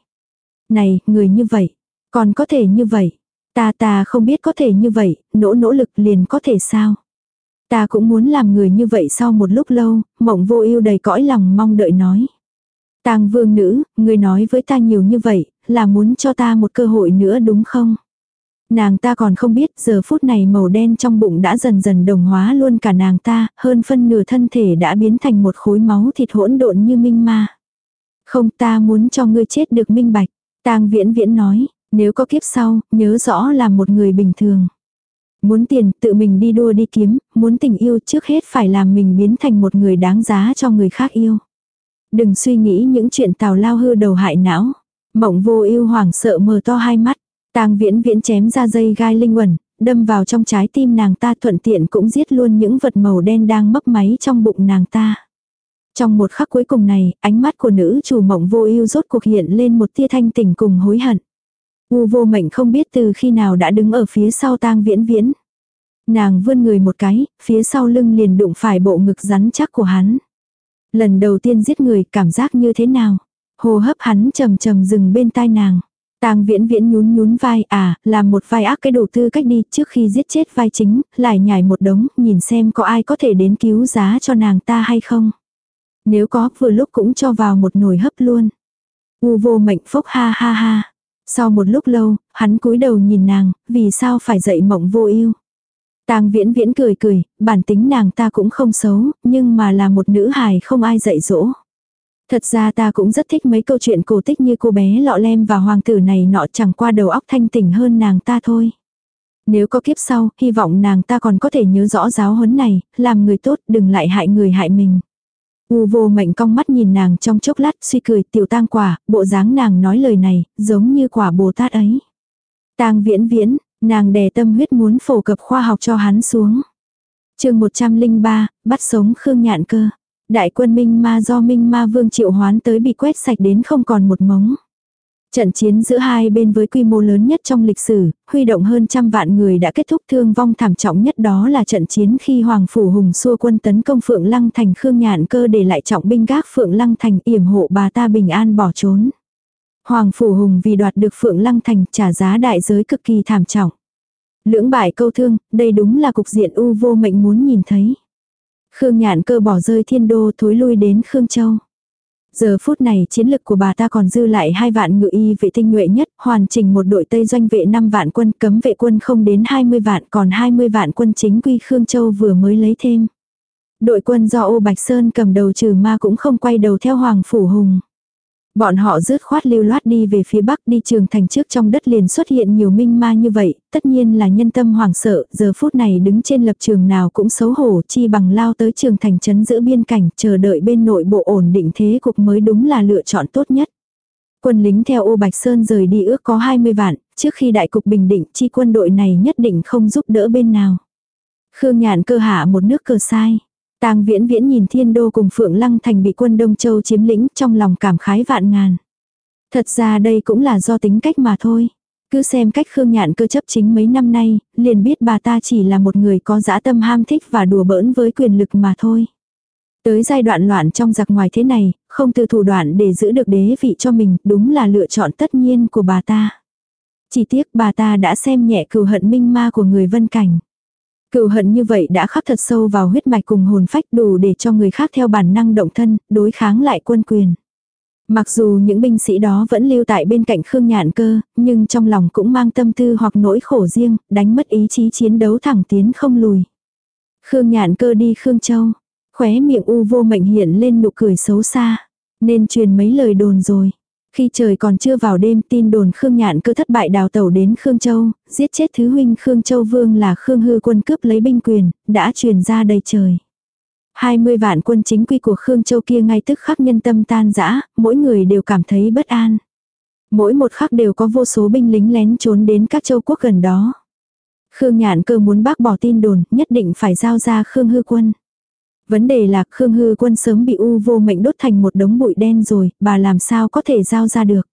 Này, người như vậy, còn có thể như vậy. Ta ta không biết có thể như vậy, nỗ nỗ lực liền có thể sao. Ta cũng muốn làm người như vậy sau một lúc lâu, mộng vô ưu đầy cõi lòng mong đợi nói. Tang vương nữ, người nói với ta nhiều như vậy, là muốn cho ta một cơ hội nữa đúng không? Nàng ta còn không biết giờ phút này màu đen trong bụng đã dần dần đồng hóa luôn cả nàng ta, hơn phân nửa thân thể đã biến thành một khối máu thịt hỗn độn như minh ma. Không ta muốn cho ngươi chết được minh bạch. Tang viễn viễn nói, nếu có kiếp sau, nhớ rõ là một người bình thường. Muốn tiền, tự mình đi đua đi kiếm, muốn tình yêu trước hết phải làm mình biến thành một người đáng giá cho người khác yêu. Đừng suy nghĩ những chuyện tào lao hư đầu hại não. Mộng vô yêu hoảng sợ mở to hai mắt. Tang viễn viễn chém ra dây gai linh quẩn, đâm vào trong trái tim nàng ta thuận tiện cũng giết luôn những vật màu đen đang mấp máy trong bụng nàng ta. Trong một khắc cuối cùng này, ánh mắt của nữ chủ mộng vô ưu rốt cuộc hiện lên một tia thanh tỉnh cùng hối hận. U vô mệnh không biết từ khi nào đã đứng ở phía sau tang viễn viễn. Nàng vươn người một cái, phía sau lưng liền đụng phải bộ ngực rắn chắc của hắn. Lần đầu tiên giết người cảm giác như thế nào? Hồ hấp hắn trầm trầm dừng bên tai nàng. Tang viễn viễn nhún nhún vai à, làm một vai ác cái đầu tư cách đi trước khi giết chết vai chính, lại nhảy một đống, nhìn xem có ai có thể đến cứu giá cho nàng ta hay không. Nếu có vừa lúc cũng cho vào một nồi hấp luôn. U vô mệnh phốc ha ha ha. Sau một lúc lâu, hắn cúi đầu nhìn nàng, vì sao phải dậy mộng vô ưu Tang viễn viễn cười cười, bản tính nàng ta cũng không xấu, nhưng mà là một nữ hài không ai dạy dỗ. Thật ra ta cũng rất thích mấy câu chuyện cổ tích như cô bé lọ lem và hoàng tử này nọ chẳng qua đầu óc thanh tỉnh hơn nàng ta thôi. Nếu có kiếp sau, hy vọng nàng ta còn có thể nhớ rõ giáo huấn này, làm người tốt đừng lại hại người hại mình. U vô mệnh cong mắt nhìn nàng trong chốc lát suy cười tiểu tang quả, bộ dáng nàng nói lời này, giống như quả Bồ Tát ấy. Tang viễn viễn, nàng đè tâm huyết muốn phổ cập khoa học cho hắn xuống. chương 103, bắt sống Khương Nhạn Cơ. Đại quân Minh Ma do Minh Ma Vương triệu hoán tới bị quét sạch đến không còn một mống. Trận chiến giữa hai bên với quy mô lớn nhất trong lịch sử, huy động hơn trăm vạn người đã kết thúc thương vong thảm trọng nhất đó là trận chiến khi Hoàng Phủ Hùng xua quân tấn công Phượng Lăng Thành Khương Nhạn cơ để lại trọng binh gác Phượng Lăng Thành yểm hộ bà ta bình an bỏ trốn. Hoàng Phủ Hùng vì đoạt được Phượng Lăng Thành trả giá đại giới cực kỳ thảm trọng. Lưỡng bại câu thương, đây đúng là cục diện u vô mệnh muốn nhìn thấy. Khương Nhạn cơ bỏ rơi thiên đô thối lui đến Khương Châu. Giờ phút này chiến lực của bà ta còn dư lại hai vạn ngự y vệ tinh nhuệ nhất, hoàn chỉnh một đội Tây doanh vệ 5 vạn quân cấm vệ quân không đến 20 vạn còn 20 vạn quân chính quy Khương Châu vừa mới lấy thêm. Đội quân do ô Bạch Sơn cầm đầu trừ ma cũng không quay đầu theo Hoàng Phủ Hùng. Bọn họ rớt khoát lưu loát đi về phía bắc đi trường thành trước trong đất liền xuất hiện nhiều minh ma như vậy, tất nhiên là nhân tâm hoảng sợ, giờ phút này đứng trên lập trường nào cũng xấu hổ chi bằng lao tới trường thành trấn giữ biên cảnh, chờ đợi bên nội bộ ổn định thế cục mới đúng là lựa chọn tốt nhất. Quân lính theo ô Bạch Sơn rời đi ước có 20 vạn, trước khi đại cục bình định chi quân đội này nhất định không giúp đỡ bên nào. Khương Nhạn cơ hạ một nước cờ sai. Tang viễn viễn nhìn thiên đô cùng Phượng Lăng Thành bị quân Đông Châu chiếm lĩnh trong lòng cảm khái vạn ngàn. Thật ra đây cũng là do tính cách mà thôi. Cứ xem cách Khương Nhạn cơ chấp chính mấy năm nay, liền biết bà ta chỉ là một người có dã tâm ham thích và đùa bỡn với quyền lực mà thôi. Tới giai đoạn loạn trong giặc ngoài thế này, không từ thủ đoạn để giữ được đế vị cho mình, đúng là lựa chọn tất nhiên của bà ta. Chỉ tiếc bà ta đã xem nhẹ cừu hận minh ma của người vân cảnh. Cựu hận như vậy đã khắc thật sâu vào huyết mạch cùng hồn phách đủ để cho người khác theo bản năng động thân, đối kháng lại quân quyền. Mặc dù những binh sĩ đó vẫn lưu tại bên cạnh Khương Nhạn Cơ, nhưng trong lòng cũng mang tâm tư hoặc nỗi khổ riêng, đánh mất ý chí chiến đấu thẳng tiến không lùi. Khương Nhạn Cơ đi Khương Châu, khóe miệng u vô mệnh hiện lên nụ cười xấu xa, nên truyền mấy lời đồn rồi. Khi trời còn chưa vào đêm tin đồn Khương Nhạn cơ thất bại đào tẩu đến Khương Châu, giết chết thứ huynh Khương Châu Vương là Khương Hư quân cướp lấy binh quyền, đã truyền ra đầy trời. 20 vạn quân chính quy của Khương Châu kia ngay tức khắc nhân tâm tan rã, mỗi người đều cảm thấy bất an. Mỗi một khắc đều có vô số binh lính lén trốn đến các châu quốc gần đó. Khương Nhạn cơ muốn bác bỏ tin đồn, nhất định phải giao ra Khương Hư Quân. Vấn đề là Khương Hư Quân sớm bị u vô mệnh đốt thành một đống bụi đen rồi, bà làm sao có thể giao ra được.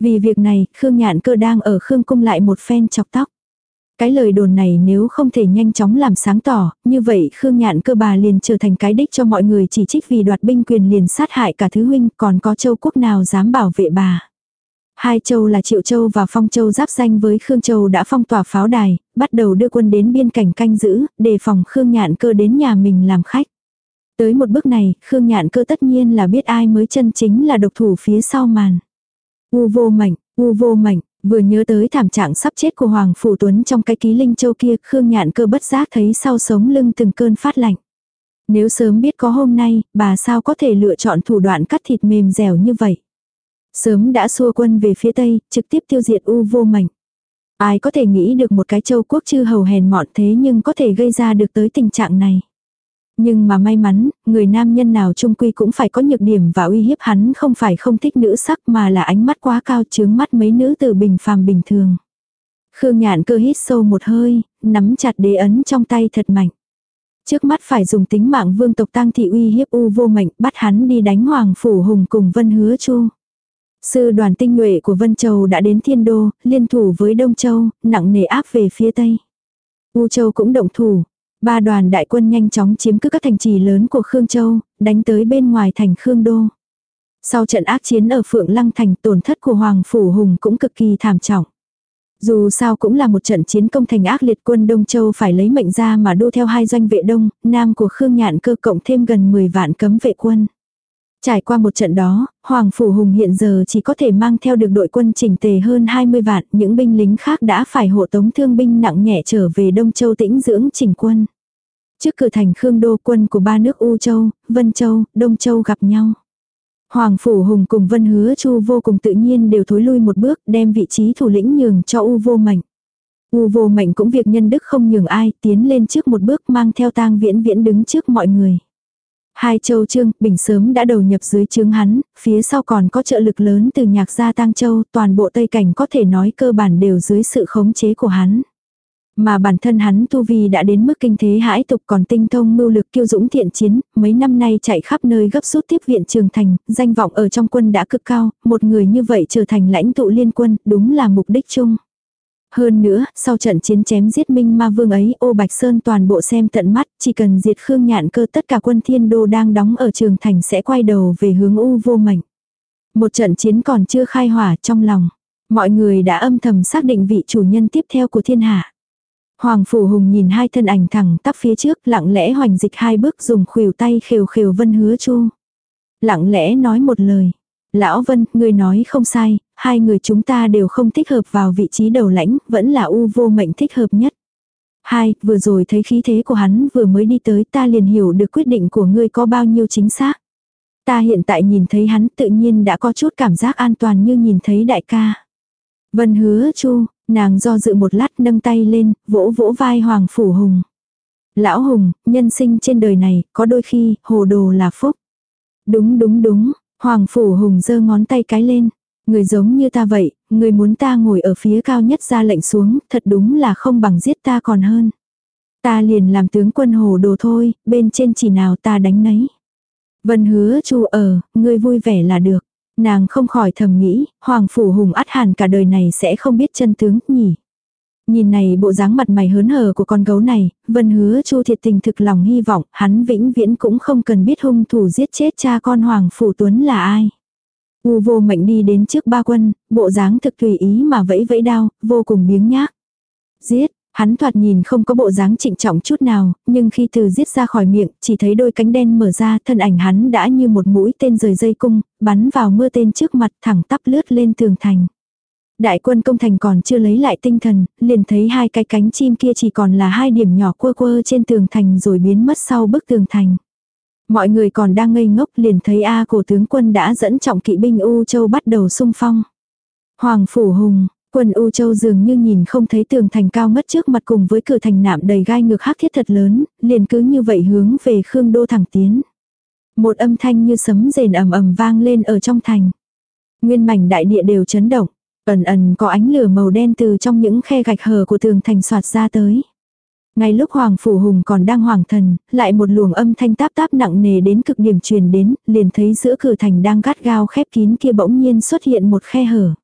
Vì việc này, Khương Nhạn cơ đang ở Khương Cung lại một phen chọc tóc. Cái lời đồn này nếu không thể nhanh chóng làm sáng tỏ, như vậy Khương Nhạn cơ bà liền trở thành cái đích cho mọi người chỉ trích vì đoạt binh quyền liền sát hại cả thứ huynh, còn có châu quốc nào dám bảo vệ bà. Hai châu là Triệu Châu và Phong Châu giáp danh với Khương Châu đã phong tỏa pháo đài, bắt đầu đưa quân đến biên cảnh canh giữ, đề phòng Khương Nhạn cơ đến nhà mình làm khách. Tới một bước này, Khương Nhạn cơ tất nhiên là biết ai mới chân chính là độc thủ phía sau màn. U vô mảnh, u vô mảnh, vừa nhớ tới thảm trạng sắp chết của Hoàng Phủ Tuấn trong cái ký linh châu kia, Khương Nhạn cơ bất giác thấy sau sống lưng từng cơn phát lạnh. Nếu sớm biết có hôm nay, bà sao có thể lựa chọn thủ đoạn cắt thịt mềm dẻo như vậy. Sớm đã xua quân về phía Tây, trực tiếp tiêu diệt U vô mảnh. Ai có thể nghĩ được một cái châu quốc chư hầu hèn mọn thế nhưng có thể gây ra được tới tình trạng này. Nhưng mà may mắn, người nam nhân nào trung quy cũng phải có nhược điểm và uy hiếp hắn không phải không thích nữ sắc mà là ánh mắt quá cao chướng mắt mấy nữ từ bình phàm bình thường. Khương nhạn cơ hít sâu một hơi, nắm chặt đế ấn trong tay thật mạnh. Trước mắt phải dùng tính mạng vương tộc tăng thị uy hiếp u vô mệnh bắt hắn đi đánh hoàng phủ hùng cùng vân hứa chu. Sư đoàn tinh nhuệ của Vân Châu đã đến Thiên Đô, liên thủ với Đông Châu, nặng nề áp về phía Tây. U Châu cũng động thủ. Ba đoàn đại quân nhanh chóng chiếm cứ các thành trì lớn của Khương Châu, đánh tới bên ngoài thành Khương Đô. Sau trận ác chiến ở Phượng Lăng Thành tổn thất của Hoàng Phủ Hùng cũng cực kỳ thảm trọng. Dù sao cũng là một trận chiến công thành ác liệt quân Đông Châu phải lấy mệnh ra mà đô theo hai doanh vệ đông, nam của Khương Nhạn cơ cộng thêm gần 10 vạn cấm vệ quân. Trải qua một trận đó, Hoàng Phủ Hùng hiện giờ chỉ có thể mang theo được đội quân chỉnh tề hơn 20 vạn, những binh lính khác đã phải hộ tống thương binh nặng nhẹ trở về Đông Châu tĩnh dưỡng chỉnh quân. Trước cửa thành Khương Đô quân của ba nước U Châu, Vân Châu, Đông Châu gặp nhau. Hoàng Phủ Hùng cùng Vân Hứa Chu vô cùng tự nhiên đều thối lui một bước đem vị trí thủ lĩnh nhường cho U vô mệnh. U vô mệnh cũng việc nhân đức không nhường ai tiến lên trước một bước mang theo tang viễn viễn đứng trước mọi người. Hai châu trương, bình sớm đã đầu nhập dưới trướng hắn, phía sau còn có trợ lực lớn từ nhạc gia tăng châu, toàn bộ Tây Cảnh có thể nói cơ bản đều dưới sự khống chế của hắn. Mà bản thân hắn tu vi đã đến mức kinh thế hãi tục còn tinh thông mưu lực kiêu dũng thiện chiến, mấy năm nay chạy khắp nơi gấp rút tiếp viện trường thành, danh vọng ở trong quân đã cực cao, một người như vậy trở thành lãnh tụ liên quân, đúng là mục đích chung. Hơn nữa, sau trận chiến chém giết Minh Ma Vương ấy, ô Bạch Sơn toàn bộ xem tận mắt, chỉ cần diệt Khương Nhạn cơ tất cả quân thiên đô đang đóng ở trường thành sẽ quay đầu về hướng U vô mệnh. Một trận chiến còn chưa khai hỏa trong lòng. Mọi người đã âm thầm xác định vị chủ nhân tiếp theo của thiên hạ. Hoàng Phủ Hùng nhìn hai thân ảnh thẳng tắp phía trước lặng lẽ hoành dịch hai bước dùng khuỷu tay khều khều vân hứa chu. Lặng lẽ nói một lời. Lão Vân, người nói không sai, hai người chúng ta đều không thích hợp vào vị trí đầu lãnh, vẫn là u vô mệnh thích hợp nhất. Hai, vừa rồi thấy khí thế của hắn vừa mới đi tới ta liền hiểu được quyết định của ngươi có bao nhiêu chính xác. Ta hiện tại nhìn thấy hắn tự nhiên đã có chút cảm giác an toàn như nhìn thấy đại ca. Vân hứa chu, nàng do dự một lát nâng tay lên, vỗ vỗ vai Hoàng Phủ Hùng. Lão Hùng, nhân sinh trên đời này, có đôi khi, hồ đồ là phúc. Đúng đúng đúng, Hoàng Phủ Hùng giơ ngón tay cái lên. Người giống như ta vậy, người muốn ta ngồi ở phía cao nhất ra lệnh xuống, thật đúng là không bằng giết ta còn hơn. Ta liền làm tướng quân hồ đồ thôi, bên trên chỉ nào ta đánh nấy. Vân hứa chu ở, ngươi vui vẻ là được. Nàng không khỏi thầm nghĩ, Hoàng Phủ Hùng ắt hẳn cả đời này sẽ không biết chân tướng, nhỉ. Nhìn này bộ dáng mặt mày hớn hở của con gấu này, Vân hứa Chu thiệt tình thực lòng hy vọng hắn vĩnh viễn cũng không cần biết hung thủ giết chết cha con Hoàng Phủ Tuấn là ai. U vô mệnh đi đến trước ba quân, bộ dáng thực tùy ý mà vẫy vẫy đao, vô cùng biếng nhác. Giết, hắn thoạt nhìn không có bộ dáng trịnh trọng chút nào, nhưng khi từ giết ra khỏi miệng, chỉ thấy đôi cánh đen mở ra, thân ảnh hắn đã như một mũi tên rời dây cung, bắn vào mưa tên trước mặt thẳng tắp lướt lên tường thành. Đại quân công thành còn chưa lấy lại tinh thần, liền thấy hai cái cánh chim kia chỉ còn là hai điểm nhỏ quơ quơ trên tường thành rồi biến mất sau bức tường thành. Mọi người còn đang ngây ngốc liền thấy A cổ tướng quân đã dẫn trọng kỵ binh U Châu bắt đầu xung phong. Hoàng Phủ Hùng, quân U Châu dường như nhìn không thấy tường thành cao ngất trước mặt cùng với cửa thành nạm đầy gai ngược hắc thiết thật lớn, liền cứ như vậy hướng về Khương Đô thẳng tiến. Một âm thanh như sấm rền ầm ầm vang lên ở trong thành. Nguyên mảnh đại địa đều chấn động. Ẩn ẩn có ánh lửa màu đen từ trong những khe gạch hờ của tường thành soạt ra tới. Ngay lúc Hoàng Phủ Hùng còn đang hoàng thần, lại một luồng âm thanh táp táp nặng nề đến cực điểm truyền đến, liền thấy giữa cửa thành đang gắt gao khép kín kia bỗng nhiên xuất hiện một khe hở.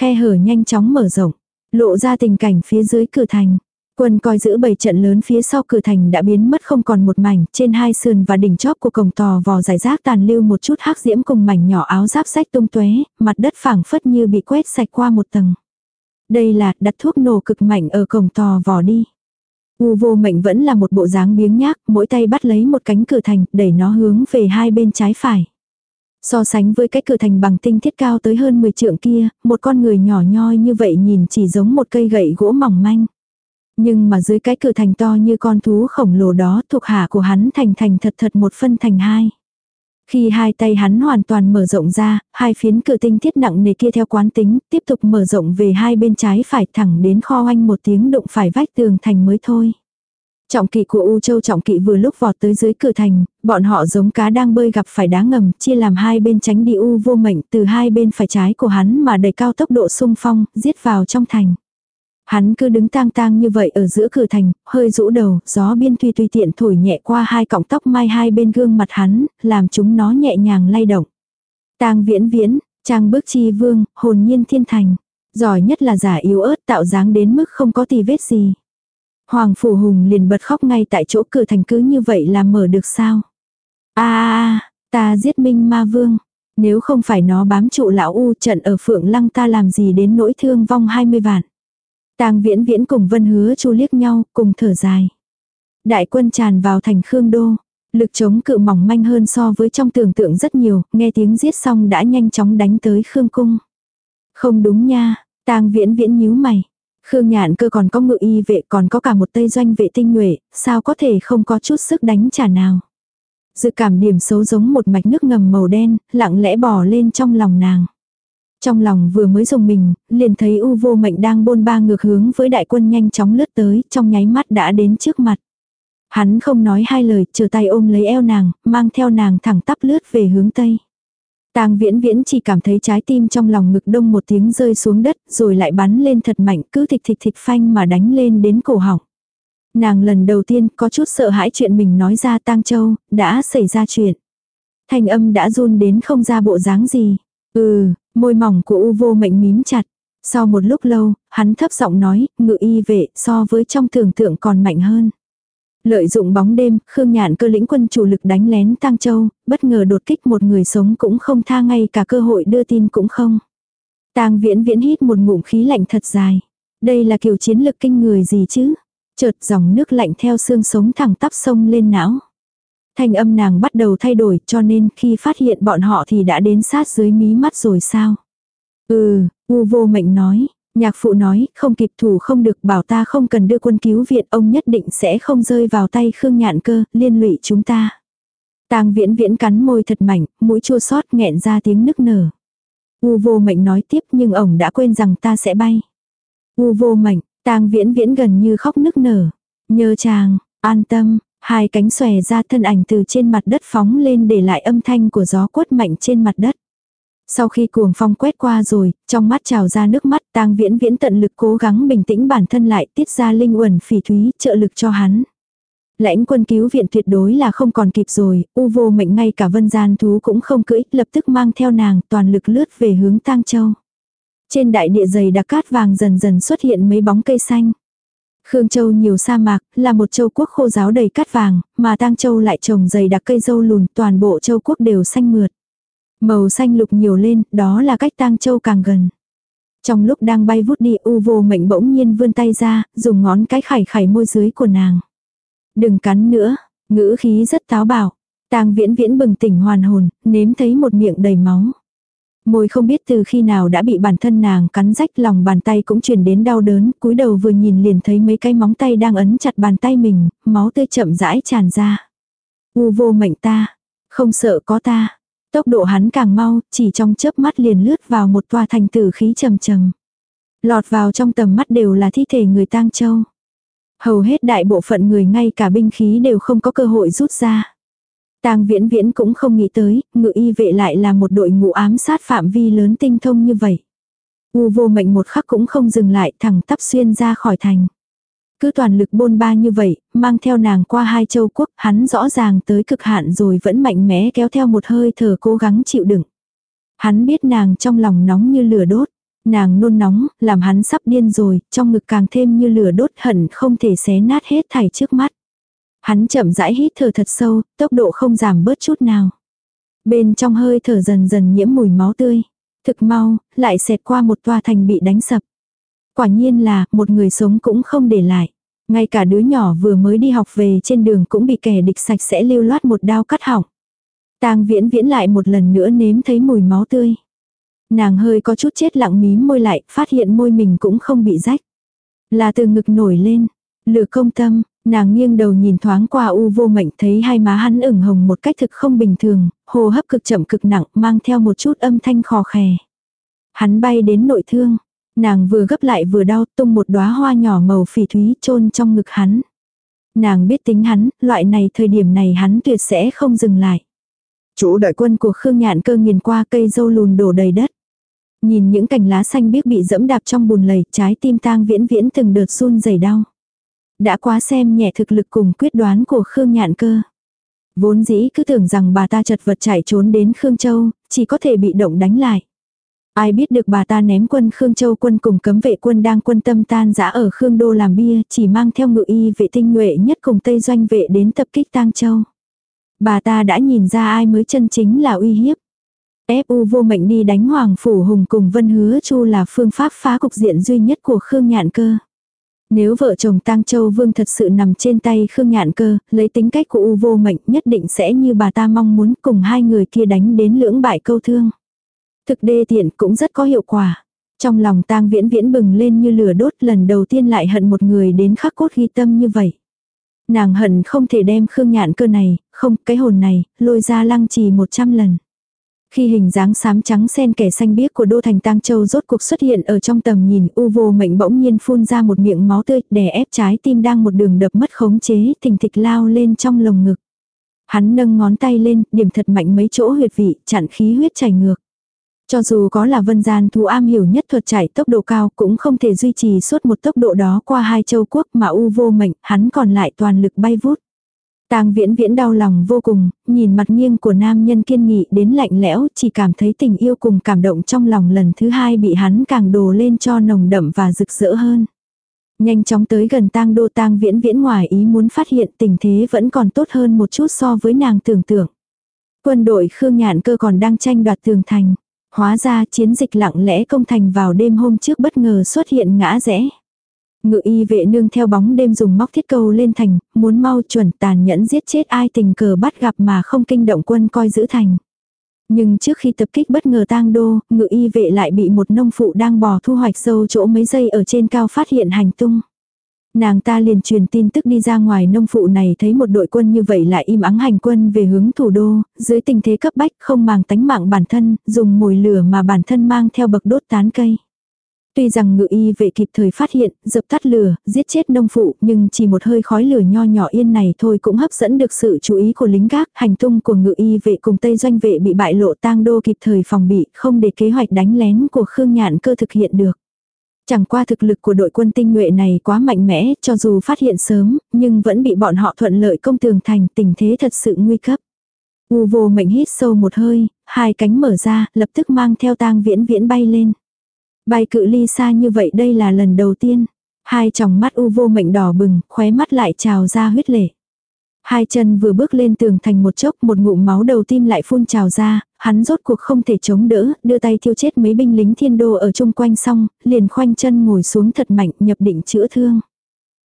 Khe hở nhanh chóng mở rộng, lộ ra tình cảnh phía dưới cửa thành. Quân coi giữ bảy trận lớn phía sau cửa thành đã biến mất không còn một mảnh, trên hai sườn và đỉnh chóp của cổng tò vò giải rác tàn lưu một chút hắc diễm cùng mảnh nhỏ áo giáp sách tung tóe, mặt đất phẳng phất như bị quét sạch qua một tầng. Đây là đặt thuốc nổ cực mạnh ở cổng tò vò đi. U vô mệnh vẫn là một bộ dáng biếng nhác, mỗi tay bắt lấy một cánh cửa thành, đẩy nó hướng về hai bên trái phải. So sánh với cái cửa thành bằng tinh thiết cao tới hơn 10 trượng kia, một con người nhỏ nhoi như vậy nhìn chỉ giống một cây gậy gỗ mỏng manh. Nhưng mà dưới cái cửa thành to như con thú khổng lồ đó thuộc hạ của hắn thành thành thật thật một phân thành hai. Khi hai tay hắn hoàn toàn mở rộng ra, hai phiến cửa tinh thiết nặng nề kia theo quán tính, tiếp tục mở rộng về hai bên trái phải thẳng đến kho oanh một tiếng đụng phải vách tường thành mới thôi. Trọng kỵ của U Châu trọng kỵ vừa lúc vọt tới dưới cửa thành, bọn họ giống cá đang bơi gặp phải đá ngầm, chia làm hai bên tránh đi U vô mệnh từ hai bên phải trái của hắn mà đẩy cao tốc độ sung phong, giết vào trong thành. Hắn cứ đứng tang tang như vậy ở giữa cửa thành, hơi rũ đầu, gió biên tuy tùy tiện thổi nhẹ qua hai cọng tóc mai hai bên gương mặt hắn, làm chúng nó nhẹ nhàng lay động. Tang viễn viễn, trang bước chi vương, hồn nhiên thiên thành. Giỏi nhất là giả yếu ớt tạo dáng đến mức không có tì vết gì. Hoàng Phủ Hùng liền bật khóc ngay tại chỗ cửa thành cứ như vậy là mở được sao. a ta giết minh ma vương. Nếu không phải nó bám trụ lão U trận ở phượng lăng ta làm gì đến nỗi thương vong 20 vạn. Tang viễn viễn cùng vân hứa chu liếc nhau, cùng thở dài. Đại quân tràn vào thành Khương Đô. Lực chống cự mỏng manh hơn so với trong tưởng tượng rất nhiều, nghe tiếng giết xong đã nhanh chóng đánh tới Khương Cung. Không đúng nha, tang viễn viễn nhíu mày. Khương nhạn cơ còn có ngự y vệ còn có cả một tây doanh vệ tinh nhuệ, sao có thể không có chút sức đánh trả nào. Dự cảm điểm xấu giống một mạch nước ngầm màu đen, lặng lẽ bò lên trong lòng nàng. Trong lòng vừa mới dùng mình, liền thấy u vô mệnh đang bôn ba ngược hướng với đại quân nhanh chóng lướt tới, trong nháy mắt đã đến trước mặt. Hắn không nói hai lời, chờ tay ôm lấy eo nàng, mang theo nàng thẳng tắp lướt về hướng tây. Tang viễn viễn chỉ cảm thấy trái tim trong lòng ngực đông một tiếng rơi xuống đất, rồi lại bắn lên thật mạnh, cứ thịch thịch thịch phanh mà đánh lên đến cổ họng. Nàng lần đầu tiên có chút sợ hãi chuyện mình nói ra tang châu, đã xảy ra chuyện. Thanh âm đã run đến không ra bộ dáng gì. Ừ, môi mỏng của u vô mệnh mím chặt. Sau một lúc lâu, hắn thấp giọng nói, ngự y vệ so với trong tưởng tượng còn mạnh hơn. Lợi dụng bóng đêm, Khương Nhạn cơ lĩnh quân chủ lực đánh lén Tăng Châu, bất ngờ đột kích một người sống cũng không tha ngay cả cơ hội đưa tin cũng không. Tang viễn viễn hít một ngụm khí lạnh thật dài. Đây là kiểu chiến lược kinh người gì chứ? Chợt dòng nước lạnh theo xương sống thẳng tắp sông lên não. Thanh âm nàng bắt đầu thay đổi cho nên khi phát hiện bọn họ thì đã đến sát dưới mí mắt rồi sao? Ừ, U vô mệnh nói, Nhạc phụ nói, không kịp thủ không được bảo ta không cần đưa quân cứu viện, ông nhất định sẽ không rơi vào tay Khương Nhạn cơ, liên lụy chúng ta. Tang viễn viễn cắn môi thật mảnh, mũi chua xót nghẹn ra tiếng nức nở. U vô mệnh nói tiếp nhưng ổng đã quên rằng ta sẽ bay. U vô mệnh, tang viễn viễn gần như khóc nức nở. nhờ chàng, an tâm, hai cánh xòe ra thân ảnh từ trên mặt đất phóng lên để lại âm thanh của gió quất mạnh trên mặt đất. Sau khi cuồng phong quét qua rồi, trong mắt trào ra nước mắt tang viễn viễn tận lực cố gắng bình tĩnh bản thân lại tiết ra linh uẩn phỉ thúy trợ lực cho hắn. Lãnh quân cứu viện tuyệt đối là không còn kịp rồi, u vô mệnh ngay cả vân gian thú cũng không cưỡi, lập tức mang theo nàng toàn lực lướt về hướng tang châu. Trên đại địa dày đặc cát vàng dần dần xuất hiện mấy bóng cây xanh. Khương Châu nhiều sa mạc, là một châu quốc khô giáo đầy cát vàng, mà Tang Châu lại trồng dày đặc cây dâu lùn, toàn bộ châu quốc đều xanh mượt. Màu xanh lục nhiều lên, đó là cách tang châu càng gần. Trong lúc đang bay vút đi u vô mệnh bỗng nhiên vươn tay ra, dùng ngón cái khải khải môi dưới của nàng. Đừng cắn nữa, ngữ khí rất táo bạo. tang viễn viễn bừng tỉnh hoàn hồn, nếm thấy một miệng đầy máu. Môi không biết từ khi nào đã bị bản thân nàng cắn rách lòng bàn tay cũng truyền đến đau đớn, cúi đầu vừa nhìn liền thấy mấy cái móng tay đang ấn chặt bàn tay mình, máu tươi chậm rãi tràn ra. U vô mệnh ta, không sợ có ta, Tốc độ hắn càng mau, chỉ trong chớp mắt liền lướt vào một tòa thành tử khí trầm trầm. Lọt vào trong tầm mắt đều là thi thể người tang châu. Hầu hết đại bộ phận người ngay cả binh khí đều không có cơ hội rút ra. Tang viễn viễn cũng không nghĩ tới, ngự y vệ lại là một đội ngũ ám sát phạm vi lớn tinh thông như vậy. U vô mệnh một khắc cũng không dừng lại thẳng tắp xuyên ra khỏi thành. Cứ toàn lực bôn ba như vậy, mang theo nàng qua hai châu quốc, hắn rõ ràng tới cực hạn rồi vẫn mạnh mẽ kéo theo một hơi thở cố gắng chịu đựng. Hắn biết nàng trong lòng nóng như lửa đốt. Nàng nôn nóng, làm hắn sắp điên rồi, trong ngực càng thêm như lửa đốt hận không thể xé nát hết thảy trước mắt. Hắn chậm rãi hít thở thật sâu, tốc độ không giảm bớt chút nào. Bên trong hơi thở dần dần nhiễm mùi máu tươi. Thực mau, lại xẹt qua một tòa thành bị đánh sập. Quả nhiên là, một người sống cũng không để lại. Ngay cả đứa nhỏ vừa mới đi học về trên đường cũng bị kẻ địch sạch sẽ lưu loát một đao cắt hỏng. Tang viễn viễn lại một lần nữa nếm thấy mùi máu tươi. Nàng hơi có chút chết lặng mím môi lại, phát hiện môi mình cũng không bị rách. Là từ ngực nổi lên. Lửa công tâm, nàng nghiêng đầu nhìn thoáng qua u vô mệnh thấy hai má hắn ửng hồng một cách thực không bình thường, hô hấp cực chậm cực nặng mang theo một chút âm thanh khò khè. Hắn bay đến nội thương. Nàng vừa gấp lại vừa đau tung một đóa hoa nhỏ màu phỉ thúy chôn trong ngực hắn. Nàng biết tính hắn, loại này thời điểm này hắn tuyệt sẽ không dừng lại. Chỗ đại quân của Khương Nhạn cơ nghiền qua cây dâu lùn đổ đầy đất. Nhìn những cành lá xanh biếc bị dẫm đạp trong bùn lầy, trái tim tang viễn viễn từng đợt run rẩy đau. Đã quá xem nhẹ thực lực cùng quyết đoán của Khương Nhạn cơ. Vốn dĩ cứ tưởng rằng bà ta chật vật chạy trốn đến Khương Châu, chỉ có thể bị động đánh lại. Ai biết được bà ta ném quân Khương Châu quân cùng cấm vệ quân đang quân tâm tan giã ở Khương Đô làm bia, chỉ mang theo ngự y vệ tinh nhuệ nhất cùng Tây Doanh vệ đến tập kích Tang Châu. Bà ta đã nhìn ra ai mới chân chính là uy hiếp. FU vô mệnh đi đánh Hoàng Phủ Hùng cùng Vân Hứa Chu là phương pháp phá cục diện duy nhất của Khương Nhạn Cơ. Nếu vợ chồng Tang Châu Vương thật sự nằm trên tay Khương Nhạn Cơ, lấy tính cách của U vô mệnh nhất định sẽ như bà ta mong muốn cùng hai người kia đánh đến lưỡng bại câu thương. Thực đê tiện cũng rất có hiệu quả. Trong lòng tang viễn viễn bừng lên như lửa đốt lần đầu tiên lại hận một người đến khắc cốt ghi tâm như vậy. Nàng hận không thể đem khương nhạn cơ này, không, cái hồn này, lôi ra lăng trì một trăm lần. Khi hình dáng xám trắng sen kẻ xanh biếc của Đô Thành Tang Châu rốt cuộc xuất hiện ở trong tầm nhìn, U vô mệnh bỗng nhiên phun ra một miệng máu tươi, đè ép trái tim đang một đường đập mất khống chế, thình thịch lao lên trong lồng ngực. Hắn nâng ngón tay lên, điểm thật mạnh mấy chỗ huyệt vị, chặn khí huyết chảy ngược. Cho dù có là vân gian thú am hiểu nhất thuật chạy tốc độ cao cũng không thể duy trì suốt một tốc độ đó qua hai châu quốc mà u vô mệnh, hắn còn lại toàn lực bay vút. Tang viễn viễn đau lòng vô cùng, nhìn mặt nghiêng của nam nhân kiên nghị đến lạnh lẽo, chỉ cảm thấy tình yêu cùng cảm động trong lòng lần thứ hai bị hắn càng đồ lên cho nồng đậm và rực rỡ hơn. Nhanh chóng tới gần tang đô tang viễn viễn ngoài ý muốn phát hiện tình thế vẫn còn tốt hơn một chút so với nàng tưởng tượng. Quân đội Khương Nhạn cơ còn đang tranh đoạt tường thành. Hóa ra chiến dịch lặng lẽ công thành vào đêm hôm trước bất ngờ xuất hiện ngã rẽ. Ngự y vệ nương theo bóng đêm dùng móc thiết câu lên thành, muốn mau chuẩn tàn nhẫn giết chết ai tình cờ bắt gặp mà không kinh động quân coi giữ thành. Nhưng trước khi tập kích bất ngờ tang đô, ngự y vệ lại bị một nông phụ đang bò thu hoạch sâu chỗ mấy giây ở trên cao phát hiện hành tung. Nàng ta liền truyền tin tức đi ra ngoài nông phụ này thấy một đội quân như vậy lại im ắng hành quân về hướng thủ đô, dưới tình thế cấp bách không màng tánh mạng bản thân, dùng mồi lửa mà bản thân mang theo bậc đốt tán cây. Tuy rằng ngự y vệ kịp thời phát hiện, dập tắt lửa, giết chết nông phụ, nhưng chỉ một hơi khói lửa nho nhỏ yên này thôi cũng hấp dẫn được sự chú ý của lính gác. Hành tung của ngự y vệ cùng Tây Doanh vệ bị bại lộ tang đô kịp thời phòng bị, không để kế hoạch đánh lén của Khương Nhạn cơ thực hiện được. Chẳng qua thực lực của đội quân tinh nhuệ này quá mạnh mẽ, cho dù phát hiện sớm, nhưng vẫn bị bọn họ thuận lợi công tường thành, tình thế thật sự nguy cấp. U vô mệnh hít sâu một hơi, hai cánh mở ra, lập tức mang theo tang viễn viễn bay lên. Bay cự ly xa như vậy đây là lần đầu tiên. Hai tròng mắt u vô mệnh đỏ bừng, khóe mắt lại trào ra huyết lệ. Hai chân vừa bước lên tường thành một chốc một ngụm máu đầu tim lại phun trào ra, hắn rốt cuộc không thể chống đỡ, đưa tay thiêu chết mấy binh lính thiên đô ở chung quanh xong, liền khoanh chân ngồi xuống thật mạnh nhập định chữa thương.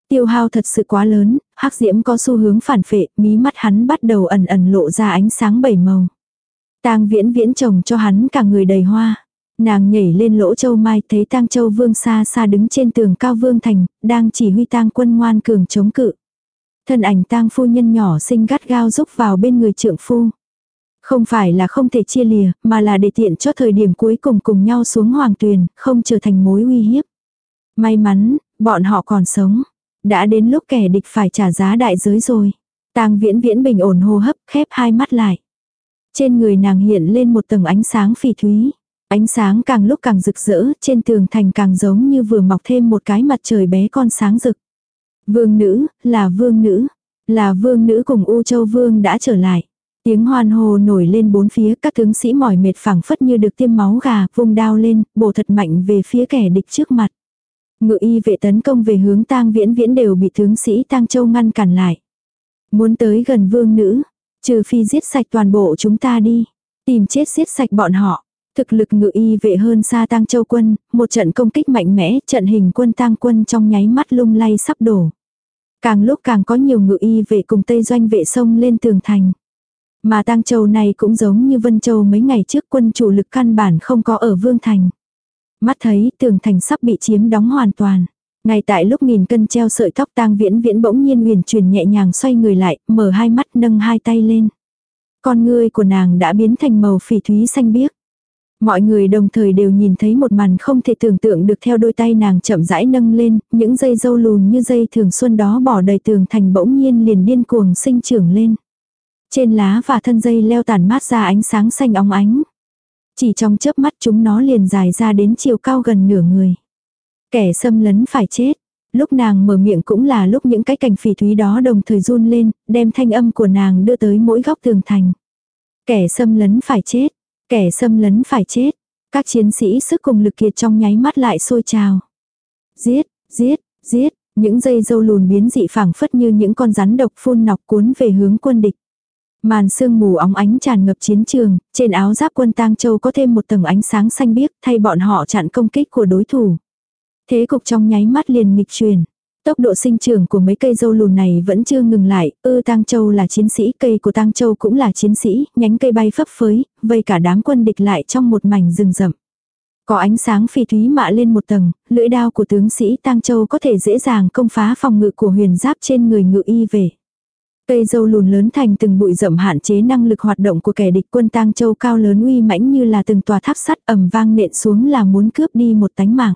Tiêu hao thật sự quá lớn, hắc diễm có xu hướng phản phệ, mí mắt hắn bắt đầu ẩn ẩn lộ ra ánh sáng bảy màu. Tang viễn viễn chồng cho hắn cả người đầy hoa. Nàng nhảy lên lỗ châu mai thấy tang châu vương xa xa đứng trên tường cao vương thành, đang chỉ huy tang quân ngoan cường chống cự. Thân ảnh tang phu nhân nhỏ xinh gắt gao rúc vào bên người trượng phu. Không phải là không thể chia lìa, mà là để tiện cho thời điểm cuối cùng cùng nhau xuống hoàng tuyền, không trở thành mối uy hiếp. May mắn, bọn họ còn sống. Đã đến lúc kẻ địch phải trả giá đại giới rồi. Tang viễn viễn bình ổn hô hấp, khép hai mắt lại. Trên người nàng hiện lên một tầng ánh sáng phỉ thúy. Ánh sáng càng lúc càng rực rỡ, trên tường thành càng giống như vừa mọc thêm một cái mặt trời bé con sáng rực. Vương nữ, là vương nữ, là vương nữ cùng U Châu Vương đã trở lại. Tiếng hoan hô nổi lên bốn phía, các tướng sĩ mỏi mệt phẳng phất như được tiêm máu gà, vung đao lên, bổ thật mạnh về phía kẻ địch trước mặt. Ngự y vệ tấn công về hướng tang viễn viễn đều bị tướng sĩ tang châu ngăn cản lại. Muốn tới gần vương nữ, trừ phi giết sạch toàn bộ chúng ta đi. Tìm chết giết sạch bọn họ. Thực lực ngự y vệ hơn xa tang châu quân, một trận công kích mạnh mẽ, trận hình quân tang quân trong nháy mắt lung lay sắp đổ. Càng lúc càng có nhiều ngự y vệ cùng Tây Doanh vệ sông lên tường thành. Mà tang châu này cũng giống như Vân Châu mấy ngày trước quân chủ lực căn bản không có ở Vương Thành. Mắt thấy tường thành sắp bị chiếm đóng hoàn toàn. Ngay tại lúc nghìn cân treo sợi tóc tang viễn viễn bỗng nhiên huyền chuyển nhẹ nhàng xoay người lại, mở hai mắt nâng hai tay lên. Con ngươi của nàng đã biến thành màu phỉ thúy xanh biếc. Mọi người đồng thời đều nhìn thấy một màn không thể tưởng tượng được theo đôi tay nàng chậm rãi nâng lên, những dây dâu lùn như dây thường xuân đó bỏ đầy tường thành bỗng nhiên liền điên cuồng sinh trưởng lên. Trên lá và thân dây leo tàn mát ra ánh sáng xanh óng ánh. Chỉ trong chớp mắt chúng nó liền dài ra đến chiều cao gần nửa người. Kẻ xâm lấn phải chết. Lúc nàng mở miệng cũng là lúc những cái cành phỉ thúy đó đồng thời run lên, đem thanh âm của nàng đưa tới mỗi góc tường thành. Kẻ xâm lấn phải chết. Kẻ xâm lấn phải chết. Các chiến sĩ sức cùng lực kiệt trong nháy mắt lại sôi trào. Giết, giết, giết, những dây dâu lùn biến dị phảng phất như những con rắn độc phun nọc cuốn về hướng quân địch. Màn sương mù óng ánh tràn ngập chiến trường, trên áo giáp quân tang châu có thêm một tầng ánh sáng xanh biếc thay bọn họ chặn công kích của đối thủ. Thế cục trong nháy mắt liền nghịch chuyển. Tốc độ sinh trưởng của mấy cây dâu lùn này vẫn chưa ngừng lại, ư Tang Châu là chiến sĩ, cây của Tang Châu cũng là chiến sĩ, nhánh cây bay phấp phới, vây cả đám quân địch lại trong một mảnh rừng rậm. Có ánh sáng phi thúy mạ lên một tầng, lưỡi đao của tướng sĩ Tang Châu có thể dễ dàng công phá phòng ngự của huyền giáp trên người ngự y về. Cây dâu lùn lớn thành từng bụi rậm hạn chế năng lực hoạt động của kẻ địch quân tang châu cao lớn uy mãnh như là từng tòa tháp sắt ầm vang nện xuống là muốn cướp đi một tánh mạng.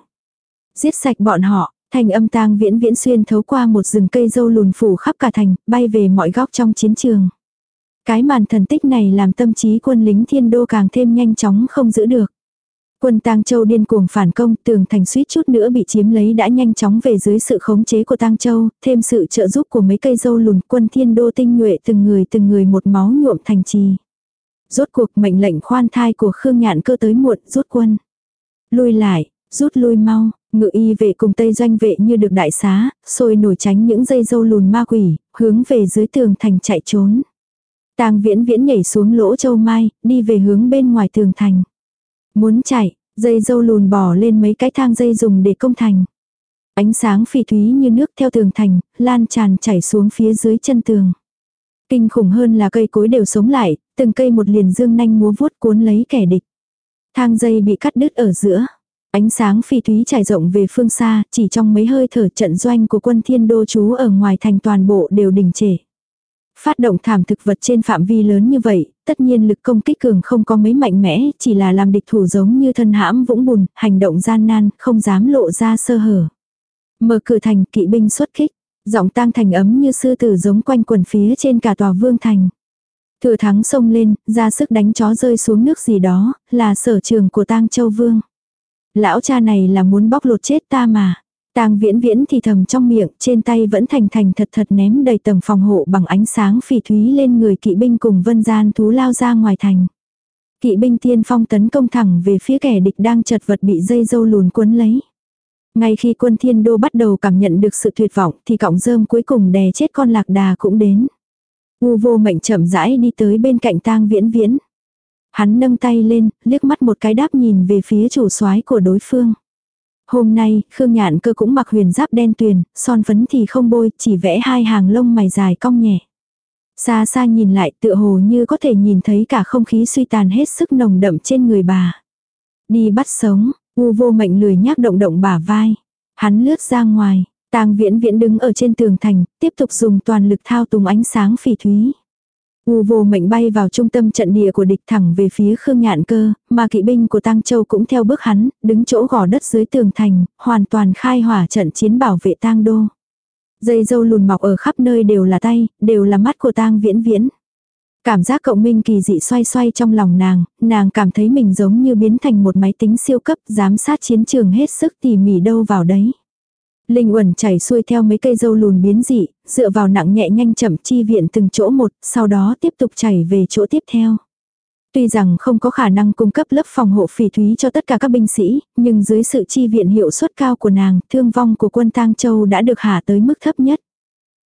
Giết sạch bọn họ, thành âm tang viễn viễn xuyên thấu qua một rừng cây dâu lùn phủ khắp cả thành, bay về mọi góc trong chiến trường. Cái màn thần tích này làm tâm trí quân lính thiên đô càng thêm nhanh chóng không giữ được. Quân Tang Châu điên cuồng phản công, tường thành suýt chút nữa bị chiếm lấy đã nhanh chóng về dưới sự khống chế của Tang Châu, thêm sự trợ giúp của mấy cây dâu lùn, quân Thiên Đô tinh nhuệ từng người từng người một máu nhuộm thành trì. Rốt cuộc mệnh lệnh khoan thai của Khương Nhạn cơ tới muộn, rút quân. Lui lại, rút lui mau, ngự y vệ cùng Tây doanh vệ như được đại xá, sôi nổi tránh những dây dâu lùn ma quỷ, hướng về dưới tường thành chạy trốn. Tang viễn viễn nhảy xuống lỗ châu mai, đi về hướng bên ngoài tường thành. Muốn chạy, dây dâu lùn bỏ lên mấy cái thang dây dùng để công thành. Ánh sáng phỉ thúy như nước theo tường thành, lan tràn chảy xuống phía dưới chân tường. Kinh khủng hơn là cây cối đều sống lại, từng cây một liền dương nanh múa vuốt cuốn lấy kẻ địch. Thang dây bị cắt đứt ở giữa. Ánh sáng phi thúy trải rộng về phương xa, chỉ trong mấy hơi thở trận doanh của quân thiên đô chú ở ngoài thành toàn bộ đều đình trệ. Phát động thảm thực vật trên phạm vi lớn như vậy, tất nhiên lực công kích cường không có mấy mạnh mẽ, chỉ là làm địch thủ giống như thân hãm vũng bùn, hành động gian nan, không dám lộ ra sơ hở. Mở cửa thành kỵ binh xuất kích, giọng tang thành ấm như sư tử giống quanh quần phía trên cả tòa vương thành. Thừa thắng sông lên, ra sức đánh chó rơi xuống nước gì đó, là sở trường của tang châu vương. Lão cha này là muốn bóc lột chết ta mà. Tang viễn viễn thì thầm trong miệng, trên tay vẫn thành thành thật thật ném đầy tầng phòng hộ bằng ánh sáng phỉ thúy lên người kỵ binh cùng vân gian thú lao ra ngoài thành. Kỵ binh tiên phong tấn công thẳng về phía kẻ địch đang chật vật bị dây dâu lùn cuốn lấy. Ngay khi quân thiên đô bắt đầu cảm nhận được sự tuyệt vọng thì cọng rơm cuối cùng đè chết con lạc đà cũng đến. U vô mệnh chậm rãi đi tới bên cạnh tang viễn viễn. Hắn nâng tay lên, liếc mắt một cái đáp nhìn về phía chủ soái của đối phương. Hôm nay, Khương Nhạn cơ cũng mặc huyền giáp đen tuyền, son phấn thì không bôi, chỉ vẽ hai hàng lông mày dài cong nhẹ. Xa xa nhìn lại tựa hồ như có thể nhìn thấy cả không khí suy tàn hết sức nồng đậm trên người bà. Đi bắt sống, u vô mệnh lười nhác động động bả vai. Hắn lướt ra ngoài, tang viễn viễn đứng ở trên tường thành, tiếp tục dùng toàn lực thao túng ánh sáng phỉ thúy. U vô mệnh bay vào trung tâm trận địa của địch thẳng về phía Khương Nhạn Cơ, mà kỵ binh của Tăng Châu cũng theo bước hắn, đứng chỗ gò đất dưới tường thành, hoàn toàn khai hỏa trận chiến bảo vệ Tang Đô. Dây dâu lùn mọc ở khắp nơi đều là tay, đều là mắt của tang viễn viễn. Cảm giác cộng minh kỳ dị xoay xoay trong lòng nàng, nàng cảm thấy mình giống như biến thành một máy tính siêu cấp giám sát chiến trường hết sức tỉ mỉ đâu vào đấy. Linh uẩn chảy xuôi theo mấy cây dâu lùn biến dị, dựa vào nặng nhẹ nhanh chậm chi viện từng chỗ một, sau đó tiếp tục chảy về chỗ tiếp theo. Tuy rằng không có khả năng cung cấp lớp phòng hộ phỉ thúy cho tất cả các binh sĩ, nhưng dưới sự chi viện hiệu suất cao của nàng, thương vong của quân tang châu đã được hạ tới mức thấp nhất.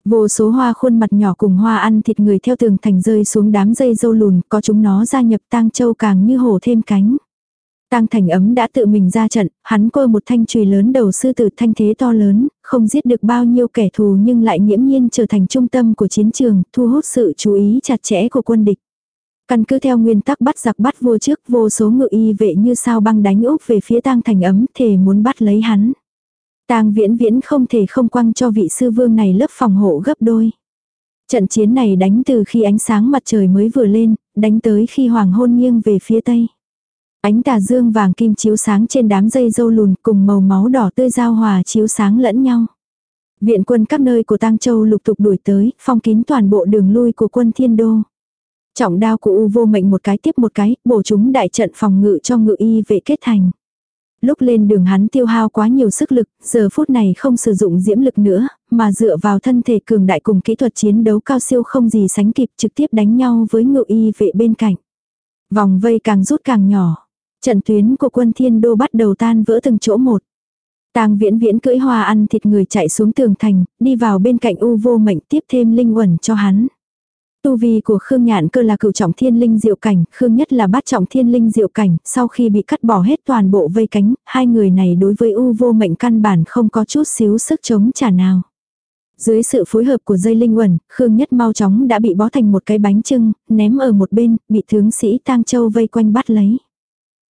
Vô số hoa khuôn mặt nhỏ cùng hoa ăn thịt người theo tường thành rơi xuống đám dây dâu lùn, có chúng nó gia nhập tang châu càng như hổ thêm cánh. Tang thành ấm đã tự mình ra trận, hắn coi một thanh chùy lớn đầu sư tử thanh thế to lớn, không giết được bao nhiêu kẻ thù nhưng lại nghiễm nhiên trở thành trung tâm của chiến trường, thu hút sự chú ý chặt chẽ của quân địch. Căn cứ theo nguyên tắc bắt giặc bắt vô trước vô số ngự y vệ như sao băng đánh úp về phía tang thành ấm thề muốn bắt lấy hắn. Tang viễn viễn không thể không quăng cho vị sư vương này lớp phòng hộ gấp đôi. Trận chiến này đánh từ khi ánh sáng mặt trời mới vừa lên, đánh tới khi hoàng hôn nghiêng về phía tây. Ánh tà dương vàng kim chiếu sáng trên đám dây dâu lùn cùng màu máu đỏ tươi giao hòa chiếu sáng lẫn nhau. Viện quân các nơi của Tăng Châu lục tục đuổi tới, phong kín toàn bộ đường lui của quân thiên đô. Trọng đao của U vô mệnh một cái tiếp một cái, bổ chúng đại trận phòng ngự cho ngự y vệ kết thành. Lúc lên đường hắn tiêu hao quá nhiều sức lực, giờ phút này không sử dụng diễm lực nữa, mà dựa vào thân thể cường đại cùng kỹ thuật chiến đấu cao siêu không gì sánh kịp trực tiếp đánh nhau với ngự y vệ bên cạnh. Vòng vây càng rút càng nhỏ. Trận tuyến của quân thiên đô bắt đầu tan vỡ từng chỗ một. Tang viễn viễn cưỡi hoa ăn thịt người chạy xuống tường thành, đi vào bên cạnh u vô mệnh tiếp thêm linh quẩn cho hắn. Tu vi của Khương Nhạn cơ là cửu trọng thiên linh diệu cảnh, Khương nhất là bát trọng thiên linh diệu cảnh, sau khi bị cắt bỏ hết toàn bộ vây cánh, hai người này đối với U vô mệnh căn bản không có chút xíu sức chống trả nào. Dưới sự phối hợp của dây linh quẩn, Khương nhất mau chóng đã bị bó thành một cái bánh trưng, ném ở một bên, bị tướng sĩ tang châu vây quanh bắt lấy.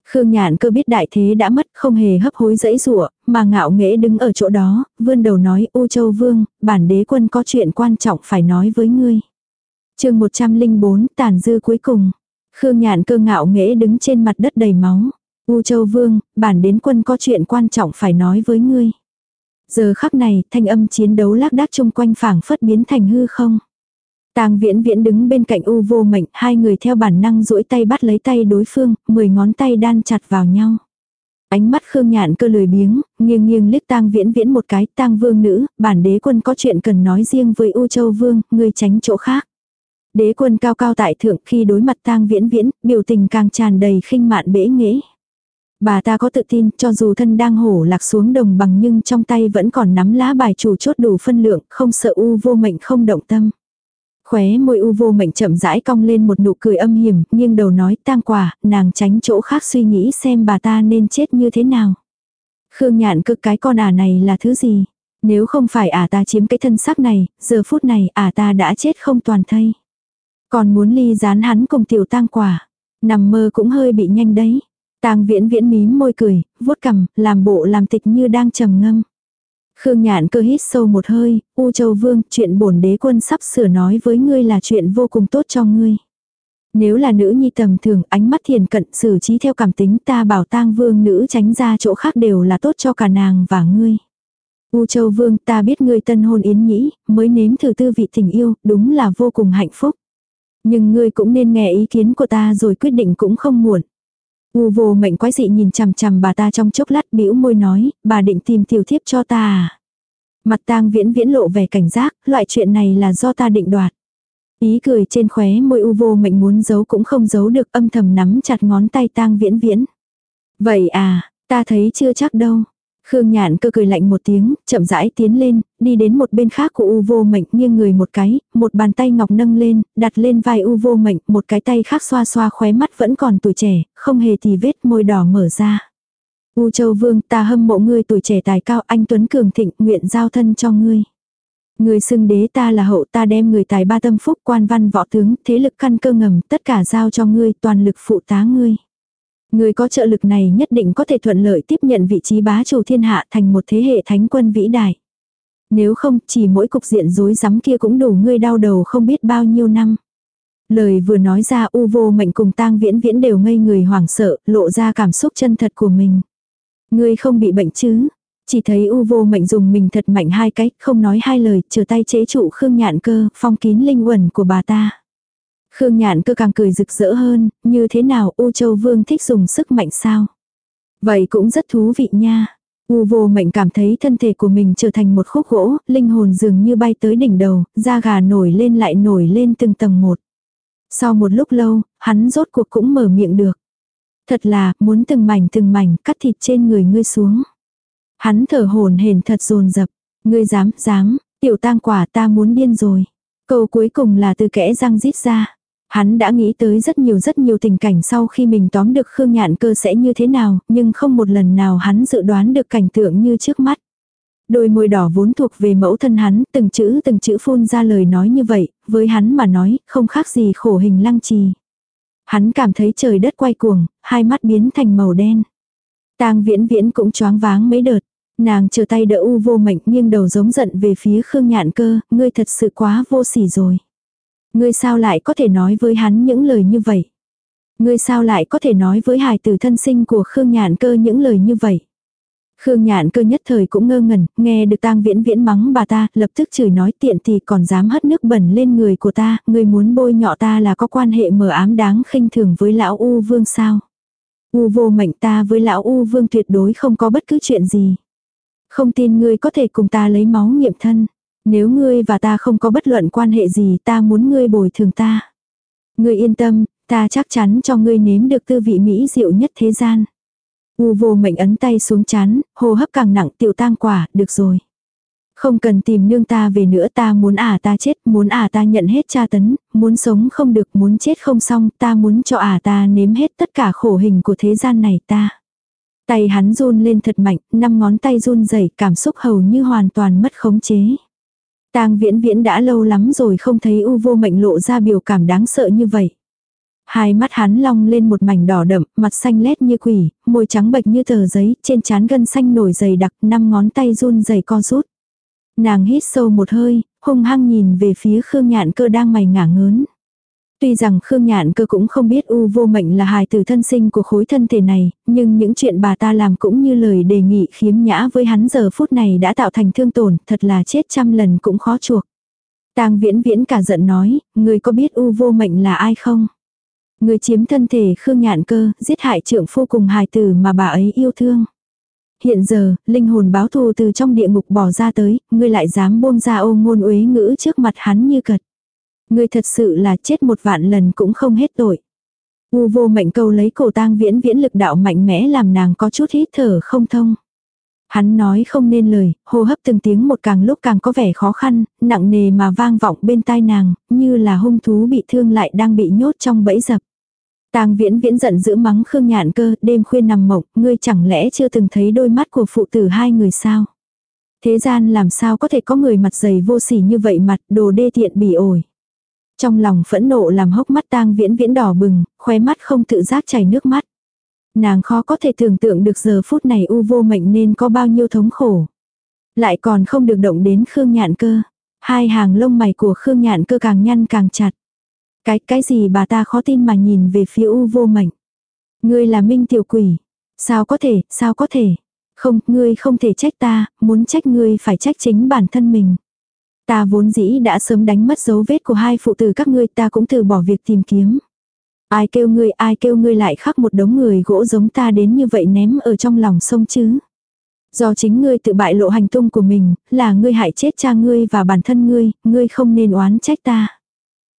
Khương Nhạn cơ biết đại thế đã mất, không hề hấp hối dẫy rủa, mà ngạo nghễ đứng ở chỗ đó, vươn đầu nói: "U Châu Vương, bản đế quân có chuyện quan trọng phải nói với ngươi." chương 104 tàn dư cuối cùng. Khương Nhạn cơ ngạo nghễ đứng trên mặt đất đầy máu. U Châu Vương, bản đến quân có chuyện quan trọng phải nói với ngươi. Giờ khắc này, thanh âm chiến đấu lác đác chung quanh phảng phất biến thành hư không. Tang Viễn Viễn đứng bên cạnh U Vô Mệnh, hai người theo bản năng duỗi tay bắt lấy tay đối phương, mười ngón tay đan chặt vào nhau. Ánh mắt Khương Nhạn cơ lười biếng, nghiêng nghiêng liếc Tang Viễn Viễn một cái, Tang Vương nữ, bản đế quân có chuyện cần nói riêng với U Châu Vương, ngươi tránh chỗ khác. Đế quân cao cao tại thượng khi đối mặt tang viễn viễn, biểu tình càng tràn đầy khinh mạn bể nghễ. Bà ta có tự tin cho dù thân đang hổ lạc xuống đồng bằng nhưng trong tay vẫn còn nắm lá bài chủ chốt đủ phân lượng, không sợ u vô mệnh không động tâm. Khóe môi u vô mệnh chậm rãi cong lên một nụ cười âm hiểm, nghiêng đầu nói tang quả, nàng tránh chỗ khác suy nghĩ xem bà ta nên chết như thế nào. Khương nhạn cực cái con ả này là thứ gì? Nếu không phải ả ta chiếm cái thân xác này, giờ phút này ả ta đã chết không toàn thây. Còn muốn ly gián hắn cùng tiểu tang quả. Nằm mơ cũng hơi bị nhanh đấy. Tang viễn viễn mím môi cười, vuốt cằm, làm bộ làm tịch như đang trầm ngâm. Khương nhạn cơ hít sâu một hơi, U Châu Vương, chuyện bổn đế quân sắp sửa nói với ngươi là chuyện vô cùng tốt cho ngươi. Nếu là nữ nhi tầm thường, ánh mắt thiền cận xử trí theo cảm tính ta bảo tang vương nữ tránh ra chỗ khác đều là tốt cho cả nàng và ngươi. U Châu Vương ta biết ngươi tân hôn yến nhĩ, mới nếm thử tư vị tình yêu, đúng là vô cùng hạnh phúc. Nhưng ngươi cũng nên nghe ý kiến của ta rồi quyết định cũng không muộn. U vô mệnh quái dị nhìn chằm chằm bà ta trong chốc lát bĩu môi nói, bà định tìm tiểu thiếp cho ta à. Mặt tang viễn viễn lộ vẻ cảnh giác, loại chuyện này là do ta định đoạt. Ý cười trên khóe môi u vô mệnh muốn giấu cũng không giấu được âm thầm nắm chặt ngón tay tang viễn viễn. Vậy à, ta thấy chưa chắc đâu. Khương Nhạn cơ cười lạnh một tiếng, chậm rãi tiến lên, đi đến một bên khác của U vô mệnh nghiêng người một cái, một bàn tay ngọc nâng lên, đặt lên vai U vô mệnh, một cái tay khác xoa xoa khóe mắt vẫn còn tuổi trẻ, không hề thì vết môi đỏ mở ra. U châu vương ta hâm mộ ngươi tuổi trẻ tài cao anh Tuấn Cường Thịnh nguyện giao thân cho ngươi. Người xưng đế ta là hậu ta đem người tài ba tâm phúc quan văn võ tướng, thế lực căn cơ ngầm, tất cả giao cho ngươi, toàn lực phụ tá ngươi. Người có trợ lực này nhất định có thể thuận lợi tiếp nhận vị trí bá chủ thiên hạ thành một thế hệ thánh quân vĩ đại. Nếu không, chỉ mỗi cục diện rối rắm kia cũng đủ ngươi đau đầu không biết bao nhiêu năm. Lời vừa nói ra u vô mệnh cùng tang viễn viễn đều ngây người hoảng sợ, lộ ra cảm xúc chân thật của mình. Ngươi không bị bệnh chứ? Chỉ thấy u vô mệnh dùng mình thật mạnh hai cách, không nói hai lời, chờ tay chế trụ Khương Nhạn cơ, phong kín linh quẩn của bà ta. Khương Nhạn cơ càng cười rực rỡ hơn, như thế nào U Châu Vương thích dùng sức mạnh sao? Vậy cũng rất thú vị nha. U vô mệnh cảm thấy thân thể của mình trở thành một khúc gỗ, linh hồn dường như bay tới đỉnh đầu, da gà nổi lên lại nổi lên từng tầng một. Sau một lúc lâu, hắn rốt cuộc cũng mở miệng được. Thật là, muốn từng mảnh từng mảnh cắt thịt trên người ngươi xuống. Hắn thở hồn hển thật dồn dập Ngươi dám, dám, tiểu tang quả ta muốn điên rồi. Câu cuối cùng là từ kẽ răng rít ra. Hắn đã nghĩ tới rất nhiều rất nhiều tình cảnh sau khi mình tóm được Khương Nhạn cơ sẽ như thế nào, nhưng không một lần nào hắn dự đoán được cảnh tượng như trước mắt. Đôi môi đỏ vốn thuộc về mẫu thân hắn, từng chữ từng chữ phun ra lời nói như vậy, với hắn mà nói, không khác gì khổ hình lăng trì. Hắn cảm thấy trời đất quay cuồng, hai mắt biến thành màu đen. Tang viễn viễn cũng choáng váng mấy đợt. Nàng chờ tay đỡ u vô mệnh nghiêng đầu giống giận về phía Khương Nhạn cơ, ngươi thật sự quá vô sỉ rồi. Ngươi sao lại có thể nói với hắn những lời như vậy? Ngươi sao lại có thể nói với hài tử thân sinh của Khương Nhạn cơ những lời như vậy? Khương Nhạn cơ nhất thời cũng ngơ ngẩn, nghe được tang viễn viễn mắng bà ta, lập tức chửi nói tiện thì còn dám hất nước bẩn lên người của ta, ngươi muốn bôi nhọ ta là có quan hệ mờ ám đáng khinh thường với lão U Vương sao. U vô mệnh ta với lão U Vương tuyệt đối không có bất cứ chuyện gì. Không tin ngươi có thể cùng ta lấy máu nghiệm thân. Nếu ngươi và ta không có bất luận quan hệ gì ta muốn ngươi bồi thường ta. Ngươi yên tâm, ta chắc chắn cho ngươi nếm được tư vị mỹ diệu nhất thế gian. U vô mệnh ấn tay xuống chán, hô hấp càng nặng tiểu tang quả, được rồi. Không cần tìm nương ta về nữa ta muốn ả à ta chết, muốn ả à ta nhận hết tra tấn, muốn sống không được, muốn chết không xong, ta muốn cho ả à ta nếm hết tất cả khổ hình của thế gian này ta. Tay hắn run lên thật mạnh, năm ngón tay run rẩy cảm xúc hầu như hoàn toàn mất khống chế. Tang viễn viễn đã lâu lắm rồi không thấy u vô mệnh lộ ra biểu cảm đáng sợ như vậy. Hai mắt hắn long lên một mảnh đỏ đậm, mặt xanh lét như quỷ, môi trắng bệch như tờ giấy, trên trán gân xanh nổi dày đặc, năm ngón tay run rẩy co rút. Nàng hít sâu một hơi, hung hăng nhìn về phía Khương Nhạn cơ đang mày ngả ngớn. Tuy rằng Khương Nhạn cơ cũng không biết U vô mệnh là hài tử thân sinh của khối thân thể này, nhưng những chuyện bà ta làm cũng như lời đề nghị khiếm nhã với hắn giờ phút này đã tạo thành thương tổn, thật là chết trăm lần cũng khó chuộc. Tang viễn viễn cả giận nói, người có biết U vô mệnh là ai không? Người chiếm thân thể Khương Nhạn cơ, giết hại trưởng phu cùng hài tử mà bà ấy yêu thương. Hiện giờ, linh hồn báo thù từ trong địa ngục bỏ ra tới, ngươi lại dám buông ra ô ngôn uế ngữ trước mặt hắn như cật. Ngươi thật sự là chết một vạn lần cũng không hết tội. U vô mệnh câu lấy cổ tang viễn viễn lực đạo mạnh mẽ làm nàng có chút hít thở không thông. Hắn nói không nên lời, hô hấp từng tiếng một càng lúc càng có vẻ khó khăn, nặng nề mà vang vọng bên tai nàng, như là hung thú bị thương lại đang bị nhốt trong bẫy dập. Tang viễn viễn giận giữ mắng Khương Nhạn cơ, đêm khuya nằm mộng, ngươi chẳng lẽ chưa từng thấy đôi mắt của phụ tử hai người sao? Thế gian làm sao có thể có người mặt dày vô sỉ như vậy mặt đồ đê tiện bỉ ổi. Trong lòng phẫn nộ làm hốc mắt tang viễn viễn đỏ bừng, khóe mắt không tự giác chảy nước mắt. Nàng khó có thể tưởng tượng được giờ phút này u vô mệnh nên có bao nhiêu thống khổ. Lại còn không được động đến Khương Nhạn cơ. Hai hàng lông mày của Khương Nhạn cơ càng nhăn càng chặt. Cái, cái gì bà ta khó tin mà nhìn về phía u vô mệnh. Ngươi là minh tiểu quỷ. Sao có thể, sao có thể. Không, ngươi không thể trách ta, muốn trách ngươi phải trách chính bản thân mình. Ta vốn dĩ đã sớm đánh mất dấu vết của hai phụ tử các ngươi ta cũng từ bỏ việc tìm kiếm. Ai kêu ngươi ai kêu ngươi lại khắc một đống người gỗ giống ta đến như vậy ném ở trong lòng sông chứ. Do chính ngươi tự bại lộ hành tung của mình, là ngươi hại chết cha ngươi và bản thân ngươi, ngươi không nên oán trách ta.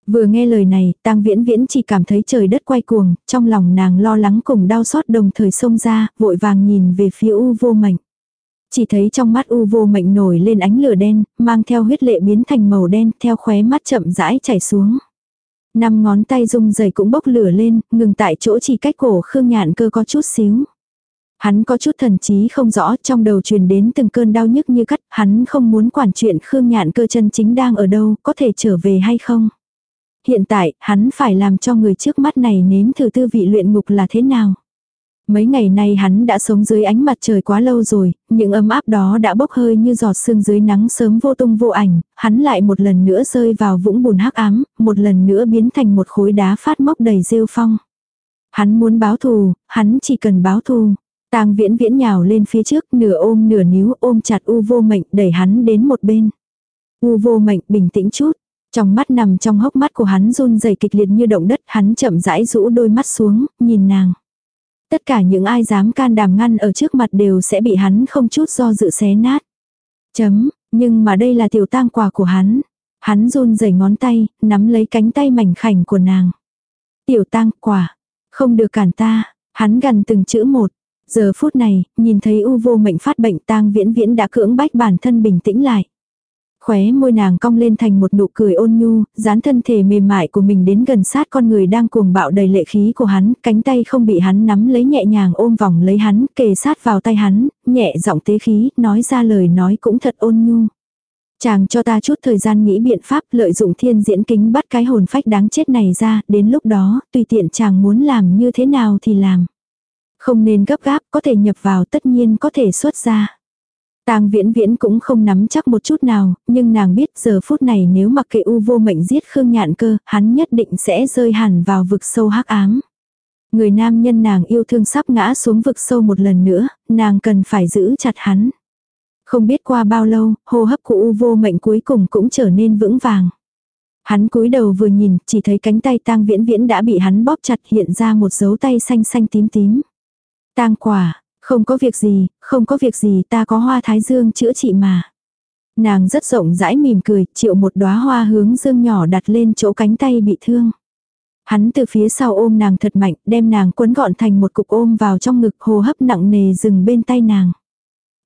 Vừa nghe lời này, tang viễn viễn chỉ cảm thấy trời đất quay cuồng, trong lòng nàng lo lắng cùng đau xót đồng thời xông ra, vội vàng nhìn về phía u vô mệnh. Chỉ thấy trong mắt u vô mệnh nổi lên ánh lửa đen, mang theo huyết lệ biến thành màu đen, theo khóe mắt chậm rãi chảy xuống. Năm ngón tay rung rẩy cũng bốc lửa lên, ngừng tại chỗ chỉ cách cổ Khương Nhạn cơ có chút xíu. Hắn có chút thần trí không rõ, trong đầu truyền đến từng cơn đau nhức như cắt, hắn không muốn quản chuyện Khương Nhạn cơ chân chính đang ở đâu, có thể trở về hay không. Hiện tại, hắn phải làm cho người trước mắt này nếm thử tư vị luyện ngục là thế nào. Mấy ngày nay hắn đã sống dưới ánh mặt trời quá lâu rồi, những ấm áp đó đã bốc hơi như giọt sương dưới nắng sớm vô tung vô ảnh, hắn lại một lần nữa rơi vào vũng bùn hắc ám, một lần nữa biến thành một khối đá phát mốc đầy rêu phong. Hắn muốn báo thù, hắn chỉ cần báo thù. Tang viễn viễn nhào lên phía trước, nửa ôm nửa níu ôm chặt u vô mệnh đẩy hắn đến một bên. U vô mệnh bình tĩnh chút. Trong mắt nằm trong hốc mắt của hắn run rẩy kịch liệt như động đất, hắn chậm rãi rũ đôi mắt xuống, nhìn nàng. Tất cả những ai dám can đảm ngăn ở trước mặt đều sẽ bị hắn không chút do dự xé nát. Chấm, nhưng mà đây là tiểu tang quà của hắn. Hắn run rẩy ngón tay, nắm lấy cánh tay mảnh khảnh của nàng. Tiểu tang quả, không được cản ta, hắn gần từng chữ một. Giờ phút này, nhìn thấy u vô mệnh phát bệnh tang viễn viễn đã cưỡng bách bản thân bình tĩnh lại. Khóe môi nàng cong lên thành một nụ cười ôn nhu, dán thân thể mềm mại của mình đến gần sát con người đang cuồng bạo đầy lệ khí của hắn, cánh tay không bị hắn nắm lấy nhẹ nhàng ôm vòng lấy hắn, kề sát vào tay hắn, nhẹ giọng tế khí, nói ra lời nói cũng thật ôn nhu. Chàng cho ta chút thời gian nghĩ biện pháp lợi dụng thiên diễn kính bắt cái hồn phách đáng chết này ra, đến lúc đó, tùy tiện chàng muốn làm như thế nào thì làm. Không nên gấp gáp, có thể nhập vào tất nhiên có thể xuất ra. Tang viễn viễn cũng không nắm chắc một chút nào, nhưng nàng biết giờ phút này nếu mặc kệ u vô mệnh giết Khương Nhạn cơ, hắn nhất định sẽ rơi hẳn vào vực sâu hắc ám. Người nam nhân nàng yêu thương sắp ngã xuống vực sâu một lần nữa, nàng cần phải giữ chặt hắn. Không biết qua bao lâu, hô hấp của u vô mệnh cuối cùng cũng trở nên vững vàng. Hắn cúi đầu vừa nhìn, chỉ thấy cánh tay tang viễn viễn đã bị hắn bóp chặt hiện ra một dấu tay xanh xanh tím tím. Tang quả, không có việc gì, không có việc gì ta có hoa thái dương chữa trị mà. Nàng rất rộng rãi mỉm cười, chịu một đóa hoa hướng dương nhỏ đặt lên chỗ cánh tay bị thương. Hắn từ phía sau ôm nàng thật mạnh, đem nàng quấn gọn thành một cục ôm vào trong ngực hô hấp nặng nề dừng bên tay nàng.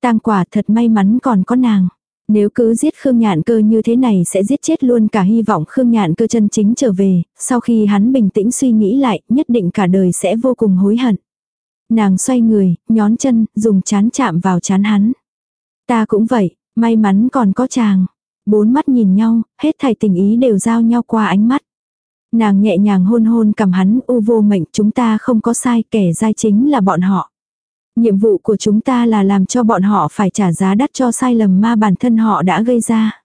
Tang quả thật may mắn còn có nàng. Nếu cứ giết Khương Nhạn cơ như thế này sẽ giết chết luôn cả hy vọng Khương Nhạn cơ chân chính trở về, sau khi hắn bình tĩnh suy nghĩ lại, nhất định cả đời sẽ vô cùng hối hận. Nàng xoay người, nhón chân, dùng chán chạm vào chán hắn. Ta cũng vậy, may mắn còn có chàng. Bốn mắt nhìn nhau, hết thảy tình ý đều giao nhau qua ánh mắt. Nàng nhẹ nhàng hôn hôn cầm hắn u vô mệnh chúng ta không có sai kẻ dai chính là bọn họ. Nhiệm vụ của chúng ta là làm cho bọn họ phải trả giá đắt cho sai lầm ma bản thân họ đã gây ra.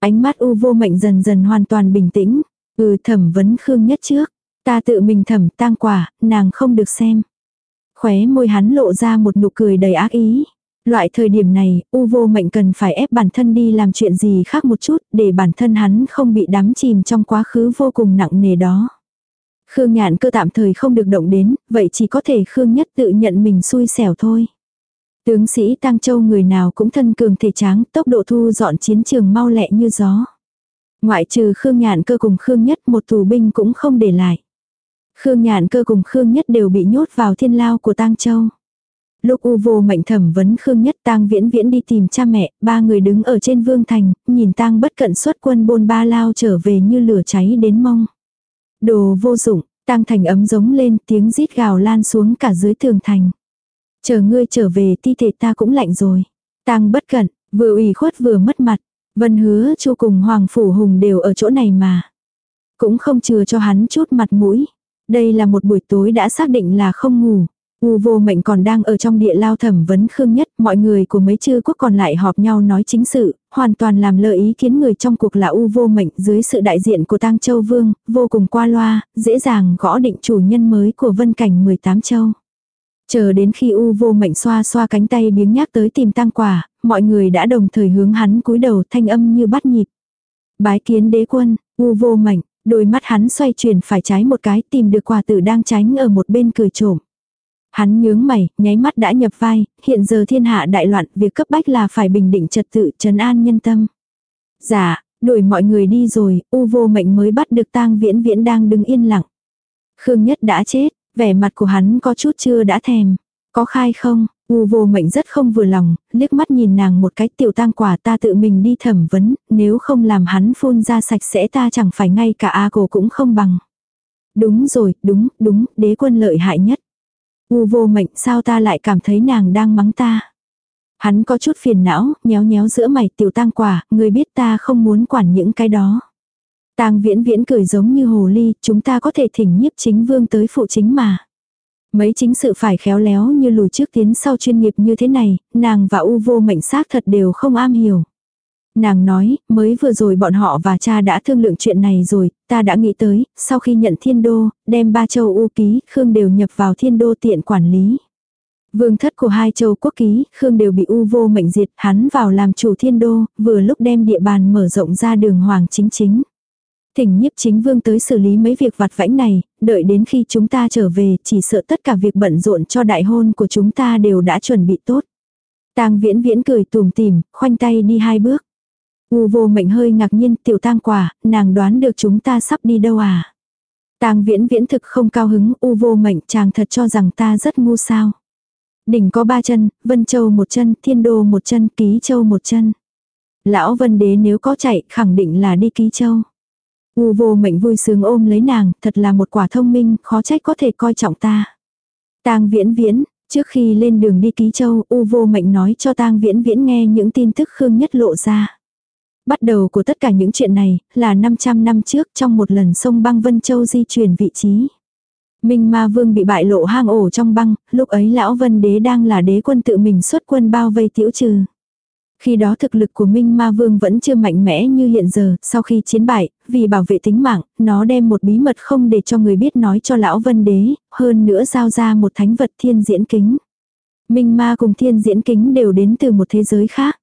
Ánh mắt u vô mệnh dần dần hoàn toàn bình tĩnh. Ừ thẩm vấn Khương nhất trước. Ta tự mình thẩm tang quả, nàng không được xem. Khóe môi hắn lộ ra một nụ cười đầy ác ý. Loại thời điểm này, u vô mệnh cần phải ép bản thân đi làm chuyện gì khác một chút để bản thân hắn không bị đắm chìm trong quá khứ vô cùng nặng nề đó. Khương nhạn cơ tạm thời không được động đến, vậy chỉ có thể Khương nhất tự nhận mình xui xẻo thôi. Tướng sĩ Tăng Châu người nào cũng thân cường thể tráng, tốc độ thu dọn chiến trường mau lẹ như gió. Ngoại trừ Khương nhạn cơ cùng Khương nhất một tù binh cũng không để lại. Khương nhạn cơ cùng Khương nhất đều bị nhốt vào thiên lao của tang Châu. Lúc U vô mệnh thẩm vấn Khương Nhất Tang Viễn Viễn đi tìm cha mẹ, ba người đứng ở trên vương thành, nhìn Tang bất cận xuất quân bôn ba lao trở về như lửa cháy đến mong Đồ vô dụng, tang thành ấm giống lên tiếng rít gào lan xuống cả dưới tường thành. Chờ ngươi trở về thi thể ta cũng lạnh rồi. tang bất cận vừa ủy khuất vừa mất mặt. Vân hứa chu cùng Hoàng Phủ Hùng đều ở chỗ này mà. Cũng không chừa cho hắn chút mặt mũi. Đây là một buổi tối đã xác định là không ngủ. U vô mệnh còn đang ở trong địa lao thẩm vấn Khương Nhất, mọi người của mấy chư quốc còn lại họp nhau nói chính sự, hoàn toàn làm lợi ý kiến người trong cuộc là U vô mệnh dưới sự đại diện của Tang Châu Vương, vô cùng qua loa, dễ dàng gõ định chủ nhân mới của vân cảnh 18 châu. Chờ đến khi U vô mệnh xoa xoa cánh tay biếng nhác tới tìm tăng quả, mọi người đã đồng thời hướng hắn cúi đầu thanh âm như bắt nhịp. Bái kiến đế quân, U vô mệnh, đôi mắt hắn xoay chuyển phải trái một cái tìm được quả tử đang tránh ở một bên cười trộm. Hắn nhướng mày, nháy mắt đã nhập vai, hiện giờ thiên hạ đại loạn, việc cấp bách là phải bình định trật tự, trấn an nhân tâm. Dạ, đuổi mọi người đi rồi, u vô mệnh mới bắt được tang viễn viễn đang đứng yên lặng. Khương Nhất đã chết, vẻ mặt của hắn có chút chưa đã thèm. Có khai không, u vô mệnh rất không vừa lòng, liếc mắt nhìn nàng một cái tiểu tang quả ta tự mình đi thẩm vấn, nếu không làm hắn phun ra sạch sẽ ta chẳng phải ngay cả A cổ cũng không bằng. Đúng rồi, đúng, đúng, đế quân lợi hại nhất. U vô mệnh sao ta lại cảm thấy nàng đang mắng ta. Hắn có chút phiền não, nhéo nhéo giữa mày tiểu tang quả, người biết ta không muốn quản những cái đó. Tang viễn viễn cười giống như hồ ly, chúng ta có thể thỉnh nhiếp chính vương tới phụ chính mà. Mấy chính sự phải khéo léo như lùi trước tiến sau chuyên nghiệp như thế này, nàng và u vô mệnh xác thật đều không am hiểu. Nàng nói, mới vừa rồi bọn họ và cha đã thương lượng chuyện này rồi, ta đã nghĩ tới, sau khi nhận thiên đô, đem ba châu u ký, khương đều nhập vào thiên đô tiện quản lý. Vương thất của hai châu quốc ký, Khương đều bị u vô mệnh diệt, hắn vào làm chủ thiên đô, vừa lúc đem địa bàn mở rộng ra đường hoàng chính chính. Thỉnh nhiếp chính vương tới xử lý mấy việc vặt vãnh này, đợi đến khi chúng ta trở về, chỉ sợ tất cả việc bận rộn cho đại hôn của chúng ta đều đã chuẩn bị tốt. Tang viễn viễn cười tùm tìm, khoanh tay đi hai bước. U vô mệnh hơi ngạc nhiên tiểu tang quả, nàng đoán được chúng ta sắp đi đâu à. Tang viễn viễn thực không cao hứng, u vô mệnh chàng thật cho rằng ta rất ngu sao. Đỉnh có ba chân, vân châu một chân, thiên đô một chân, ký châu một chân. Lão vân đế nếu có chạy, khẳng định là đi ký châu. U vô mệnh vui sướng ôm lấy nàng, thật là một quả thông minh, khó trách có thể coi trọng ta. Tang viễn viễn, trước khi lên đường đi ký châu, U vô mệnh nói cho tang viễn viễn nghe những tin tức Khương Nhất lộ ra. Bắt đầu của tất cả những chuyện này, là 500 năm trước trong một lần sông băng Vân Châu di chuyển vị trí. Minh Ma Vương bị bại lộ hang ổ trong băng, lúc ấy lão Vân Đế đang là đế quân tự mình xuất quân bao vây tiểu trừ. Khi đó thực lực của Minh Ma Vương vẫn chưa mạnh mẽ như hiện giờ, sau khi chiến bại, vì bảo vệ tính mạng, nó đem một bí mật không để cho người biết nói cho lão Vân Đế, hơn nữa giao ra một thánh vật thiên diễn kính. Minh Ma cùng thiên diễn kính đều đến từ một thế giới khác.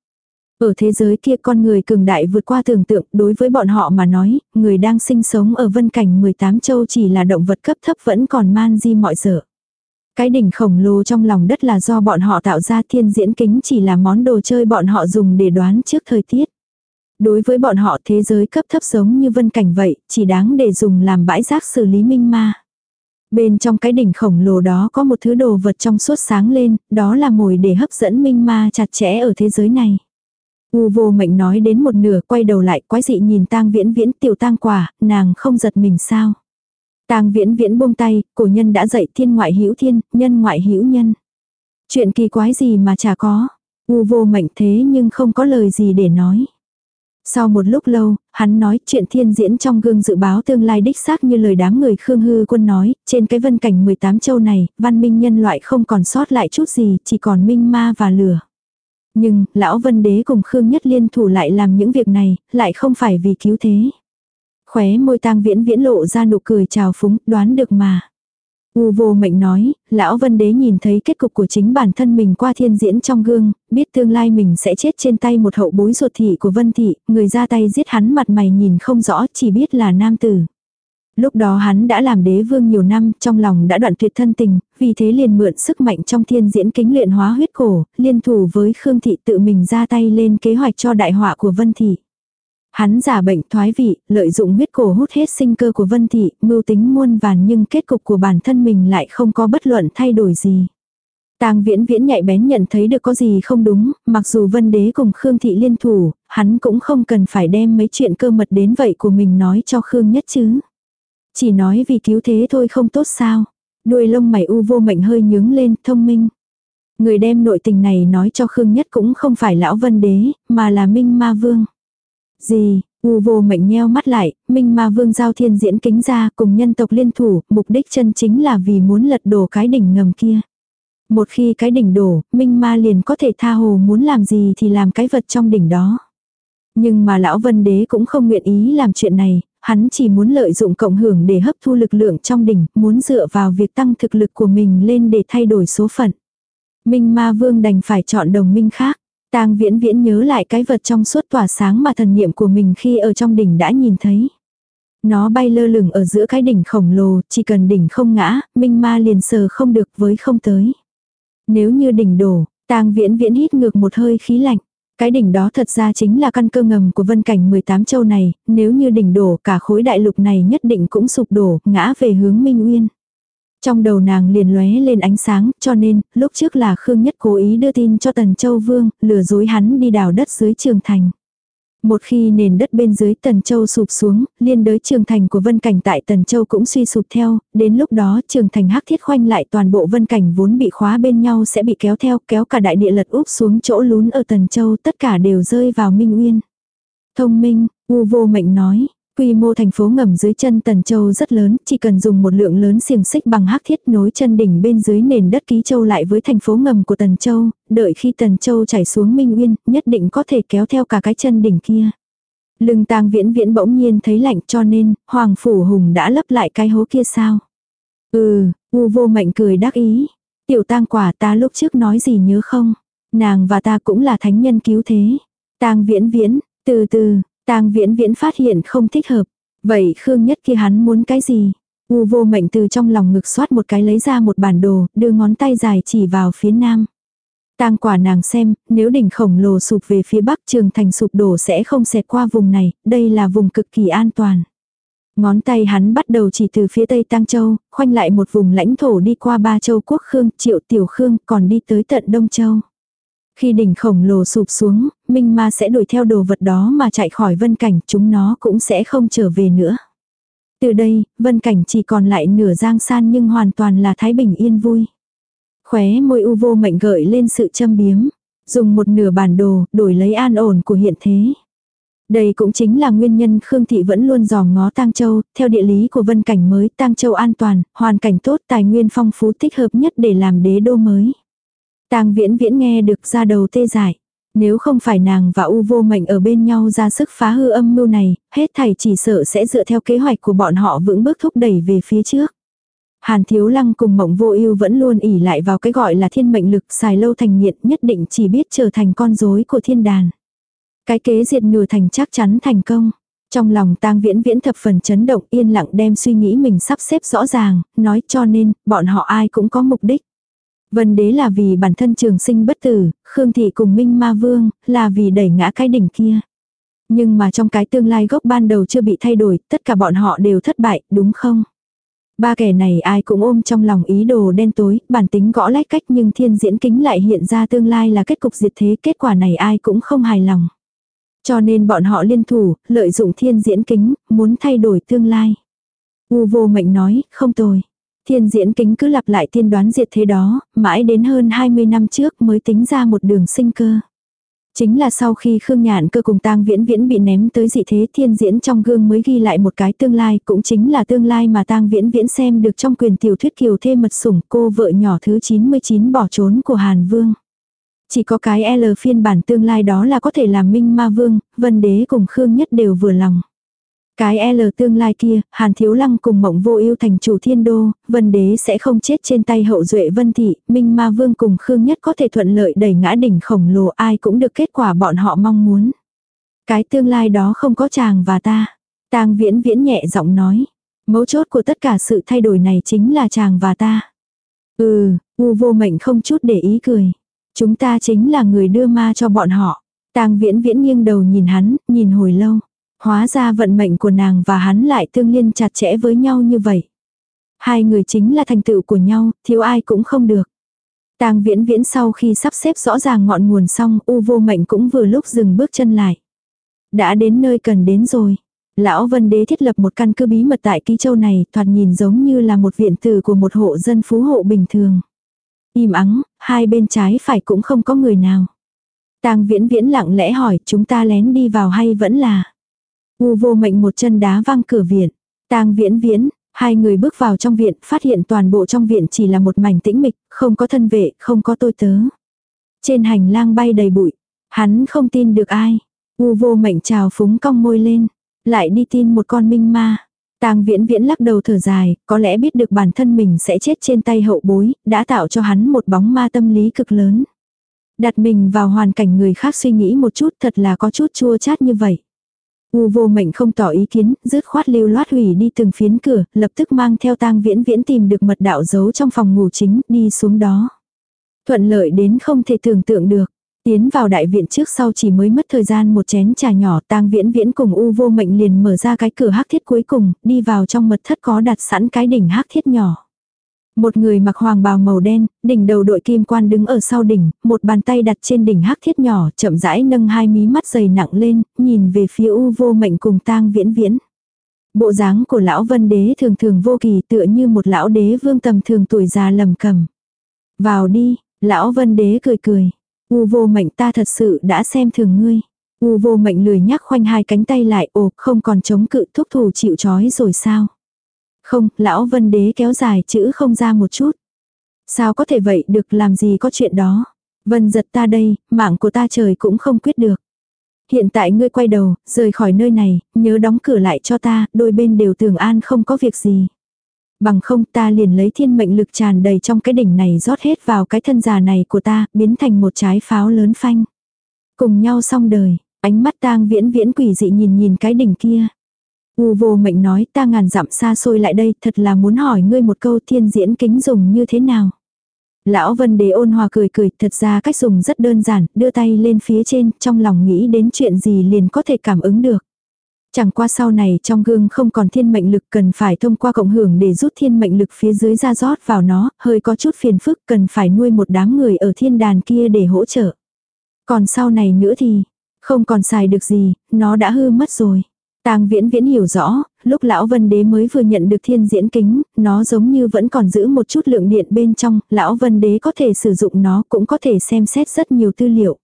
Ở thế giới kia con người cường đại vượt qua tưởng tượng, đối với bọn họ mà nói, người đang sinh sống ở vân cảnh 18 châu chỉ là động vật cấp thấp vẫn còn man di mọi dở. Cái đỉnh khổng lồ trong lòng đất là do bọn họ tạo ra thiên diễn kính chỉ là món đồ chơi bọn họ dùng để đoán trước thời tiết. Đối với bọn họ thế giới cấp thấp giống như vân cảnh vậy, chỉ đáng để dùng làm bãi rác xử lý minh ma. Bên trong cái đỉnh khổng lồ đó có một thứ đồ vật trong suốt sáng lên, đó là mồi để hấp dẫn minh ma chặt chẽ ở thế giới này. U vô mệnh nói đến một nửa quay đầu lại quái dị nhìn tang viễn viễn tiểu tang quả, nàng không giật mình sao. Tang viễn viễn buông tay, cổ nhân đã dạy thiên ngoại hữu thiên, nhân ngoại hữu nhân. Chuyện kỳ quái gì mà chả có. U vô mệnh thế nhưng không có lời gì để nói. Sau một lúc lâu, hắn nói chuyện thiên diễn trong gương dự báo tương lai đích xác như lời đám người Khương Hư quân nói, trên cái vân cảnh 18 châu này, văn minh nhân loại không còn sót lại chút gì, chỉ còn minh ma và lửa. Nhưng, lão vân đế cùng Khương Nhất Liên thủ lại làm những việc này, lại không phải vì cứu thế. Khóe môi tang viễn viễn lộ ra nụ cười chào phúng, đoán được mà. U vô mệnh nói, lão vân đế nhìn thấy kết cục của chính bản thân mình qua thiên diễn trong gương, biết tương lai mình sẽ chết trên tay một hậu bối ruột thị của vân thị, người ra tay giết hắn mặt mày nhìn không rõ chỉ biết là nam tử. Lúc đó hắn đã làm đế vương nhiều năm, trong lòng đã đoạn tuyệt thân tình, vì thế liền mượn sức mạnh trong thiên diễn kính luyện hóa huyết cổ, liên thủ với Khương Thị tự mình ra tay lên kế hoạch cho đại họa của Vân Thị. Hắn giả bệnh thoái vị, lợi dụng huyết cổ hút hết sinh cơ của Vân Thị, mưu tính muôn vàn nhưng kết cục của bản thân mình lại không có bất luận thay đổi gì. Tang viễn viễn nhạy bén nhận thấy được có gì không đúng, mặc dù vân đế cùng Khương Thị liên thủ, hắn cũng không cần phải đem mấy chuyện cơ mật đến vậy của mình nói cho Khương nhất chứ. Chỉ nói vì cứu thế thôi không tốt sao. Đuôi lông mày u vô mệnh hơi nhướng lên, thông minh. Người đem nội tình này nói cho Khương Nhất cũng không phải lão vân đế, mà là Minh Ma Vương. Gì, u vô mệnh nheo mắt lại, Minh Ma Vương giao thiên diễn kính ra cùng nhân tộc liên thủ, mục đích chân chính là vì muốn lật đổ cái đỉnh ngầm kia. Một khi cái đỉnh đổ, Minh Ma liền có thể tha hồ muốn làm gì thì làm cái vật trong đỉnh đó. Nhưng mà lão vân đế cũng không nguyện ý làm chuyện này, hắn chỉ muốn lợi dụng cộng hưởng để hấp thu lực lượng trong đỉnh, muốn dựa vào việc tăng thực lực của mình lên để thay đổi số phận. Minh ma vương đành phải chọn đồng minh khác. Tang viễn viễn nhớ lại cái vật trong suốt tỏa sáng mà thần niệm của mình khi ở trong đỉnh đã nhìn thấy. Nó bay lơ lửng ở giữa cái đỉnh khổng lồ, chỉ cần đỉnh không ngã, minh ma liền sờ không được với không tới. Nếu như đỉnh đổ, tang viễn viễn hít ngược một hơi khí lạnh. Cái đỉnh đó thật ra chính là căn cơ ngầm của vân cảnh 18 châu này, nếu như đỉnh đổ cả khối đại lục này nhất định cũng sụp đổ, ngã về hướng Minh Uyên. Trong đầu nàng liền lóe lên ánh sáng, cho nên, lúc trước là Khương Nhất cố ý đưa tin cho Tần Châu Vương, lừa dối hắn đi đào đất dưới trường thành. Một khi nền đất bên dưới Tần Châu sụp xuống, liên đới trường thành của Vân Cảnh tại Tần Châu cũng suy sụp theo, đến lúc đó trường thành hắc thiết khoanh lại toàn bộ Vân Cảnh vốn bị khóa bên nhau sẽ bị kéo theo, kéo cả đại địa lật úp xuống chỗ lún ở Tần Châu, tất cả đều rơi vào Minh Uyên. Thông minh, U vô mệnh nói, Quy mô thành phố ngầm dưới chân Tần Châu rất lớn, chỉ cần dùng một lượng lớn xiềng xích bằng hắc thiết nối chân đỉnh bên dưới nền đất ký châu lại với thành phố ngầm của Tần Châu, đợi khi Tần Châu chảy xuống Minh Uyên, nhất định có thể kéo theo cả cái chân đỉnh kia. Lưng tang viễn viễn bỗng nhiên thấy lạnh cho nên, Hoàng Phủ Hùng đã lấp lại cái hố kia sao? Ừ, U vô mệnh cười đắc ý. Tiểu tang quả ta lúc trước nói gì nhớ không? Nàng và ta cũng là thánh nhân cứu thế. Tang viễn viễn, từ từ, tang viễn viễn phát hiện không thích hợp. Vậy Khương Nhất kia hắn muốn cái gì? U vô mệnh từ trong lòng ngực xoát một cái lấy ra một bản đồ, đưa ngón tay dài chỉ vào phía nam. Tang quả nàng xem, nếu đỉnh khổng lồ sụp về phía bắc trường thành sụp đổ sẽ không xẹt qua vùng này, đây là vùng cực kỳ an toàn. Ngón tay hắn bắt đầu chỉ từ phía tây Tăng Châu, khoanh lại một vùng lãnh thổ đi qua ba châu quốc Khương, triệu tiểu Khương, còn đi tới tận Đông Châu. Khi đỉnh khổng lồ sụp xuống, Minh Ma sẽ đuổi theo đồ vật đó mà chạy khỏi vân cảnh, chúng nó cũng sẽ không trở về nữa. Từ đây, vân cảnh chỉ còn lại nửa giang san nhưng hoàn toàn là thái bình yên vui. Khóe môi u vô mệnh gợi lên sự châm biếm. Dùng một nửa bản đồ, đổi lấy an ổn của hiện thế. Đây cũng chính là nguyên nhân Khương Thị vẫn luôn dòm ngó Tang Châu, theo địa lý của vân cảnh mới, Tang Châu an toàn, hoàn cảnh tốt, tài nguyên phong phú thích hợp nhất để làm đế đô mới. Tang Viễn Viễn nghe được ra đầu tê dại. Nếu không phải nàng và U vô mệnh ở bên nhau ra sức phá hư âm mưu này, hết thảy chỉ sợ sẽ dựa theo kế hoạch của bọn họ vững bước thúc đẩy về phía trước. Hàn Thiếu Lăng cùng Mộng Vô Ưu vẫn luôn ỉ lại vào cái gọi là thiên mệnh lực, xài lâu thành nghiện, nhất định chỉ biết trở thành con rối của thiên đàn. Cái kế diệt nửa thành chắc chắn thành công. Trong lòng Tang Viễn Viễn thập phần chấn động, yên lặng đem suy nghĩ mình sắp xếp rõ ràng, nói cho nên, bọn họ ai cũng có mục đích. Vân đế là vì bản thân trường sinh bất tử, Khương Thị cùng Minh Ma Vương, là vì đẩy ngã cái đỉnh kia. Nhưng mà trong cái tương lai gốc ban đầu chưa bị thay đổi, tất cả bọn họ đều thất bại, đúng không? Ba kẻ này ai cũng ôm trong lòng ý đồ đen tối, bản tính gõ lách cách nhưng thiên diễn kính lại hiện ra tương lai là kết cục diệt thế, kết quả này ai cũng không hài lòng. Cho nên bọn họ liên thủ, lợi dụng thiên diễn kính, muốn thay đổi tương lai. U vô mệnh nói, không tồi. Thiên diễn kính cứ lặp lại tiên đoán diệt thế đó, mãi đến hơn 20 năm trước mới tính ra một đường sinh cơ. Chính là sau khi Khương Nhạn cơ cùng tang viễn viễn bị ném tới dị thế thiên diễn trong gương mới ghi lại một cái tương lai cũng chính là tương lai mà tang viễn viễn xem được trong quyền tiểu thuyết kiều thê mật sủng cô vợ nhỏ thứ 99 bỏ trốn của Hàn Vương. Chỉ có cái L phiên bản tương lai đó là có thể làm minh ma vương, vân đế cùng Khương nhất đều vừa lòng. Cái L tương lai kia, Hàn Thiếu Lăng cùng Mộng Vô Ưu thành chủ thiên đô, Vân Đế sẽ không chết trên tay hậu duệ Vân Thị, Minh Ma Vương cùng Khương Nhất có thể thuận lợi đẩy ngã đỉnh khổng lồ ai cũng được kết quả bọn họ mong muốn. Cái tương lai đó không có chàng và ta. Tang Viễn Viễn nhẹ giọng nói. Mấu chốt của tất cả sự thay đổi này chính là chàng và ta. Ừ, U vô mệnh không chút để ý cười. Chúng ta chính là người đưa ma cho bọn họ. Tang Viễn Viễn nghiêng đầu nhìn hắn, nhìn hồi lâu. Hóa ra vận mệnh của nàng và hắn lại tương liên chặt chẽ với nhau như vậy. Hai người chính là thành tựu của nhau, thiếu ai cũng không được. Tang viễn viễn sau khi sắp xếp rõ ràng ngọn nguồn xong, u vô mệnh cũng vừa lúc dừng bước chân lại. Đã đến nơi cần đến rồi. Lão Vân Đế thiết lập một căn cứ bí mật tại ký châu này, thoạt nhìn giống như là một viện tử của một hộ dân phú hộ bình thường. Im ắng, hai bên trái phải cũng không có người nào. Tang viễn viễn lặng lẽ hỏi chúng ta lén đi vào hay vẫn là. U vô mệnh một chân đá văng cửa viện. Tang viễn viễn, hai người bước vào trong viện, phát hiện toàn bộ trong viện chỉ là một mảnh tĩnh mịch, không có thân vệ, không có tôi tớ. Trên hành lang bay đầy bụi, hắn không tin được ai. U vô mệnh trào phúng cong môi lên, lại đi tin một con minh ma. Tang viễn viễn lắc đầu thở dài, có lẽ biết được bản thân mình sẽ chết trên tay hậu bối, đã tạo cho hắn một bóng ma tâm lý cực lớn. Đặt mình vào hoàn cảnh người khác suy nghĩ một chút thật là có chút chua chát như vậy. U vô mệnh không tỏ ý kiến, dứt khoát lưu loát hủy đi từng phiến cửa, lập tức mang theo tang viễn viễn tìm được mật đạo giấu trong phòng ngủ chính, đi xuống đó. Thuận lợi đến không thể tưởng tượng được. Tiến vào đại viện trước sau chỉ mới mất thời gian một chén trà nhỏ tang viễn viễn cùng u vô mệnh liền mở ra cái cửa hắc thiết cuối cùng, đi vào trong mật thất có đặt sẵn cái đỉnh hắc thiết nhỏ. Một người mặc hoàng bào màu đen, đỉnh đầu đội kim quan đứng ở sau đỉnh, một bàn tay đặt trên đỉnh hắc thiết nhỏ, chậm rãi nâng hai mí mắt dày nặng lên, nhìn về phía u vô mệnh cùng tang viễn viễn. Bộ dáng của lão vân đế thường thường vô kỳ tựa như một lão đế vương tầm thường tuổi già lầm cầm. Vào đi, lão vân đế cười cười. U vô mệnh ta thật sự đã xem thường ngươi. U vô mệnh lười nhắc khoanh hai cánh tay lại ồ không còn chống cự thúc thủ chịu chói rồi sao. Không, lão vân đế kéo dài chữ không ra một chút. Sao có thể vậy được làm gì có chuyện đó. Vân giật ta đây, mạng của ta trời cũng không quyết được. Hiện tại ngươi quay đầu, rời khỏi nơi này, nhớ đóng cửa lại cho ta, đôi bên đều tưởng an không có việc gì. Bằng không ta liền lấy thiên mệnh lực tràn đầy trong cái đỉnh này rót hết vào cái thân già này của ta, biến thành một trái pháo lớn phanh. Cùng nhau xong đời, ánh mắt tang viễn viễn quỷ dị nhìn nhìn cái đỉnh kia. U vô mệnh nói ta ngàn dặm xa xôi lại đây thật là muốn hỏi ngươi một câu thiên diễn kính dùng như thế nào. Lão Vân Đế ôn hòa cười cười, thật ra cách dùng rất đơn giản, đưa tay lên phía trên, trong lòng nghĩ đến chuyện gì liền có thể cảm ứng được. Chẳng qua sau này trong gương không còn thiên mệnh lực cần phải thông qua cộng hưởng để rút thiên mệnh lực phía dưới ra rót vào nó, hơi có chút phiền phức cần phải nuôi một đám người ở thiên đàn kia để hỗ trợ. Còn sau này nữa thì, không còn xài được gì, nó đã hư mất rồi. Tang viễn viễn hiểu rõ, lúc lão vân đế mới vừa nhận được thiên diễn kính, nó giống như vẫn còn giữ một chút lượng điện bên trong, lão vân đế có thể sử dụng nó cũng có thể xem xét rất nhiều tư liệu.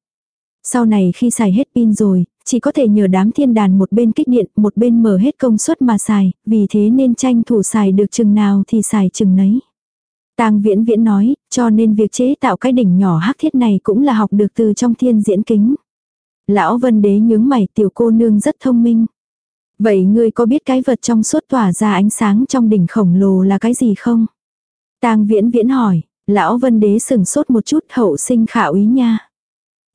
Sau này khi xài hết pin rồi, chỉ có thể nhờ đám thiên đàn một bên kích điện, một bên mở hết công suất mà xài, vì thế nên tranh thủ xài được chừng nào thì xài chừng nấy. Tang viễn viễn nói, cho nên việc chế tạo cái đỉnh nhỏ hắc thiết này cũng là học được từ trong thiên diễn kính. Lão vân đế nhướng mày tiểu cô nương rất thông minh. Vậy ngươi có biết cái vật trong suốt tỏa ra ánh sáng trong đỉnh khổng lồ là cái gì không? Tang viễn viễn hỏi, lão vân đế sừng sốt một chút hậu sinh khảo ý nha.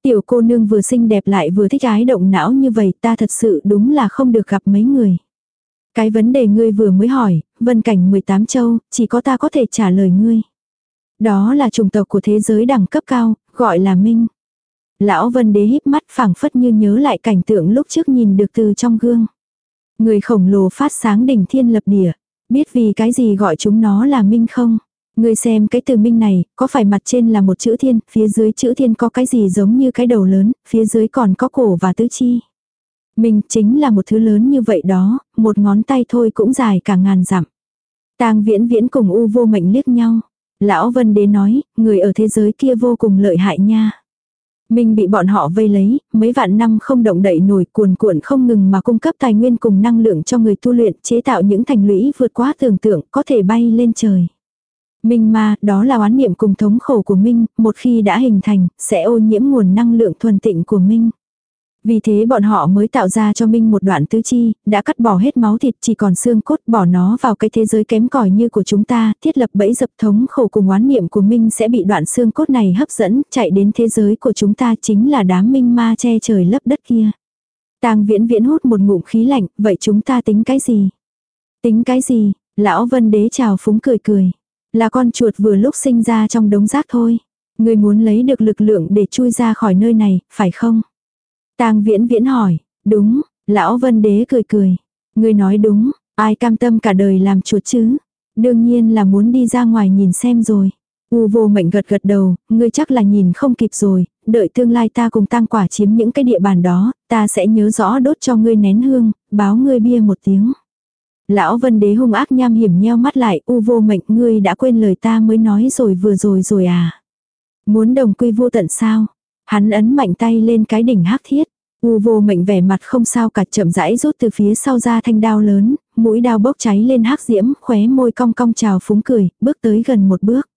Tiểu cô nương vừa xinh đẹp lại vừa thích ái động não như vậy ta thật sự đúng là không được gặp mấy người. Cái vấn đề ngươi vừa mới hỏi, vân cảnh 18 châu, chỉ có ta có thể trả lời ngươi. Đó là chủng tộc của thế giới đẳng cấp cao, gọi là Minh. Lão vân đế híp mắt phảng phất như nhớ lại cảnh tượng lúc trước nhìn được từ trong gương. Người khổng lồ phát sáng đỉnh thiên lập địa. Biết vì cái gì gọi chúng nó là minh không? Người xem cái từ minh này, có phải mặt trên là một chữ thiên, phía dưới chữ thiên có cái gì giống như cái đầu lớn, phía dưới còn có cổ và tứ chi. Minh chính là một thứ lớn như vậy đó, một ngón tay thôi cũng dài cả ngàn dặm. Tang viễn viễn cùng u vô mệnh liếc nhau. Lão Vân Đế nói, người ở thế giới kia vô cùng lợi hại nha. Minh bị bọn họ vây lấy, mấy vạn năm không động đậy nổi cuồn cuộn không ngừng mà cung cấp tài nguyên cùng năng lượng cho người tu luyện chế tạo những thành lũy vượt quá tưởng tượng có thể bay lên trời. Minh ma, đó là oán niệm cùng thống khổ của Minh, một khi đã hình thành, sẽ ô nhiễm nguồn năng lượng thuần tịnh của Minh. Vì thế bọn họ mới tạo ra cho Minh một đoạn tứ chi, đã cắt bỏ hết máu thịt chỉ còn xương cốt bỏ nó vào cái thế giới kém cỏi như của chúng ta, thiết lập bẫy dập thống khổ cùng oán niệm của Minh sẽ bị đoạn xương cốt này hấp dẫn, chạy đến thế giới của chúng ta chính là đám Minh ma che trời lấp đất kia. Tang viễn viễn hút một ngụm khí lạnh, vậy chúng ta tính cái gì? Tính cái gì? Lão Vân Đế chào phúng cười cười. Là con chuột vừa lúc sinh ra trong đống rác thôi. Người muốn lấy được lực lượng để chui ra khỏi nơi này, phải không? Tang viễn viễn hỏi, đúng, lão vân đế cười cười. Người nói đúng, ai cam tâm cả đời làm chuột chứ? Đương nhiên là muốn đi ra ngoài nhìn xem rồi. U vô mệnh gật gật đầu, ngươi chắc là nhìn không kịp rồi, đợi tương lai ta cùng tăng quả chiếm những cái địa bàn đó, ta sẽ nhớ rõ đốt cho ngươi nén hương, báo ngươi bia một tiếng. Lão vân đế hung ác nham hiểm nheo mắt lại, u vô mệnh ngươi đã quên lời ta mới nói rồi vừa rồi rồi à. Muốn đồng quy vô tận sao? Hắn ấn mạnh tay lên cái đỉnh hắc thiết. U vô mệnh vẻ mặt không sao cả chậm rãi rút từ phía sau ra thanh đao lớn, mũi đao bốc cháy lên hắc diễm, khóe môi cong cong chào phúng cười, bước tới gần một bước.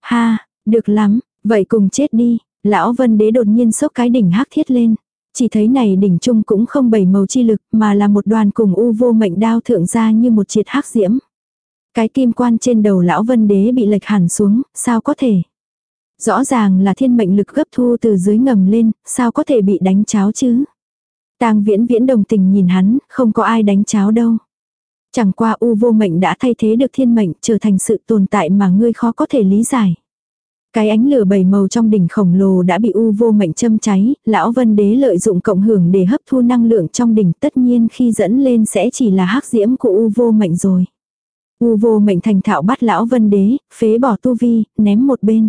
Ha, được lắm, vậy cùng chết đi. Lão vân đế đột nhiên sốc cái đỉnh hắc thiết lên. Chỉ thấy này đỉnh trung cũng không bảy màu chi lực mà là một đoàn cùng u vô mệnh đao thượng ra như một triệt hắc diễm. Cái kim quan trên đầu lão vân đế bị lệch hẳn xuống, sao có thể? Rõ ràng là thiên mệnh lực gấp thu từ dưới ngầm lên, sao có thể bị đánh cháo chứ? Tang viễn viễn đồng tình nhìn hắn, không có ai đánh cháo đâu. Chẳng qua u vô mệnh đã thay thế được thiên mệnh trở thành sự tồn tại mà ngươi khó có thể lý giải. Cái ánh lửa bảy màu trong đỉnh khổng lồ đã bị u vô mệnh châm cháy, lão vân đế lợi dụng cộng hưởng để hấp thu năng lượng trong đỉnh tất nhiên khi dẫn lên sẽ chỉ là hắc diễm của u vô mệnh rồi. U vô mệnh thành thạo bắt lão vân đế, phế bỏ tu vi, ném một bên.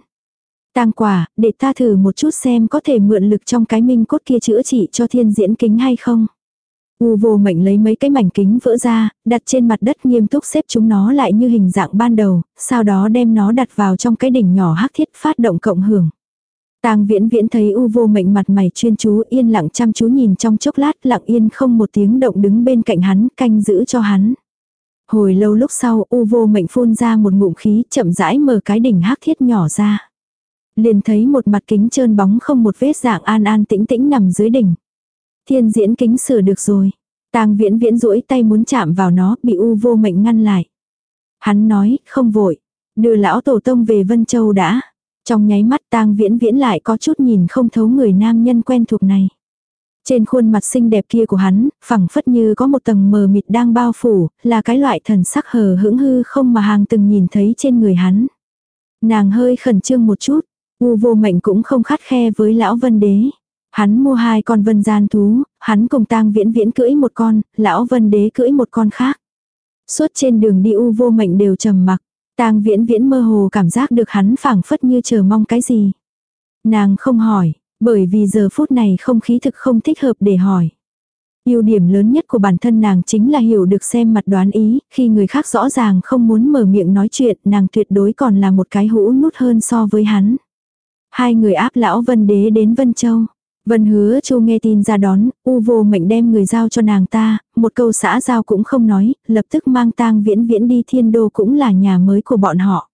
Tang quả, để ta thử một chút xem có thể mượn lực trong cái minh cốt kia chữa trị cho thiên diễn kính hay không. U vô mệnh lấy mấy cái mảnh kính vỡ ra, đặt trên mặt đất nghiêm túc xếp chúng nó lại như hình dạng ban đầu, sau đó đem nó đặt vào trong cái đỉnh nhỏ hắc thiết phát động cộng hưởng. Tang viễn viễn thấy u vô mệnh mặt mày chuyên chú yên lặng chăm chú nhìn trong chốc lát lặng yên không một tiếng động đứng bên cạnh hắn canh giữ cho hắn. Hồi lâu lúc sau u vô mệnh phun ra một ngụm khí chậm rãi mở cái đỉnh hắc thiết nhỏ ra liền thấy một mặt kính trơn bóng không một vết dạng an an tĩnh tĩnh nằm dưới đỉnh. Thiên diễn kính sửa được rồi. Tang viễn viễn duỗi tay muốn chạm vào nó, bị u vô mệnh ngăn lại. Hắn nói, không vội. Đưa lão tổ tông về Vân Châu đã. Trong nháy mắt tang viễn viễn lại có chút nhìn không thấu người nam nhân quen thuộc này. Trên khuôn mặt xinh đẹp kia của hắn, phẳng phất như có một tầng mờ mịt đang bao phủ, là cái loại thần sắc hờ hững hư không mà hàng từng nhìn thấy trên người hắn. Nàng hơi khẩn trương một chút, u vô mệnh cũng không khắt khe với lão vân đế. Hắn mua hai con vân gian thú, hắn cùng tang viễn viễn cưỡi một con, lão vân đế cưỡi một con khác. Suốt trên đường đi u vô mệnh đều trầm mặc, tang viễn viễn mơ hồ cảm giác được hắn phảng phất như chờ mong cái gì. Nàng không hỏi, bởi vì giờ phút này không khí thực không thích hợp để hỏi. ưu điểm lớn nhất của bản thân nàng chính là hiểu được xem mặt đoán ý, khi người khác rõ ràng không muốn mở miệng nói chuyện, nàng tuyệt đối còn là một cái hũ nút hơn so với hắn. Hai người áp lão Vân Đế đến Vân Châu. Vân hứa chu nghe tin ra đón, u vô mệnh đem người giao cho nàng ta, một câu xã giao cũng không nói, lập tức mang tang viễn viễn đi thiên đô cũng là nhà mới của bọn họ.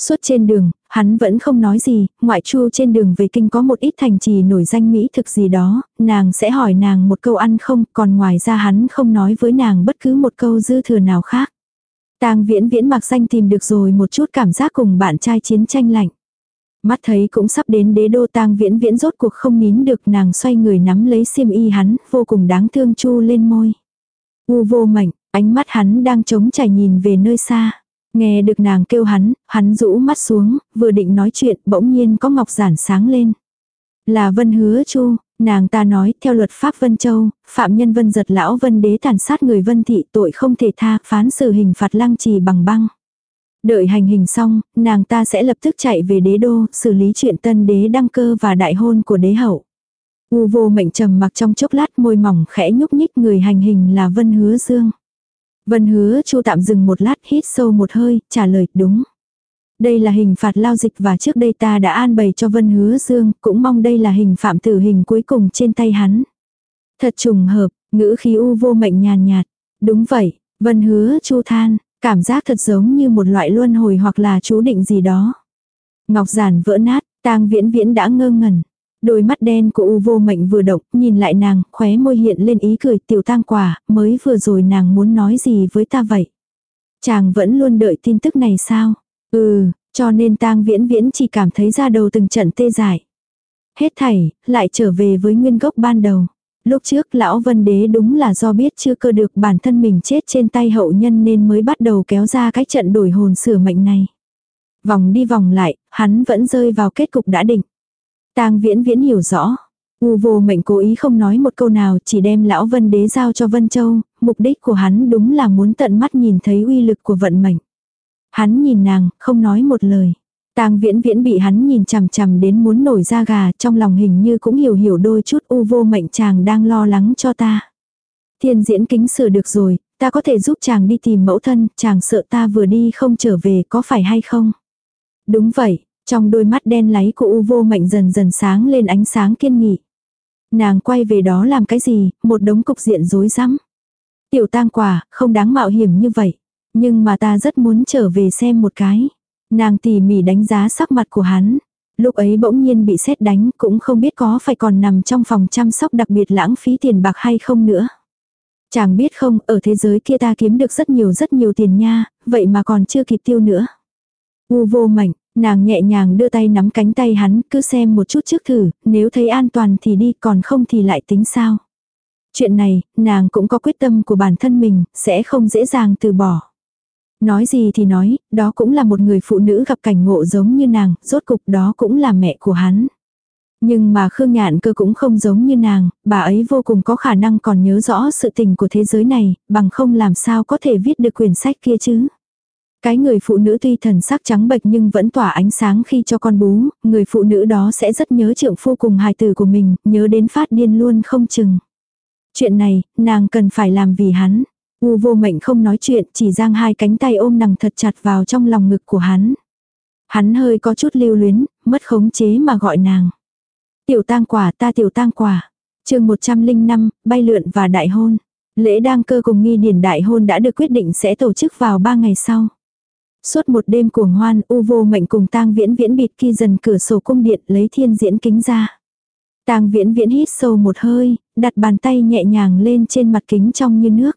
Suốt trên đường, hắn vẫn không nói gì, ngoại chu trên đường về kinh có một ít thành trì nổi danh mỹ thực gì đó, nàng sẽ hỏi nàng một câu ăn không, còn ngoài ra hắn không nói với nàng bất cứ một câu dư thừa nào khác. Tang viễn viễn mặc danh tìm được rồi một chút cảm giác cùng bạn trai chiến tranh lạnh. Mắt thấy cũng sắp đến đế đô tang viễn viễn rốt cuộc không nín được nàng xoay người nắm lấy xiêm y hắn, vô cùng đáng thương chu lên môi. U vô mảnh, ánh mắt hắn đang chống trải nhìn về nơi xa. Nghe được nàng kêu hắn, hắn rũ mắt xuống, vừa định nói chuyện, bỗng nhiên có ngọc giản sáng lên. Là Vân Hứa Chu, nàng ta nói, theo luật pháp Vân Châu, phạm nhân Vân giật lão Vân đế tàn sát người Vân thị tội không thể tha, phán xử hình phạt lăng trì bằng băng. Đợi hành hình xong, nàng ta sẽ lập tức chạy về đế đô, xử lý chuyện tân đế đăng cơ và đại hôn của đế hậu. U vô mệnh trầm mặc trong chốc lát môi mỏng khẽ nhúc nhích người hành hình là Vân Hứa Dương. Vân hứa chu tạm dừng một lát hít sâu một hơi, trả lời đúng. Đây là hình phạt lao dịch và trước đây ta đã an bày cho Vân hứa dương, cũng mong đây là hình phạm tử hình cuối cùng trên tay hắn. Thật trùng hợp, ngữ khí u vô mệnh nhàn nhạt. Đúng vậy, Vân hứa chu than, cảm giác thật giống như một loại luân hồi hoặc là chú định gì đó. Ngọc giản vỡ nát, tang viễn viễn đã ngơ ngẩn. Đôi mắt đen của U vô mệnh vừa động, nhìn lại nàng, khóe môi hiện lên ý cười tiểu tang quả, mới vừa rồi nàng muốn nói gì với ta vậy. Chàng vẫn luôn đợi tin tức này sao? Ừ, cho nên tang viễn viễn chỉ cảm thấy ra đầu từng trận tê dại. Hết thảy, lại trở về với nguyên gốc ban đầu. Lúc trước lão vân đế đúng là do biết chưa cơ được bản thân mình chết trên tay hậu nhân nên mới bắt đầu kéo ra cái trận đổi hồn sửa mệnh này. Vòng đi vòng lại, hắn vẫn rơi vào kết cục đã định. Tang viễn viễn hiểu rõ. U vô mệnh cố ý không nói một câu nào chỉ đem lão vân đế giao cho Vân Châu, mục đích của hắn đúng là muốn tận mắt nhìn thấy uy lực của vận mệnh. Hắn nhìn nàng, không nói một lời. Tang viễn viễn bị hắn nhìn chằm chằm đến muốn nổi da gà trong lòng hình như cũng hiểu hiểu đôi chút u vô mệnh chàng đang lo lắng cho ta. Thiên diễn kính sửa được rồi, ta có thể giúp chàng đi tìm mẫu thân, chàng sợ ta vừa đi không trở về có phải hay không? Đúng vậy, trong đôi mắt đen láy của U vô mệnh dần dần sáng lên ánh sáng kiên nghị. Nàng quay về đó làm cái gì, một đống cục diện rối rắm. Tiểu tang quả, không đáng mạo hiểm như vậy. Nhưng mà ta rất muốn trở về xem một cái. Nàng tỉ mỉ đánh giá sắc mặt của hắn. Lúc ấy bỗng nhiên bị xét đánh cũng không biết có phải còn nằm trong phòng chăm sóc đặc biệt lãng phí tiền bạc hay không nữa. Chàng biết không, ở thế giới kia ta kiếm được rất nhiều rất nhiều tiền nha, vậy mà còn chưa kịp tiêu nữa. U vô mảnh, Nàng nhẹ nhàng đưa tay nắm cánh tay hắn, cứ xem một chút trước thử, nếu thấy an toàn thì đi, còn không thì lại tính sao. Chuyện này, nàng cũng có quyết tâm của bản thân mình, sẽ không dễ dàng từ bỏ. Nói gì thì nói, đó cũng là một người phụ nữ gặp cảnh ngộ giống như nàng, rốt cục đó cũng là mẹ của hắn. Nhưng mà Khương Nhạn cơ cũng không giống như nàng, bà ấy vô cùng có khả năng còn nhớ rõ sự tình của thế giới này, bằng không làm sao có thể viết được quyển sách kia chứ. Cái người phụ nữ tuy thần sắc trắng bệch nhưng vẫn tỏa ánh sáng khi cho con bú, người phụ nữ đó sẽ rất nhớ trượng phu cùng hài tử của mình, nhớ đến phát điên luôn không chừng. Chuyện này, nàng cần phải làm vì hắn. U vô mệnh không nói chuyện, chỉ giang hai cánh tay ôm nàng thật chặt vào trong lòng ngực của hắn. Hắn hơi có chút lưu luyến, mất khống chế mà gọi nàng. Tiểu tang quả ta tiểu tang quả. chương 105, bay lượn và đại hôn. Lễ đăng cơ cùng nghi điển đại hôn đã được quyết định sẽ tổ chức vào 3 ngày sau. Suốt một đêm cuồng hoan, u vô mệnh cùng tang viễn viễn bịt khi dần cửa sổ cung điện lấy thiên diễn kính ra. Tang viễn viễn hít sâu một hơi, đặt bàn tay nhẹ nhàng lên trên mặt kính trong như nước.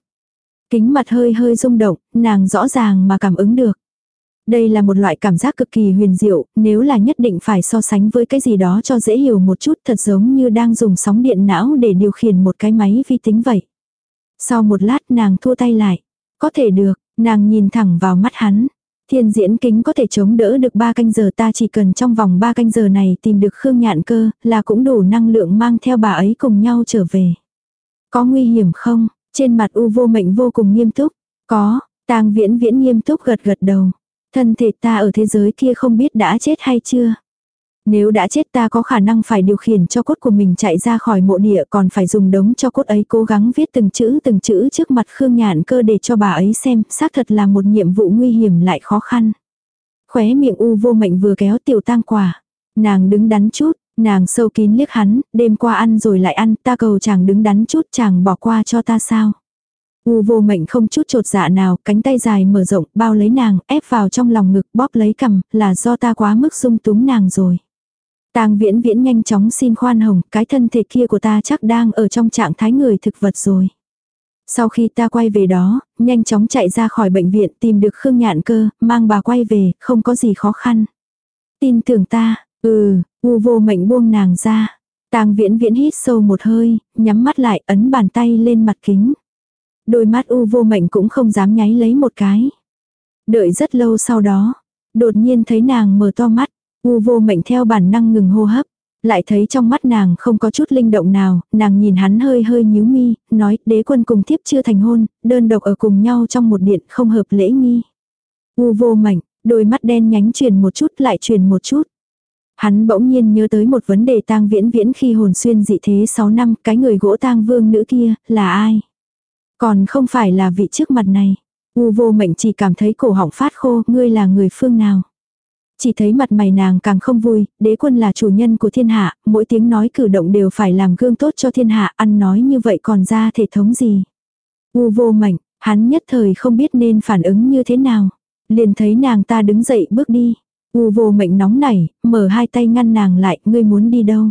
Kính mặt hơi hơi rung động, nàng rõ ràng mà cảm ứng được. Đây là một loại cảm giác cực kỳ huyền diệu, nếu là nhất định phải so sánh với cái gì đó cho dễ hiểu một chút thật giống như đang dùng sóng điện não để điều khiển một cái máy vi tính vậy. Sau một lát nàng thua tay lại. Có thể được, nàng nhìn thẳng vào mắt hắn. Thiên diễn kính có thể chống đỡ được 3 canh giờ ta chỉ cần trong vòng 3 canh giờ này tìm được Khương Nhạn Cơ là cũng đủ năng lượng mang theo bà ấy cùng nhau trở về. Có nguy hiểm không? Trên mặt u vô mệnh vô cùng nghiêm túc. Có, tang viễn viễn nghiêm túc gật gật đầu. Thân thể ta ở thế giới kia không biết đã chết hay chưa. Nếu đã chết ta có khả năng phải điều khiển cho cốt của mình chạy ra khỏi mộ địa còn phải dùng đống cho cốt ấy cố gắng viết từng chữ từng chữ trước mặt Khương Nhạn cơ để cho bà ấy xem, xác thật là một nhiệm vụ nguy hiểm lại khó khăn. Khóe miệng u vô mệnh vừa kéo tiểu tang quả. Nàng đứng đắn chút, nàng sâu kín liếc hắn, đêm qua ăn rồi lại ăn, ta cầu chàng đứng đắn chút chàng bỏ qua cho ta sao. U vô mệnh không chút trột dạ nào, cánh tay dài mở rộng, bao lấy nàng, ép vào trong lòng ngực, bóp lấy cầm, là do ta quá mức dung túng nàng rồi. Tang viễn viễn nhanh chóng xin khoan hồng, cái thân thể kia của ta chắc đang ở trong trạng thái người thực vật rồi. Sau khi ta quay về đó, nhanh chóng chạy ra khỏi bệnh viện tìm được Khương Nhạn Cơ, mang bà quay về, không có gì khó khăn. Tin tưởng ta, ừ, u vô mệnh buông nàng ra. Tang viễn viễn hít sâu một hơi, nhắm mắt lại ấn bàn tay lên mặt kính. Đôi mắt u vô mệnh cũng không dám nháy lấy một cái. Đợi rất lâu sau đó, đột nhiên thấy nàng mở to mắt, U vô mệnh theo bản năng ngừng hô hấp. Lại thấy trong mắt nàng không có chút linh động nào, nàng nhìn hắn hơi hơi nhíu mi, nói đế quân cùng thiếp chưa thành hôn, đơn độc ở cùng nhau trong một điện không hợp lễ nghi. U vô mệnh, đôi mắt đen nhánh truyền một chút lại truyền một chút. Hắn bỗng nhiên nhớ tới một vấn đề tang viễn viễn khi hồn xuyên dị thế 6 năm, cái người gỗ tang vương nữ kia, là ai? Còn không phải là vị trước mặt này. U vô mệnh chỉ cảm thấy cổ họng phát khô, ngươi là người phương nào? Chỉ thấy mặt mày nàng càng không vui, đế quân là chủ nhân của thiên hạ, mỗi tiếng nói cử động đều phải làm gương tốt cho thiên hạ, ăn nói như vậy còn ra thể thống gì. U vô mệnh, hắn nhất thời không biết nên phản ứng như thế nào. Liền thấy nàng ta đứng dậy bước đi. U vô mệnh nóng nảy, mở hai tay ngăn nàng lại, ngươi muốn đi đâu.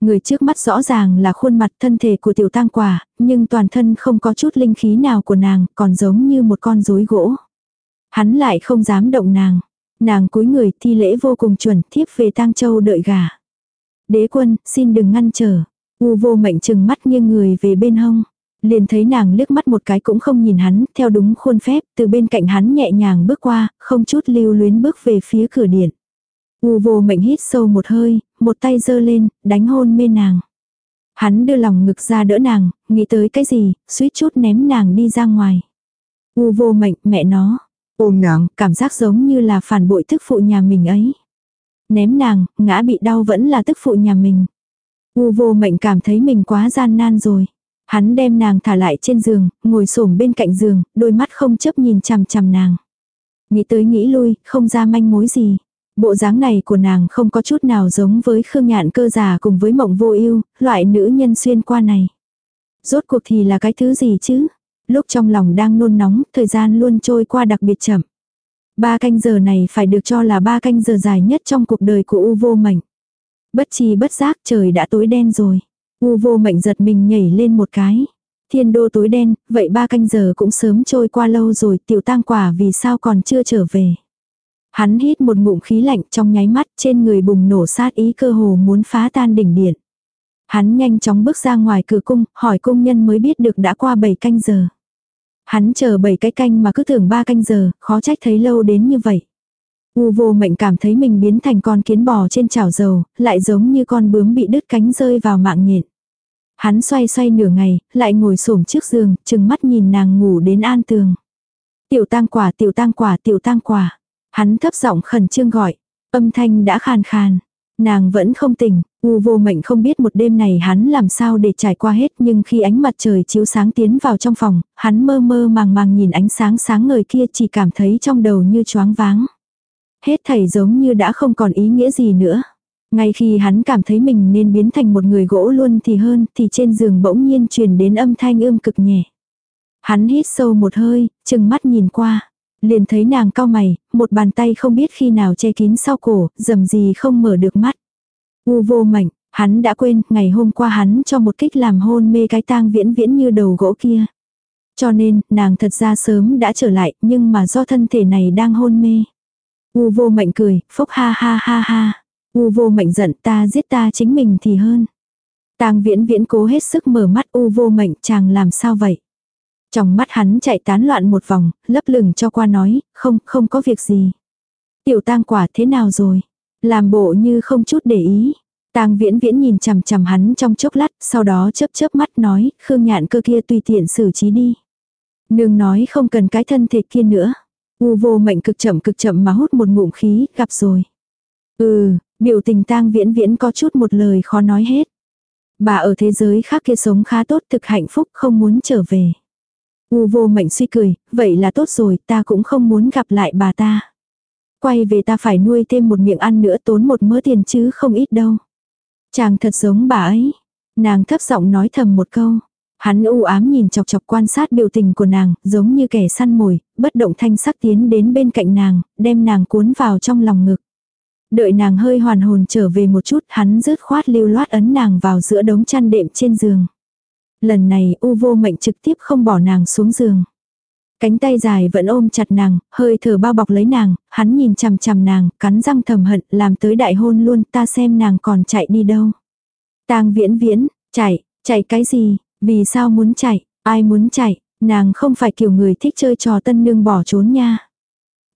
Người trước mắt rõ ràng là khuôn mặt thân thể của tiểu tang quả, nhưng toàn thân không có chút linh khí nào của nàng, còn giống như một con rối gỗ. Hắn lại không dám động nàng. Nàng cúi người thi lễ vô cùng chuẩn thiếp về tang châu đợi gà. Đế quân, xin đừng ngăn trở. U vô mệnh chừng mắt nghiêng người về bên hông. Liền thấy nàng liếc mắt một cái cũng không nhìn hắn, theo đúng khuôn phép, từ bên cạnh hắn nhẹ nhàng bước qua, không chút lưu luyến bước về phía cửa điện. U vô mệnh hít sâu một hơi, một tay giơ lên, đánh hôn mê nàng. Hắn đưa lòng ngực ra đỡ nàng, nghĩ tới cái gì, suýt chút ném nàng đi ra ngoài. U vô mệnh, mẹ nó. Ôm nàng, cảm giác giống như là phản bội tức phụ nhà mình ấy. Ném nàng, ngã bị đau vẫn là tức phụ nhà mình. U vô mệnh cảm thấy mình quá gian nan rồi. Hắn đem nàng thả lại trên giường, ngồi xổm bên cạnh giường, đôi mắt không chấp nhìn chằm chằm nàng. Nghĩ tới nghĩ lui, không ra manh mối gì. Bộ dáng này của nàng không có chút nào giống với Khương Nhạn cơ già cùng với mộng vô ưu loại nữ nhân xuyên qua này. Rốt cuộc thì là cái thứ gì chứ? Lúc trong lòng đang nôn nóng, thời gian luôn trôi qua đặc biệt chậm. Ba canh giờ này phải được cho là ba canh giờ dài nhất trong cuộc đời của U vô mảnh. Bất chi bất giác trời đã tối đen rồi. U vô mệnh giật mình nhảy lên một cái. Thiên đô tối đen, vậy ba canh giờ cũng sớm trôi qua lâu rồi tiểu tang quả vì sao còn chưa trở về. Hắn hít một ngụm khí lạnh trong nháy mắt trên người bùng nổ sát ý cơ hồ muốn phá tan đỉnh điện. Hắn nhanh chóng bước ra ngoài cửa cung, hỏi công nhân mới biết được đã qua 7 canh giờ. Hắn chờ 7 cái canh mà cứ tưởng 3 canh giờ, khó trách thấy lâu đến như vậy. U vô mệnh cảm thấy mình biến thành con kiến bò trên chảo dầu, lại giống như con bướm bị đứt cánh rơi vào mạng nhện. Hắn xoay xoay nửa ngày, lại ngồi xổm trước giường, chừng mắt nhìn nàng ngủ đến an tường. Tiểu tang quả, tiểu tang quả, tiểu tang quả. Hắn thấp giọng khẩn trương gọi. Âm thanh đã khàn khàn. Nàng vẫn không tỉnh, u vô mệnh không biết một đêm này hắn làm sao để trải qua hết nhưng khi ánh mặt trời chiếu sáng tiến vào trong phòng, hắn mơ mơ màng màng nhìn ánh sáng sáng ngời kia chỉ cảm thấy trong đầu như choáng váng. Hết thảy giống như đã không còn ý nghĩa gì nữa. Ngay khi hắn cảm thấy mình nên biến thành một người gỗ luôn thì hơn thì trên giường bỗng nhiên truyền đến âm thanh ươm cực nhẹ. Hắn hít sâu một hơi, chừng mắt nhìn qua. Liền thấy nàng cao mày, một bàn tay không biết khi nào che kín sau cổ, dầm gì không mở được mắt. U vô mảnh, hắn đã quên, ngày hôm qua hắn cho một kích làm hôn mê cái tang viễn viễn như đầu gỗ kia. Cho nên, nàng thật ra sớm đã trở lại, nhưng mà do thân thể này đang hôn mê. U vô mệnh cười, phốc ha ha ha ha. U vô mệnh giận ta giết ta chính mình thì hơn. Tang viễn viễn cố hết sức mở mắt u vô mệnh chàng làm sao vậy. Trong mắt hắn chạy tán loạn một vòng, lấp lửng cho qua nói, không, không có việc gì. Tiểu tang quả thế nào rồi? Làm bộ như không chút để ý. Tang viễn viễn nhìn chằm chằm hắn trong chốc lát, sau đó chớp chớp mắt nói, khương nhạn cơ kia tùy tiện xử trí đi. Nương nói không cần cái thân thể kia nữa. U vô mệnh cực chậm cực chậm mà hút một ngụm khí, gặp rồi. Ừ, biểu tình tang viễn viễn có chút một lời khó nói hết. Bà ở thế giới khác kia sống khá tốt thực hạnh phúc không muốn trở về. U vô mệnh suy cười, vậy là tốt rồi, ta cũng không muốn gặp lại bà ta. Quay về ta phải nuôi thêm một miệng ăn nữa tốn một mớ tiền chứ không ít đâu. Chàng thật giống bà ấy. Nàng thấp giọng nói thầm một câu. Hắn u ám nhìn chọc chọc quan sát biểu tình của nàng, giống như kẻ săn mồi, bất động thanh sắc tiến đến bên cạnh nàng, đem nàng cuốn vào trong lòng ngực. Đợi nàng hơi hoàn hồn trở về một chút, hắn rớt khoát lưu loát ấn nàng vào giữa đống chăn đệm trên giường. Lần này u vô mệnh trực tiếp không bỏ nàng xuống giường. Cánh tay dài vẫn ôm chặt nàng, hơi thở bao bọc lấy nàng, hắn nhìn chằm chằm nàng, cắn răng thầm hận, làm tới đại hôn luôn, ta xem nàng còn chạy đi đâu. tang viễn viễn, chạy, chạy cái gì, vì sao muốn chạy, ai muốn chạy, nàng không phải kiểu người thích chơi trò tân nương bỏ trốn nha.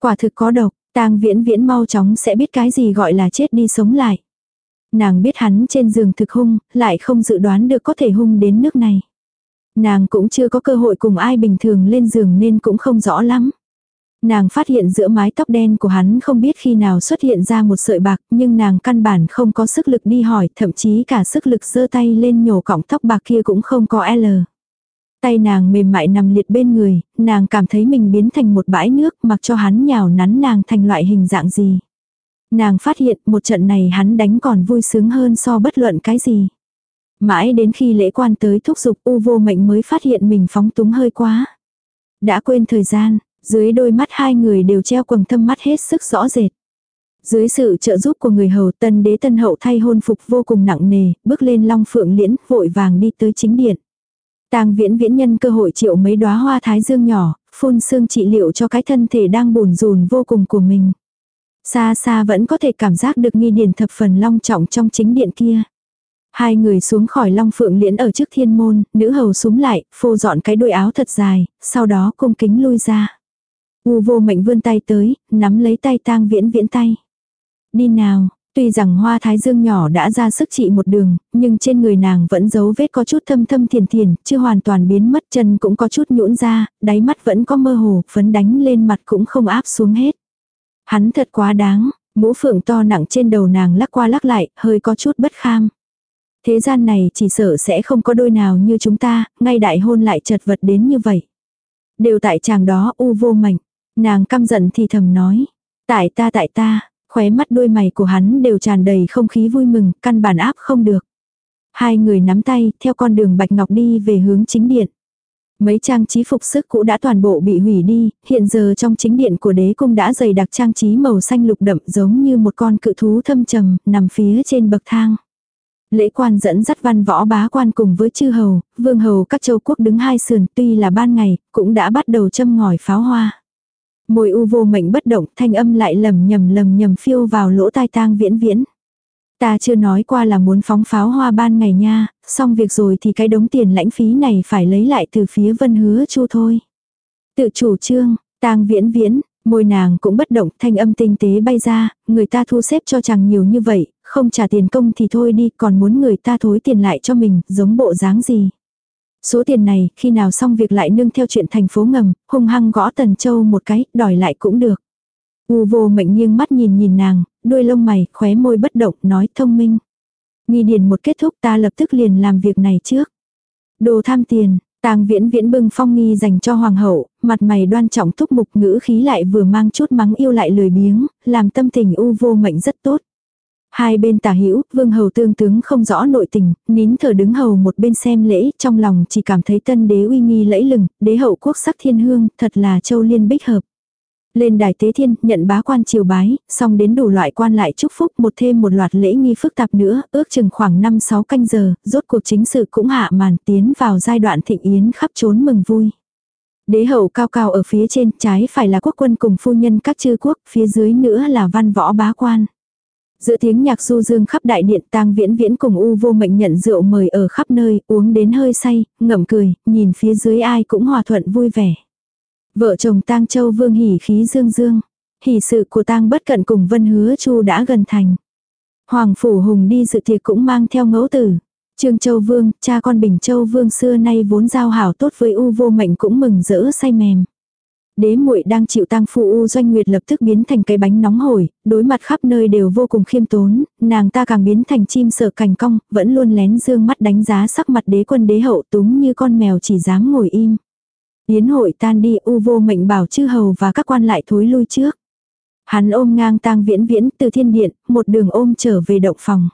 Quả thực có độc, tang viễn viễn mau chóng sẽ biết cái gì gọi là chết đi sống lại. Nàng biết hắn trên giường thực hung, lại không dự đoán được có thể hung đến nước này. Nàng cũng chưa có cơ hội cùng ai bình thường lên giường nên cũng không rõ lắm. Nàng phát hiện giữa mái tóc đen của hắn không biết khi nào xuất hiện ra một sợi bạc nhưng nàng căn bản không có sức lực đi hỏi thậm chí cả sức lực giơ tay lên nhổ cọng tóc bạc kia cũng không có L. Tay nàng mềm mại nằm liệt bên người, nàng cảm thấy mình biến thành một bãi nước mặc cho hắn nhào nắn nàng thành loại hình dạng gì. Nàng phát hiện một trận này hắn đánh còn vui sướng hơn so bất luận cái gì. Mãi đến khi lễ quan tới thúc giục u vô mệnh mới phát hiện mình phóng túng hơi quá. Đã quên thời gian, dưới đôi mắt hai người đều treo quầng thâm mắt hết sức rõ rệt. Dưới sự trợ giúp của người hầu tân đế tân hậu thay hôn phục vô cùng nặng nề, bước lên long phượng liễn, vội vàng đi tới chính điện. Tàng viễn viễn nhân cơ hội triệu mấy đóa hoa thái dương nhỏ, phun xương trị liệu cho cái thân thể đang bùn rùn vô cùng của mình. Xa xa vẫn có thể cảm giác được nghi điển thập phần long trọng trong chính điện kia. Hai người xuống khỏi long phượng liễn ở trước thiên môn, nữ hầu súng lại, phô dọn cái đôi áo thật dài, sau đó cung kính lui ra. U vô mệnh vươn tay tới, nắm lấy tay tang viễn viễn tay. Đi nào, tuy rằng hoa thái dương nhỏ đã ra sức trị một đường, nhưng trên người nàng vẫn dấu vết có chút thâm thâm thiền thiền, chưa hoàn toàn biến mất chân cũng có chút nhũn ra, đáy mắt vẫn có mơ hồ, phấn đánh lên mặt cũng không áp xuống hết. Hắn thật quá đáng, mũ phượng to nặng trên đầu nàng lắc qua lắc lại, hơi có chút bất kham. Thế gian này chỉ sợ sẽ không có đôi nào như chúng ta, ngay đại hôn lại chật vật đến như vậy. Đều tại chàng đó u vô mệnh. Nàng căm giận thì thầm nói. Tại ta tại ta, khóe mắt đôi mày của hắn đều tràn đầy không khí vui mừng, căn bản áp không được. Hai người nắm tay, theo con đường Bạch Ngọc đi về hướng chính điện. Mấy trang trí phục sức cũ đã toàn bộ bị hủy đi, hiện giờ trong chính điện của đế cung đã dày đặc trang trí màu xanh lục đậm giống như một con cự thú thâm trầm, nằm phía trên bậc thang. Lễ quan dẫn dắt văn võ bá quan cùng với chư hầu, vương hầu các châu quốc đứng hai sườn tuy là ban ngày, cũng đã bắt đầu châm ngòi pháo hoa. Môi u vô mệnh bất động, thanh âm lại lầm nhầm lầm nhầm phiêu vào lỗ tai tang viễn viễn. Ta chưa nói qua là muốn phóng pháo hoa ban ngày nha, xong việc rồi thì cái đống tiền lãnh phí này phải lấy lại từ phía vân hứa chu thôi. Tự chủ trương, tang viễn viễn, môi nàng cũng bất động, thanh âm tinh tế bay ra, người ta thu xếp cho chàng nhiều như vậy, không trả tiền công thì thôi đi, còn muốn người ta thối tiền lại cho mình, giống bộ dáng gì. Số tiền này, khi nào xong việc lại nương theo chuyện thành phố ngầm, hung hăng gõ Tần Châu một cái, đòi lại cũng được. U vô mệnh nghiêng mắt nhìn nhìn nàng, đuôi lông mày, khóe môi bất động, nói thông minh. Nghi điền một kết thúc ta lập tức liền làm việc này trước. Đồ tham tiền, tàng viễn viễn bưng phong nghi dành cho hoàng hậu, mặt mày đoan trọng thúc mục ngữ khí lại vừa mang chút mắng yêu lại lười biếng, làm tâm tình u vô mệnh rất tốt. Hai bên tả hữu vương hầu tương tướng không rõ nội tình, nín thở đứng hầu một bên xem lễ, trong lòng chỉ cảm thấy tân đế uy nghi lẫy lừng, đế hậu quốc sắc thiên hương, thật là châu liên bích hợp. Lên đài tế thiên, nhận bá quan triều bái, xong đến đủ loại quan lại chúc phúc một thêm một loạt lễ nghi phức tạp nữa, ước chừng khoảng 5-6 canh giờ, rốt cuộc chính sự cũng hạ màn tiến vào giai đoạn thịnh yến khắp trốn mừng vui. Đế hậu cao cao ở phía trên, trái phải là quốc quân cùng phu nhân các chư quốc, phía dưới nữa là văn võ bá quan. Giữa tiếng nhạc du dương khắp đại điện tang viễn viễn cùng u vô mệnh nhận rượu mời ở khắp nơi, uống đến hơi say, ngậm cười, nhìn phía dưới ai cũng hòa thuận vui vẻ. Vợ chồng tang châu vương hỉ khí dương dương. Hỉ sự của tang bất cận cùng vân hứa chu đã gần thành. Hoàng phủ hùng đi dự tiệc cũng mang theo ngẫu tử. Trương Châu Vương, cha con Bình Châu Vương xưa nay vốn giao hảo tốt với U vô mệnh cũng mừng rỡ say mềm. Đế muội đang chịu tang phụ U doanh nguyệt lập tức biến thành cái bánh nóng hổi, đối mặt khắp nơi đều vô cùng khiêm tốn, nàng ta càng biến thành chim sợ cành cong, vẫn luôn lén dương mắt đánh giá sắc mặt đế quân đế hậu túng như con mèo chỉ dám ngồi im. Yến hội tan đi U vô mệnh bảo chư hầu và các quan lại thối lui trước. Hắn ôm ngang tang viễn viễn từ thiên điện, một đường ôm trở về động phòng.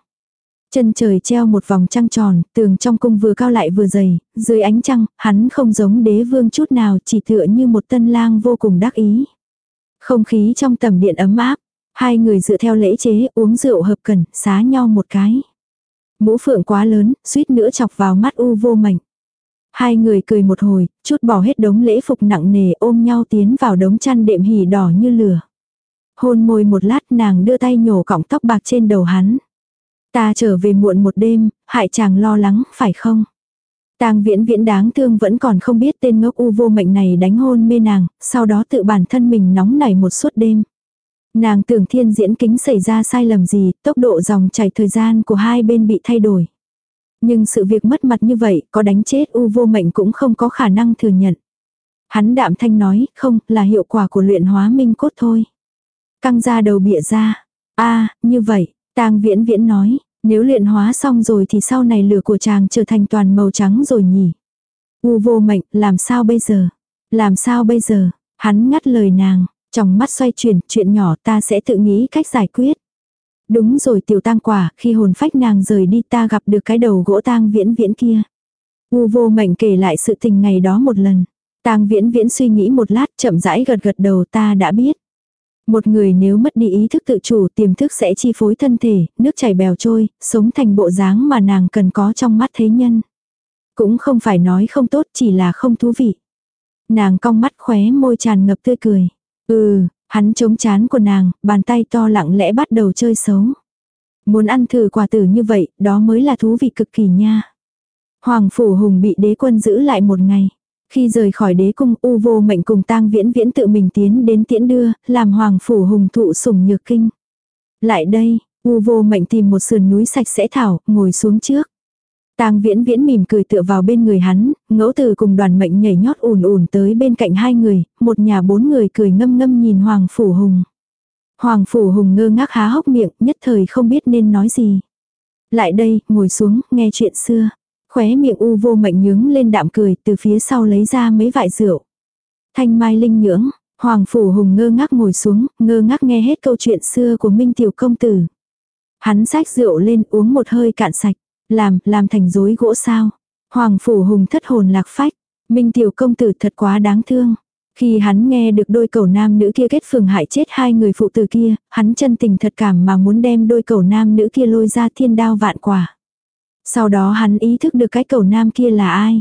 Chân trời treo một vòng trăng tròn, tường trong cung vừa cao lại vừa dày, dưới ánh trăng, hắn không giống đế vương chút nào chỉ tựa như một tân lang vô cùng đắc ý. Không khí trong tầm điện ấm áp, hai người dựa theo lễ chế uống rượu hợp cần, xá nhau một cái. Mũ phượng quá lớn, suýt nữa chọc vào mắt u vô mảnh. Hai người cười một hồi, chút bỏ hết đống lễ phục nặng nề ôm nhau tiến vào đống chăn đệm hỉ đỏ như lửa. Hôn môi một lát nàng đưa tay nhổ cọng tóc bạc trên đầu hắn. Ta trở về muộn một đêm, hại chàng lo lắng, phải không? Tang viễn viễn đáng thương vẫn còn không biết tên ngốc u vô mệnh này đánh hôn mê nàng, sau đó tự bản thân mình nóng nảy một suốt đêm. Nàng tưởng thiên diễn kính xảy ra sai lầm gì, tốc độ dòng chảy thời gian của hai bên bị thay đổi. Nhưng sự việc mất mặt như vậy, có đánh chết u vô mệnh cũng không có khả năng thừa nhận. Hắn đạm thanh nói, không, là hiệu quả của luyện hóa minh cốt thôi. Căng ra đầu bịa ra. a như vậy, tang viễn viễn nói, nếu luyện hóa xong rồi thì sau này lửa của chàng trở thành toàn màu trắng rồi nhỉ. U vô mệnh, làm sao bây giờ? Làm sao bây giờ? Hắn ngắt lời nàng, trong mắt xoay chuyển, chuyện nhỏ ta sẽ tự nghĩ cách giải quyết. Đúng rồi tiểu tang quả, khi hồn phách nàng rời đi ta gặp được cái đầu gỗ tang viễn viễn kia. U vô mệnh kể lại sự tình ngày đó một lần. Tang viễn viễn suy nghĩ một lát chậm rãi gật gật đầu ta đã biết. Một người nếu mất đi ý thức tự chủ tiềm thức sẽ chi phối thân thể, nước chảy bèo trôi, sống thành bộ dáng mà nàng cần có trong mắt thế nhân. Cũng không phải nói không tốt chỉ là không thú vị. Nàng cong mắt khóe môi tràn ngập tươi cười. Ừ, hắn chống chán của nàng, bàn tay to lặng lẽ bắt đầu chơi xấu. Muốn ăn thử quả tử như vậy, đó mới là thú vị cực kỳ nha. Hoàng phủ hùng bị đế quân giữ lại một ngày. Khi rời khỏi đế cung U vô mệnh cùng tang viễn viễn tự mình tiến đến tiễn đưa, làm hoàng phủ hùng thụ sủng nhược kinh. Lại đây, U vô mệnh tìm một sườn núi sạch sẽ thảo, ngồi xuống trước. Tang viễn viễn mỉm cười tựa vào bên người hắn, ngẫu từ cùng đoàn mệnh nhảy nhót ùn ùn tới bên cạnh hai người, một nhà bốn người cười ngâm ngâm nhìn Hoàng Phủ Hùng. Hoàng Phủ Hùng ngơ ngác há hốc miệng, nhất thời không biết nên nói gì. Lại đây, ngồi xuống, nghe chuyện xưa. Khóe miệng u vô mệnh nhướng lên đạm cười từ phía sau lấy ra mấy vại rượu. Thanh mai linh nhưỡng, Hoàng Phủ Hùng ngơ ngác ngồi xuống, ngơ ngác nghe hết câu chuyện xưa của Minh Tiểu Công Tử. Hắn xách rượu lên uống một hơi cạn sạch. Làm, làm thành rối gỗ sao. Hoàng Phủ Hùng thất hồn lạc phách. Minh Tiểu Công Tử thật quá đáng thương. Khi hắn nghe được đôi cầu nam nữ kia kết phường hại chết hai người phụ tử kia, hắn chân tình thật cảm mà muốn đem đôi cầu nam nữ kia lôi ra thiên đao vạn quả. Sau đó hắn ý thức được cái cầu nam kia là ai.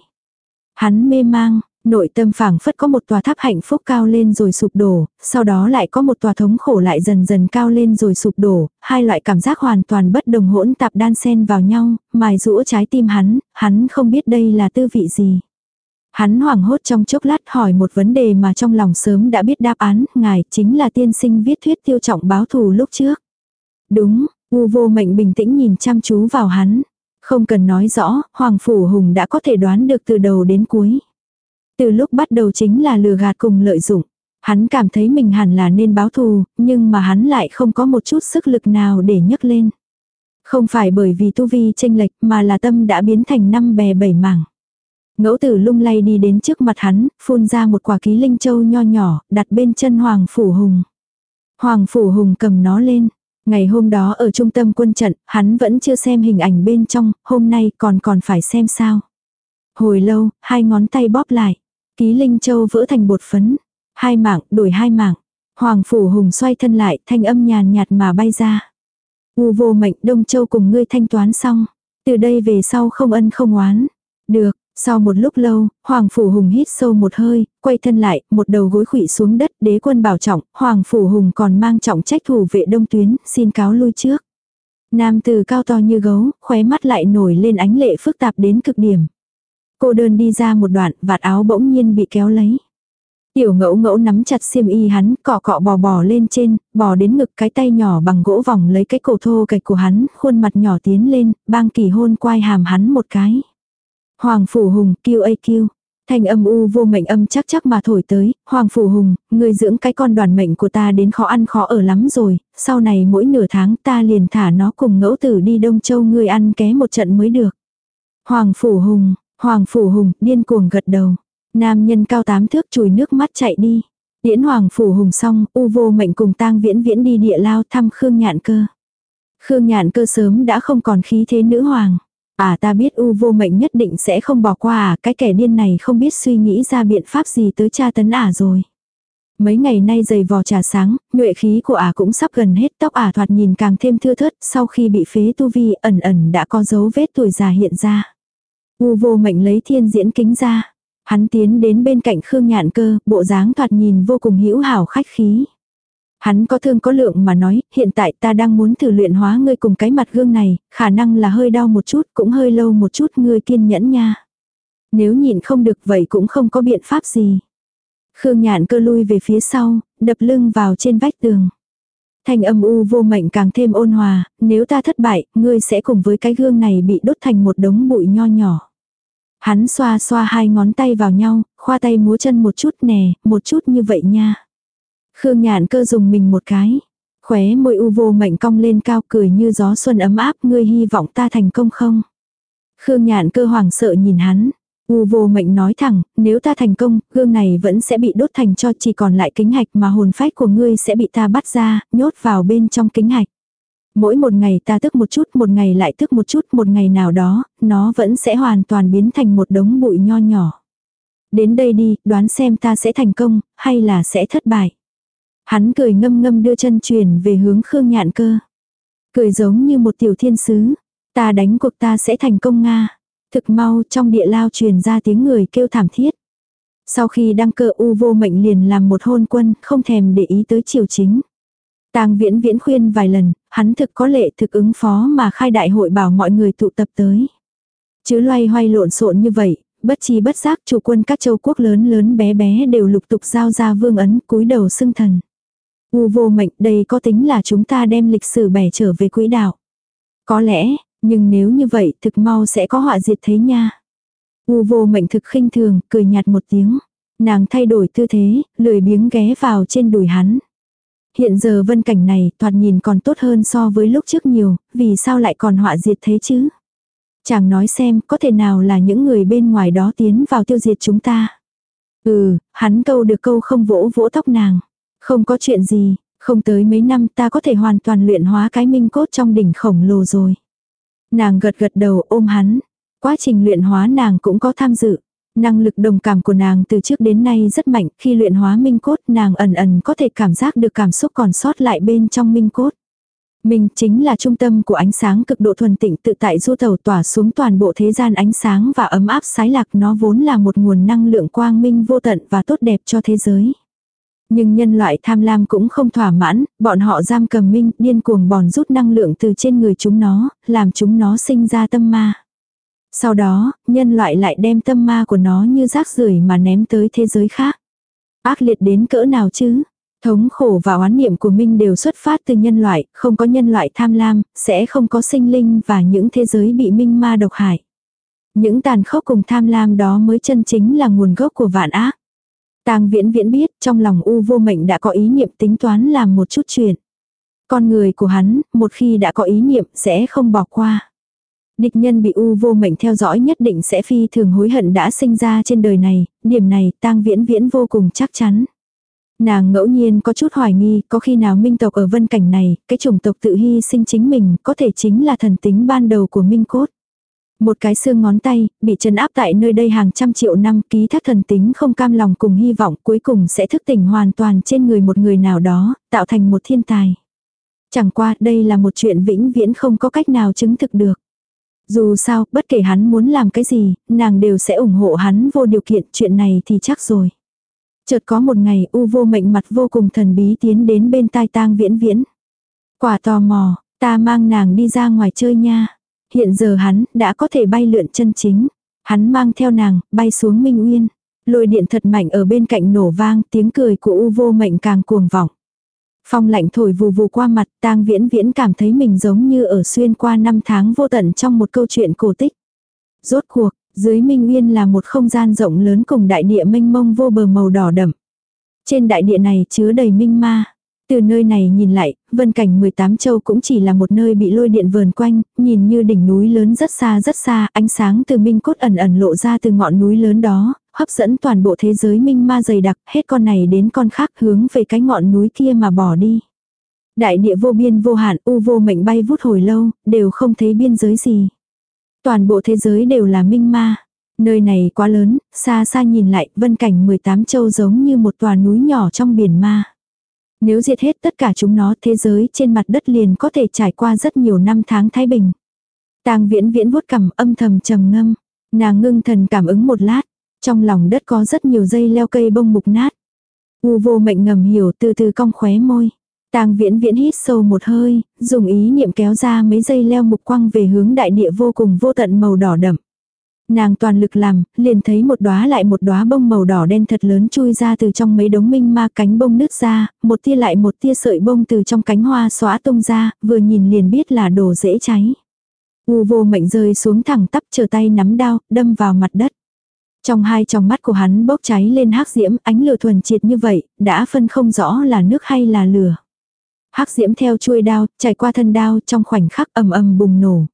Hắn mê mang, nội tâm phảng phất có một tòa tháp hạnh phúc cao lên rồi sụp đổ, sau đó lại có một tòa thống khổ lại dần dần cao lên rồi sụp đổ, hai loại cảm giác hoàn toàn bất đồng hỗn tạp đan xen vào nhau, mài rũa trái tim hắn, hắn không biết đây là tư vị gì. Hắn hoảng hốt trong chốc lát hỏi một vấn đề mà trong lòng sớm đã biết đáp án, ngài chính là tiên sinh viết thuyết tiêu trọng báo thù lúc trước. Đúng, u vô mệnh bình tĩnh nhìn chăm chú vào hắn. Không cần nói rõ, Hoàng Phủ Hùng đã có thể đoán được từ đầu đến cuối. Từ lúc bắt đầu chính là lừa gạt cùng lợi dụng. Hắn cảm thấy mình hẳn là nên báo thù, nhưng mà hắn lại không có một chút sức lực nào để nhấc lên. Không phải bởi vì tu vi tranh lệch mà là tâm đã biến thành năm bè bảy mảng. Ngẫu tử lung lay đi đến trước mặt hắn, phun ra một quả ký linh châu nho nhỏ, đặt bên chân Hoàng Phủ Hùng. Hoàng Phủ Hùng cầm nó lên. Ngày hôm đó ở trung tâm quân trận, hắn vẫn chưa xem hình ảnh bên trong, hôm nay còn còn phải xem sao. Hồi lâu, hai ngón tay bóp lại. Ký Linh Châu vỡ thành bột phấn. Hai mảng đổi hai mảng Hoàng Phủ Hùng xoay thân lại, thanh âm nhàn nhạt mà bay ra. U vô mệnh Đông Châu cùng ngươi thanh toán xong. Từ đây về sau không ân không oán. Được, sau một lúc lâu, Hoàng Phủ Hùng hít sâu một hơi, quay thân lại, một đầu gối khủy xuống đất, đế quân bảo trọng, Hoàng Phủ Hùng còn mang trọng trách thủ vệ đông tuyến, xin cáo lui trước. Nam từ cao to như gấu, khóe mắt lại nổi lên ánh lệ phức tạp đến cực điểm. Cô đơn đi ra một đoạn, vạt áo bỗng nhiên bị kéo lấy. Tiểu ngẫu ngẫu nắm chặt xiêm y hắn, cọ cọ bò bò lên trên, bò đến ngực cái tay nhỏ bằng gỗ vòng lấy cái cổ thô cạch của hắn, khuôn mặt nhỏ tiến lên, bang kỳ hôn quai hàm hắn một cái. Hoàng Phủ Hùng, kêu Thành kêu. Âm u vô mệnh âm chắc chắc mà thổi tới, Hoàng Phủ Hùng, người dưỡng cái con đoàn mệnh của ta đến khó ăn khó ở lắm rồi, sau này mỗi nửa tháng ta liền thả nó cùng ngẫu tử đi Đông Châu ngươi ăn ké một trận mới được. Hoàng Phủ Hùng, Hoàng Phủ Hùng, điên cuồng gật đầu. Nam nhân cao tám thước chùi nước mắt chạy đi. Điễn Hoàng Phủ Hùng xong, u vô mệnh cùng tang viễn viễn đi địa lao thăm Khương Nhạn Cơ. Khương Nhạn Cơ sớm đã không còn khí thế nữ hoàng. À ta biết u vô mệnh nhất định sẽ không bỏ qua à, cái kẻ điên này không biết suy nghĩ ra biện pháp gì tới tra tấn ả rồi. Mấy ngày nay dày vò trà sáng, nhuệ khí của ả cũng sắp gần hết tóc ả thoạt nhìn càng thêm thưa thớt, sau khi bị phế tu vi ẩn ẩn đã có dấu vết tuổi già hiện ra. U vô mệnh lấy thiên diễn kính ra. Hắn tiến đến bên cạnh Khương Nhạn Cơ, bộ dáng thoạt nhìn vô cùng hữu hảo khách khí. Hắn có thương có lượng mà nói, hiện tại ta đang muốn thử luyện hóa ngươi cùng cái mặt gương này, khả năng là hơi đau một chút, cũng hơi lâu một chút, ngươi kiên nhẫn nha. Nếu nhìn không được vậy cũng không có biện pháp gì. Khương nhạn cơ lui về phía sau, đập lưng vào trên vách tường. Thành âm u vô mệnh càng thêm ôn hòa, nếu ta thất bại, ngươi sẽ cùng với cái gương này bị đốt thành một đống bụi nho nhỏ. Hắn xoa xoa hai ngón tay vào nhau, khoa tay múa chân một chút nè, một chút như vậy nha. Khương nhạn cơ dùng mình một cái. Khóe môi u vô mệnh cong lên cao cười như gió xuân ấm áp ngươi hy vọng ta thành công không? Khương nhạn cơ hoàng sợ nhìn hắn. U vô mệnh nói thẳng, nếu ta thành công, gương này vẫn sẽ bị đốt thành cho chỉ còn lại kính hạch mà hồn phách của ngươi sẽ bị ta bắt ra, nhốt vào bên trong kính hạch. Mỗi một ngày ta tức một chút, một ngày lại tức một chút, một ngày nào đó, nó vẫn sẽ hoàn toàn biến thành một đống bụi nho nhỏ. Đến đây đi, đoán xem ta sẽ thành công, hay là sẽ thất bại. Hắn cười ngâm ngâm đưa chân truyền về hướng Khương Nhạn Cơ. Cười giống như một tiểu thiên sứ. Ta đánh cuộc ta sẽ thành công Nga. Thực mau trong địa lao truyền ra tiếng người kêu thảm thiết. Sau khi đăng cơ u vô mệnh liền làm một hôn quân, không thèm để ý tới triều chính. Tang viễn viễn khuyên vài lần, hắn thực có lệ thực ứng phó mà khai đại hội bảo mọi người tụ tập tới. Chứ loay hoay lộn xộn như vậy, bất chi bất giác chủ quân các châu quốc lớn lớn bé bé đều lục tục giao ra vương ấn cúi đầu xưng thần. U vô mệnh đây có tính là chúng ta đem lịch sử bẻ trở về quỹ đạo. Có lẽ, nhưng nếu như vậy thực mau sẽ có họa diệt thế nha. U vô mệnh thực khinh thường, cười nhạt một tiếng. Nàng thay đổi tư thế, lười biếng ghé vào trên đùi hắn. Hiện giờ vân cảnh này thoạt nhìn còn tốt hơn so với lúc trước nhiều, vì sao lại còn họa diệt thế chứ? Chàng nói xem có thể nào là những người bên ngoài đó tiến vào tiêu diệt chúng ta. Ừ, hắn câu được câu không vỗ vỗ tóc nàng. Không có chuyện gì, không tới mấy năm ta có thể hoàn toàn luyện hóa cái minh cốt trong đỉnh khổng lồ rồi. Nàng gật gật đầu ôm hắn. Quá trình luyện hóa nàng cũng có tham dự. Năng lực đồng cảm của nàng từ trước đến nay rất mạnh, khi luyện hóa minh cốt nàng ẩn ẩn có thể cảm giác được cảm xúc còn sót lại bên trong minh cốt. Minh chính là trung tâm của ánh sáng cực độ thuần tịnh tự tại du tàu tỏa xuống toàn bộ thế gian ánh sáng và ấm áp sái lạc nó vốn là một nguồn năng lượng quang minh vô tận và tốt đẹp cho thế giới. Nhưng nhân loại tham lam cũng không thỏa mãn, bọn họ giam cầm minh, điên cuồng bòn rút năng lượng từ trên người chúng nó, làm chúng nó sinh ra tâm ma. Sau đó, nhân loại lại đem tâm ma của nó như rác rưởi mà ném tới thế giới khác. Ác liệt đến cỡ nào chứ? Thống khổ và oán niệm của Minh đều xuất phát từ nhân loại, không có nhân loại tham lam, sẽ không có sinh linh và những thế giới bị Minh ma độc hại. Những tàn khốc cùng tham lam đó mới chân chính là nguồn gốc của vạn ác. Tang viễn viễn biết trong lòng u vô mệnh đã có ý niệm tính toán làm một chút chuyện. Con người của hắn, một khi đã có ý niệm sẽ không bỏ qua. Địch nhân bị u vô mệnh theo dõi nhất định sẽ phi thường hối hận đã sinh ra trên đời này, điểm này tang viễn viễn vô cùng chắc chắn. Nàng ngẫu nhiên có chút hoài nghi, có khi nào minh tộc ở vân cảnh này, cái chủng tộc tự hy sinh chính mình, có thể chính là thần tính ban đầu của minh cốt. Một cái xương ngón tay, bị trấn áp tại nơi đây hàng trăm triệu năm ký thác thần tính không cam lòng cùng hy vọng cuối cùng sẽ thức tỉnh hoàn toàn trên người một người nào đó, tạo thành một thiên tài. Chẳng qua đây là một chuyện vĩnh viễn không có cách nào chứng thực được. Dù sao, bất kể hắn muốn làm cái gì, nàng đều sẽ ủng hộ hắn vô điều kiện chuyện này thì chắc rồi. Chợt có một ngày u vô mệnh mặt vô cùng thần bí tiến đến bên tai tang viễn viễn. Quả tò mò, ta mang nàng đi ra ngoài chơi nha. Hiện giờ hắn đã có thể bay lượn chân chính. Hắn mang theo nàng, bay xuống Minh Uyên. Lôi điện thật mạnh ở bên cạnh nổ vang, tiếng cười của u vô mệnh càng cuồng vọng. Phong lạnh thổi vù vù qua mặt, tang viễn viễn cảm thấy mình giống như ở xuyên qua năm tháng vô tận trong một câu chuyện cổ tích. Rốt cuộc, dưới Minh Uyên là một không gian rộng lớn cùng đại địa mênh mông vô bờ màu đỏ đậm. Trên đại địa này chứa đầy minh ma. Từ nơi này nhìn lại, vân cảnh 18 châu cũng chỉ là một nơi bị lôi điện vờn quanh, nhìn như đỉnh núi lớn rất xa rất xa, ánh sáng từ minh cốt ẩn ẩn lộ ra từ ngọn núi lớn đó, hấp dẫn toàn bộ thế giới minh ma dày đặc, hết con này đến con khác hướng về cái ngọn núi kia mà bỏ đi. Đại địa vô biên vô hạn, u vô mệnh bay vút hồi lâu, đều không thấy biên giới gì. Toàn bộ thế giới đều là minh ma. Nơi này quá lớn, xa xa nhìn lại, vân cảnh 18 châu giống như một tòa núi nhỏ trong biển ma. Nếu diệt hết tất cả chúng nó, thế giới trên mặt đất liền có thể trải qua rất nhiều năm tháng thái bình. Tang viễn viễn vuốt cằm âm thầm trầm ngâm. Nàng ngưng thần cảm ứng một lát. Trong lòng đất có rất nhiều dây leo cây bông mục nát. U vô mệnh ngầm hiểu từ từ cong khóe môi. Tang viễn viễn hít sâu một hơi, dùng ý niệm kéo ra mấy dây leo mục quăng về hướng đại địa vô cùng vô tận màu đỏ đậm. Nàng toàn lực làm, liền thấy một đóa lại một đóa bông màu đỏ đen thật lớn chui ra từ trong mấy đống minh ma cánh bông nứt ra, một tia lại một tia sợi bông từ trong cánh hoa xóa tung ra, vừa nhìn liền biết là đồ dễ cháy. U vô mệnh rơi xuống thẳng tắp chờ tay nắm đao, đâm vào mặt đất. Trong hai tròng mắt của hắn bốc cháy lên hắc diễm, ánh lửa thuần triệt như vậy, đã phân không rõ là nước hay là lửa. Hắc diễm theo chuôi đao, chảy qua thân đao trong khoảnh khắc ầm ầm bùng nổ.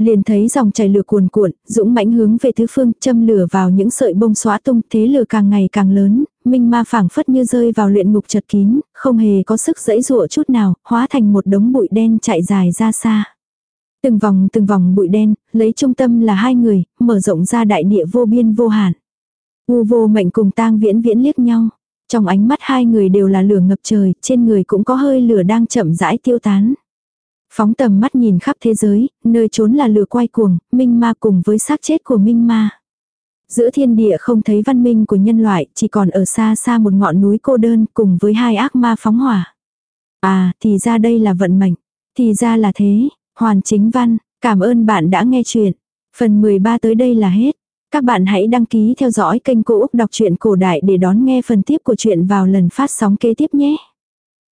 Liền thấy dòng chảy lửa cuồn cuộn, dũng mãnh hướng về tứ phương, châm lửa vào những sợi bông xóa tung, thế lửa càng ngày càng lớn, minh ma phảng phất như rơi vào luyện ngục chật kín, không hề có sức dẫy dụa chút nào, hóa thành một đống bụi đen chạy dài ra xa. Từng vòng từng vòng bụi đen, lấy trung tâm là hai người, mở rộng ra đại địa vô biên vô hạn. U vô mệnh cùng tang viễn viễn liếc nhau. Trong ánh mắt hai người đều là lửa ngập trời, trên người cũng có hơi lửa đang chậm rãi tiêu tán. Phóng tầm mắt nhìn khắp thế giới, nơi trốn là lửa quay cuồng, minh ma cùng với xác chết của minh ma. Giữa thiên địa không thấy văn minh của nhân loại, chỉ còn ở xa xa một ngọn núi cô đơn cùng với hai ác ma phóng hỏa. À, thì ra đây là vận mệnh. Thì ra là thế. Hoàn chính văn, cảm ơn bạn đã nghe chuyện. Phần 13 tới đây là hết. Các bạn hãy đăng ký theo dõi kênh Cô Úc Đọc truyện Cổ Đại để đón nghe phần tiếp của chuyện vào lần phát sóng kế tiếp nhé.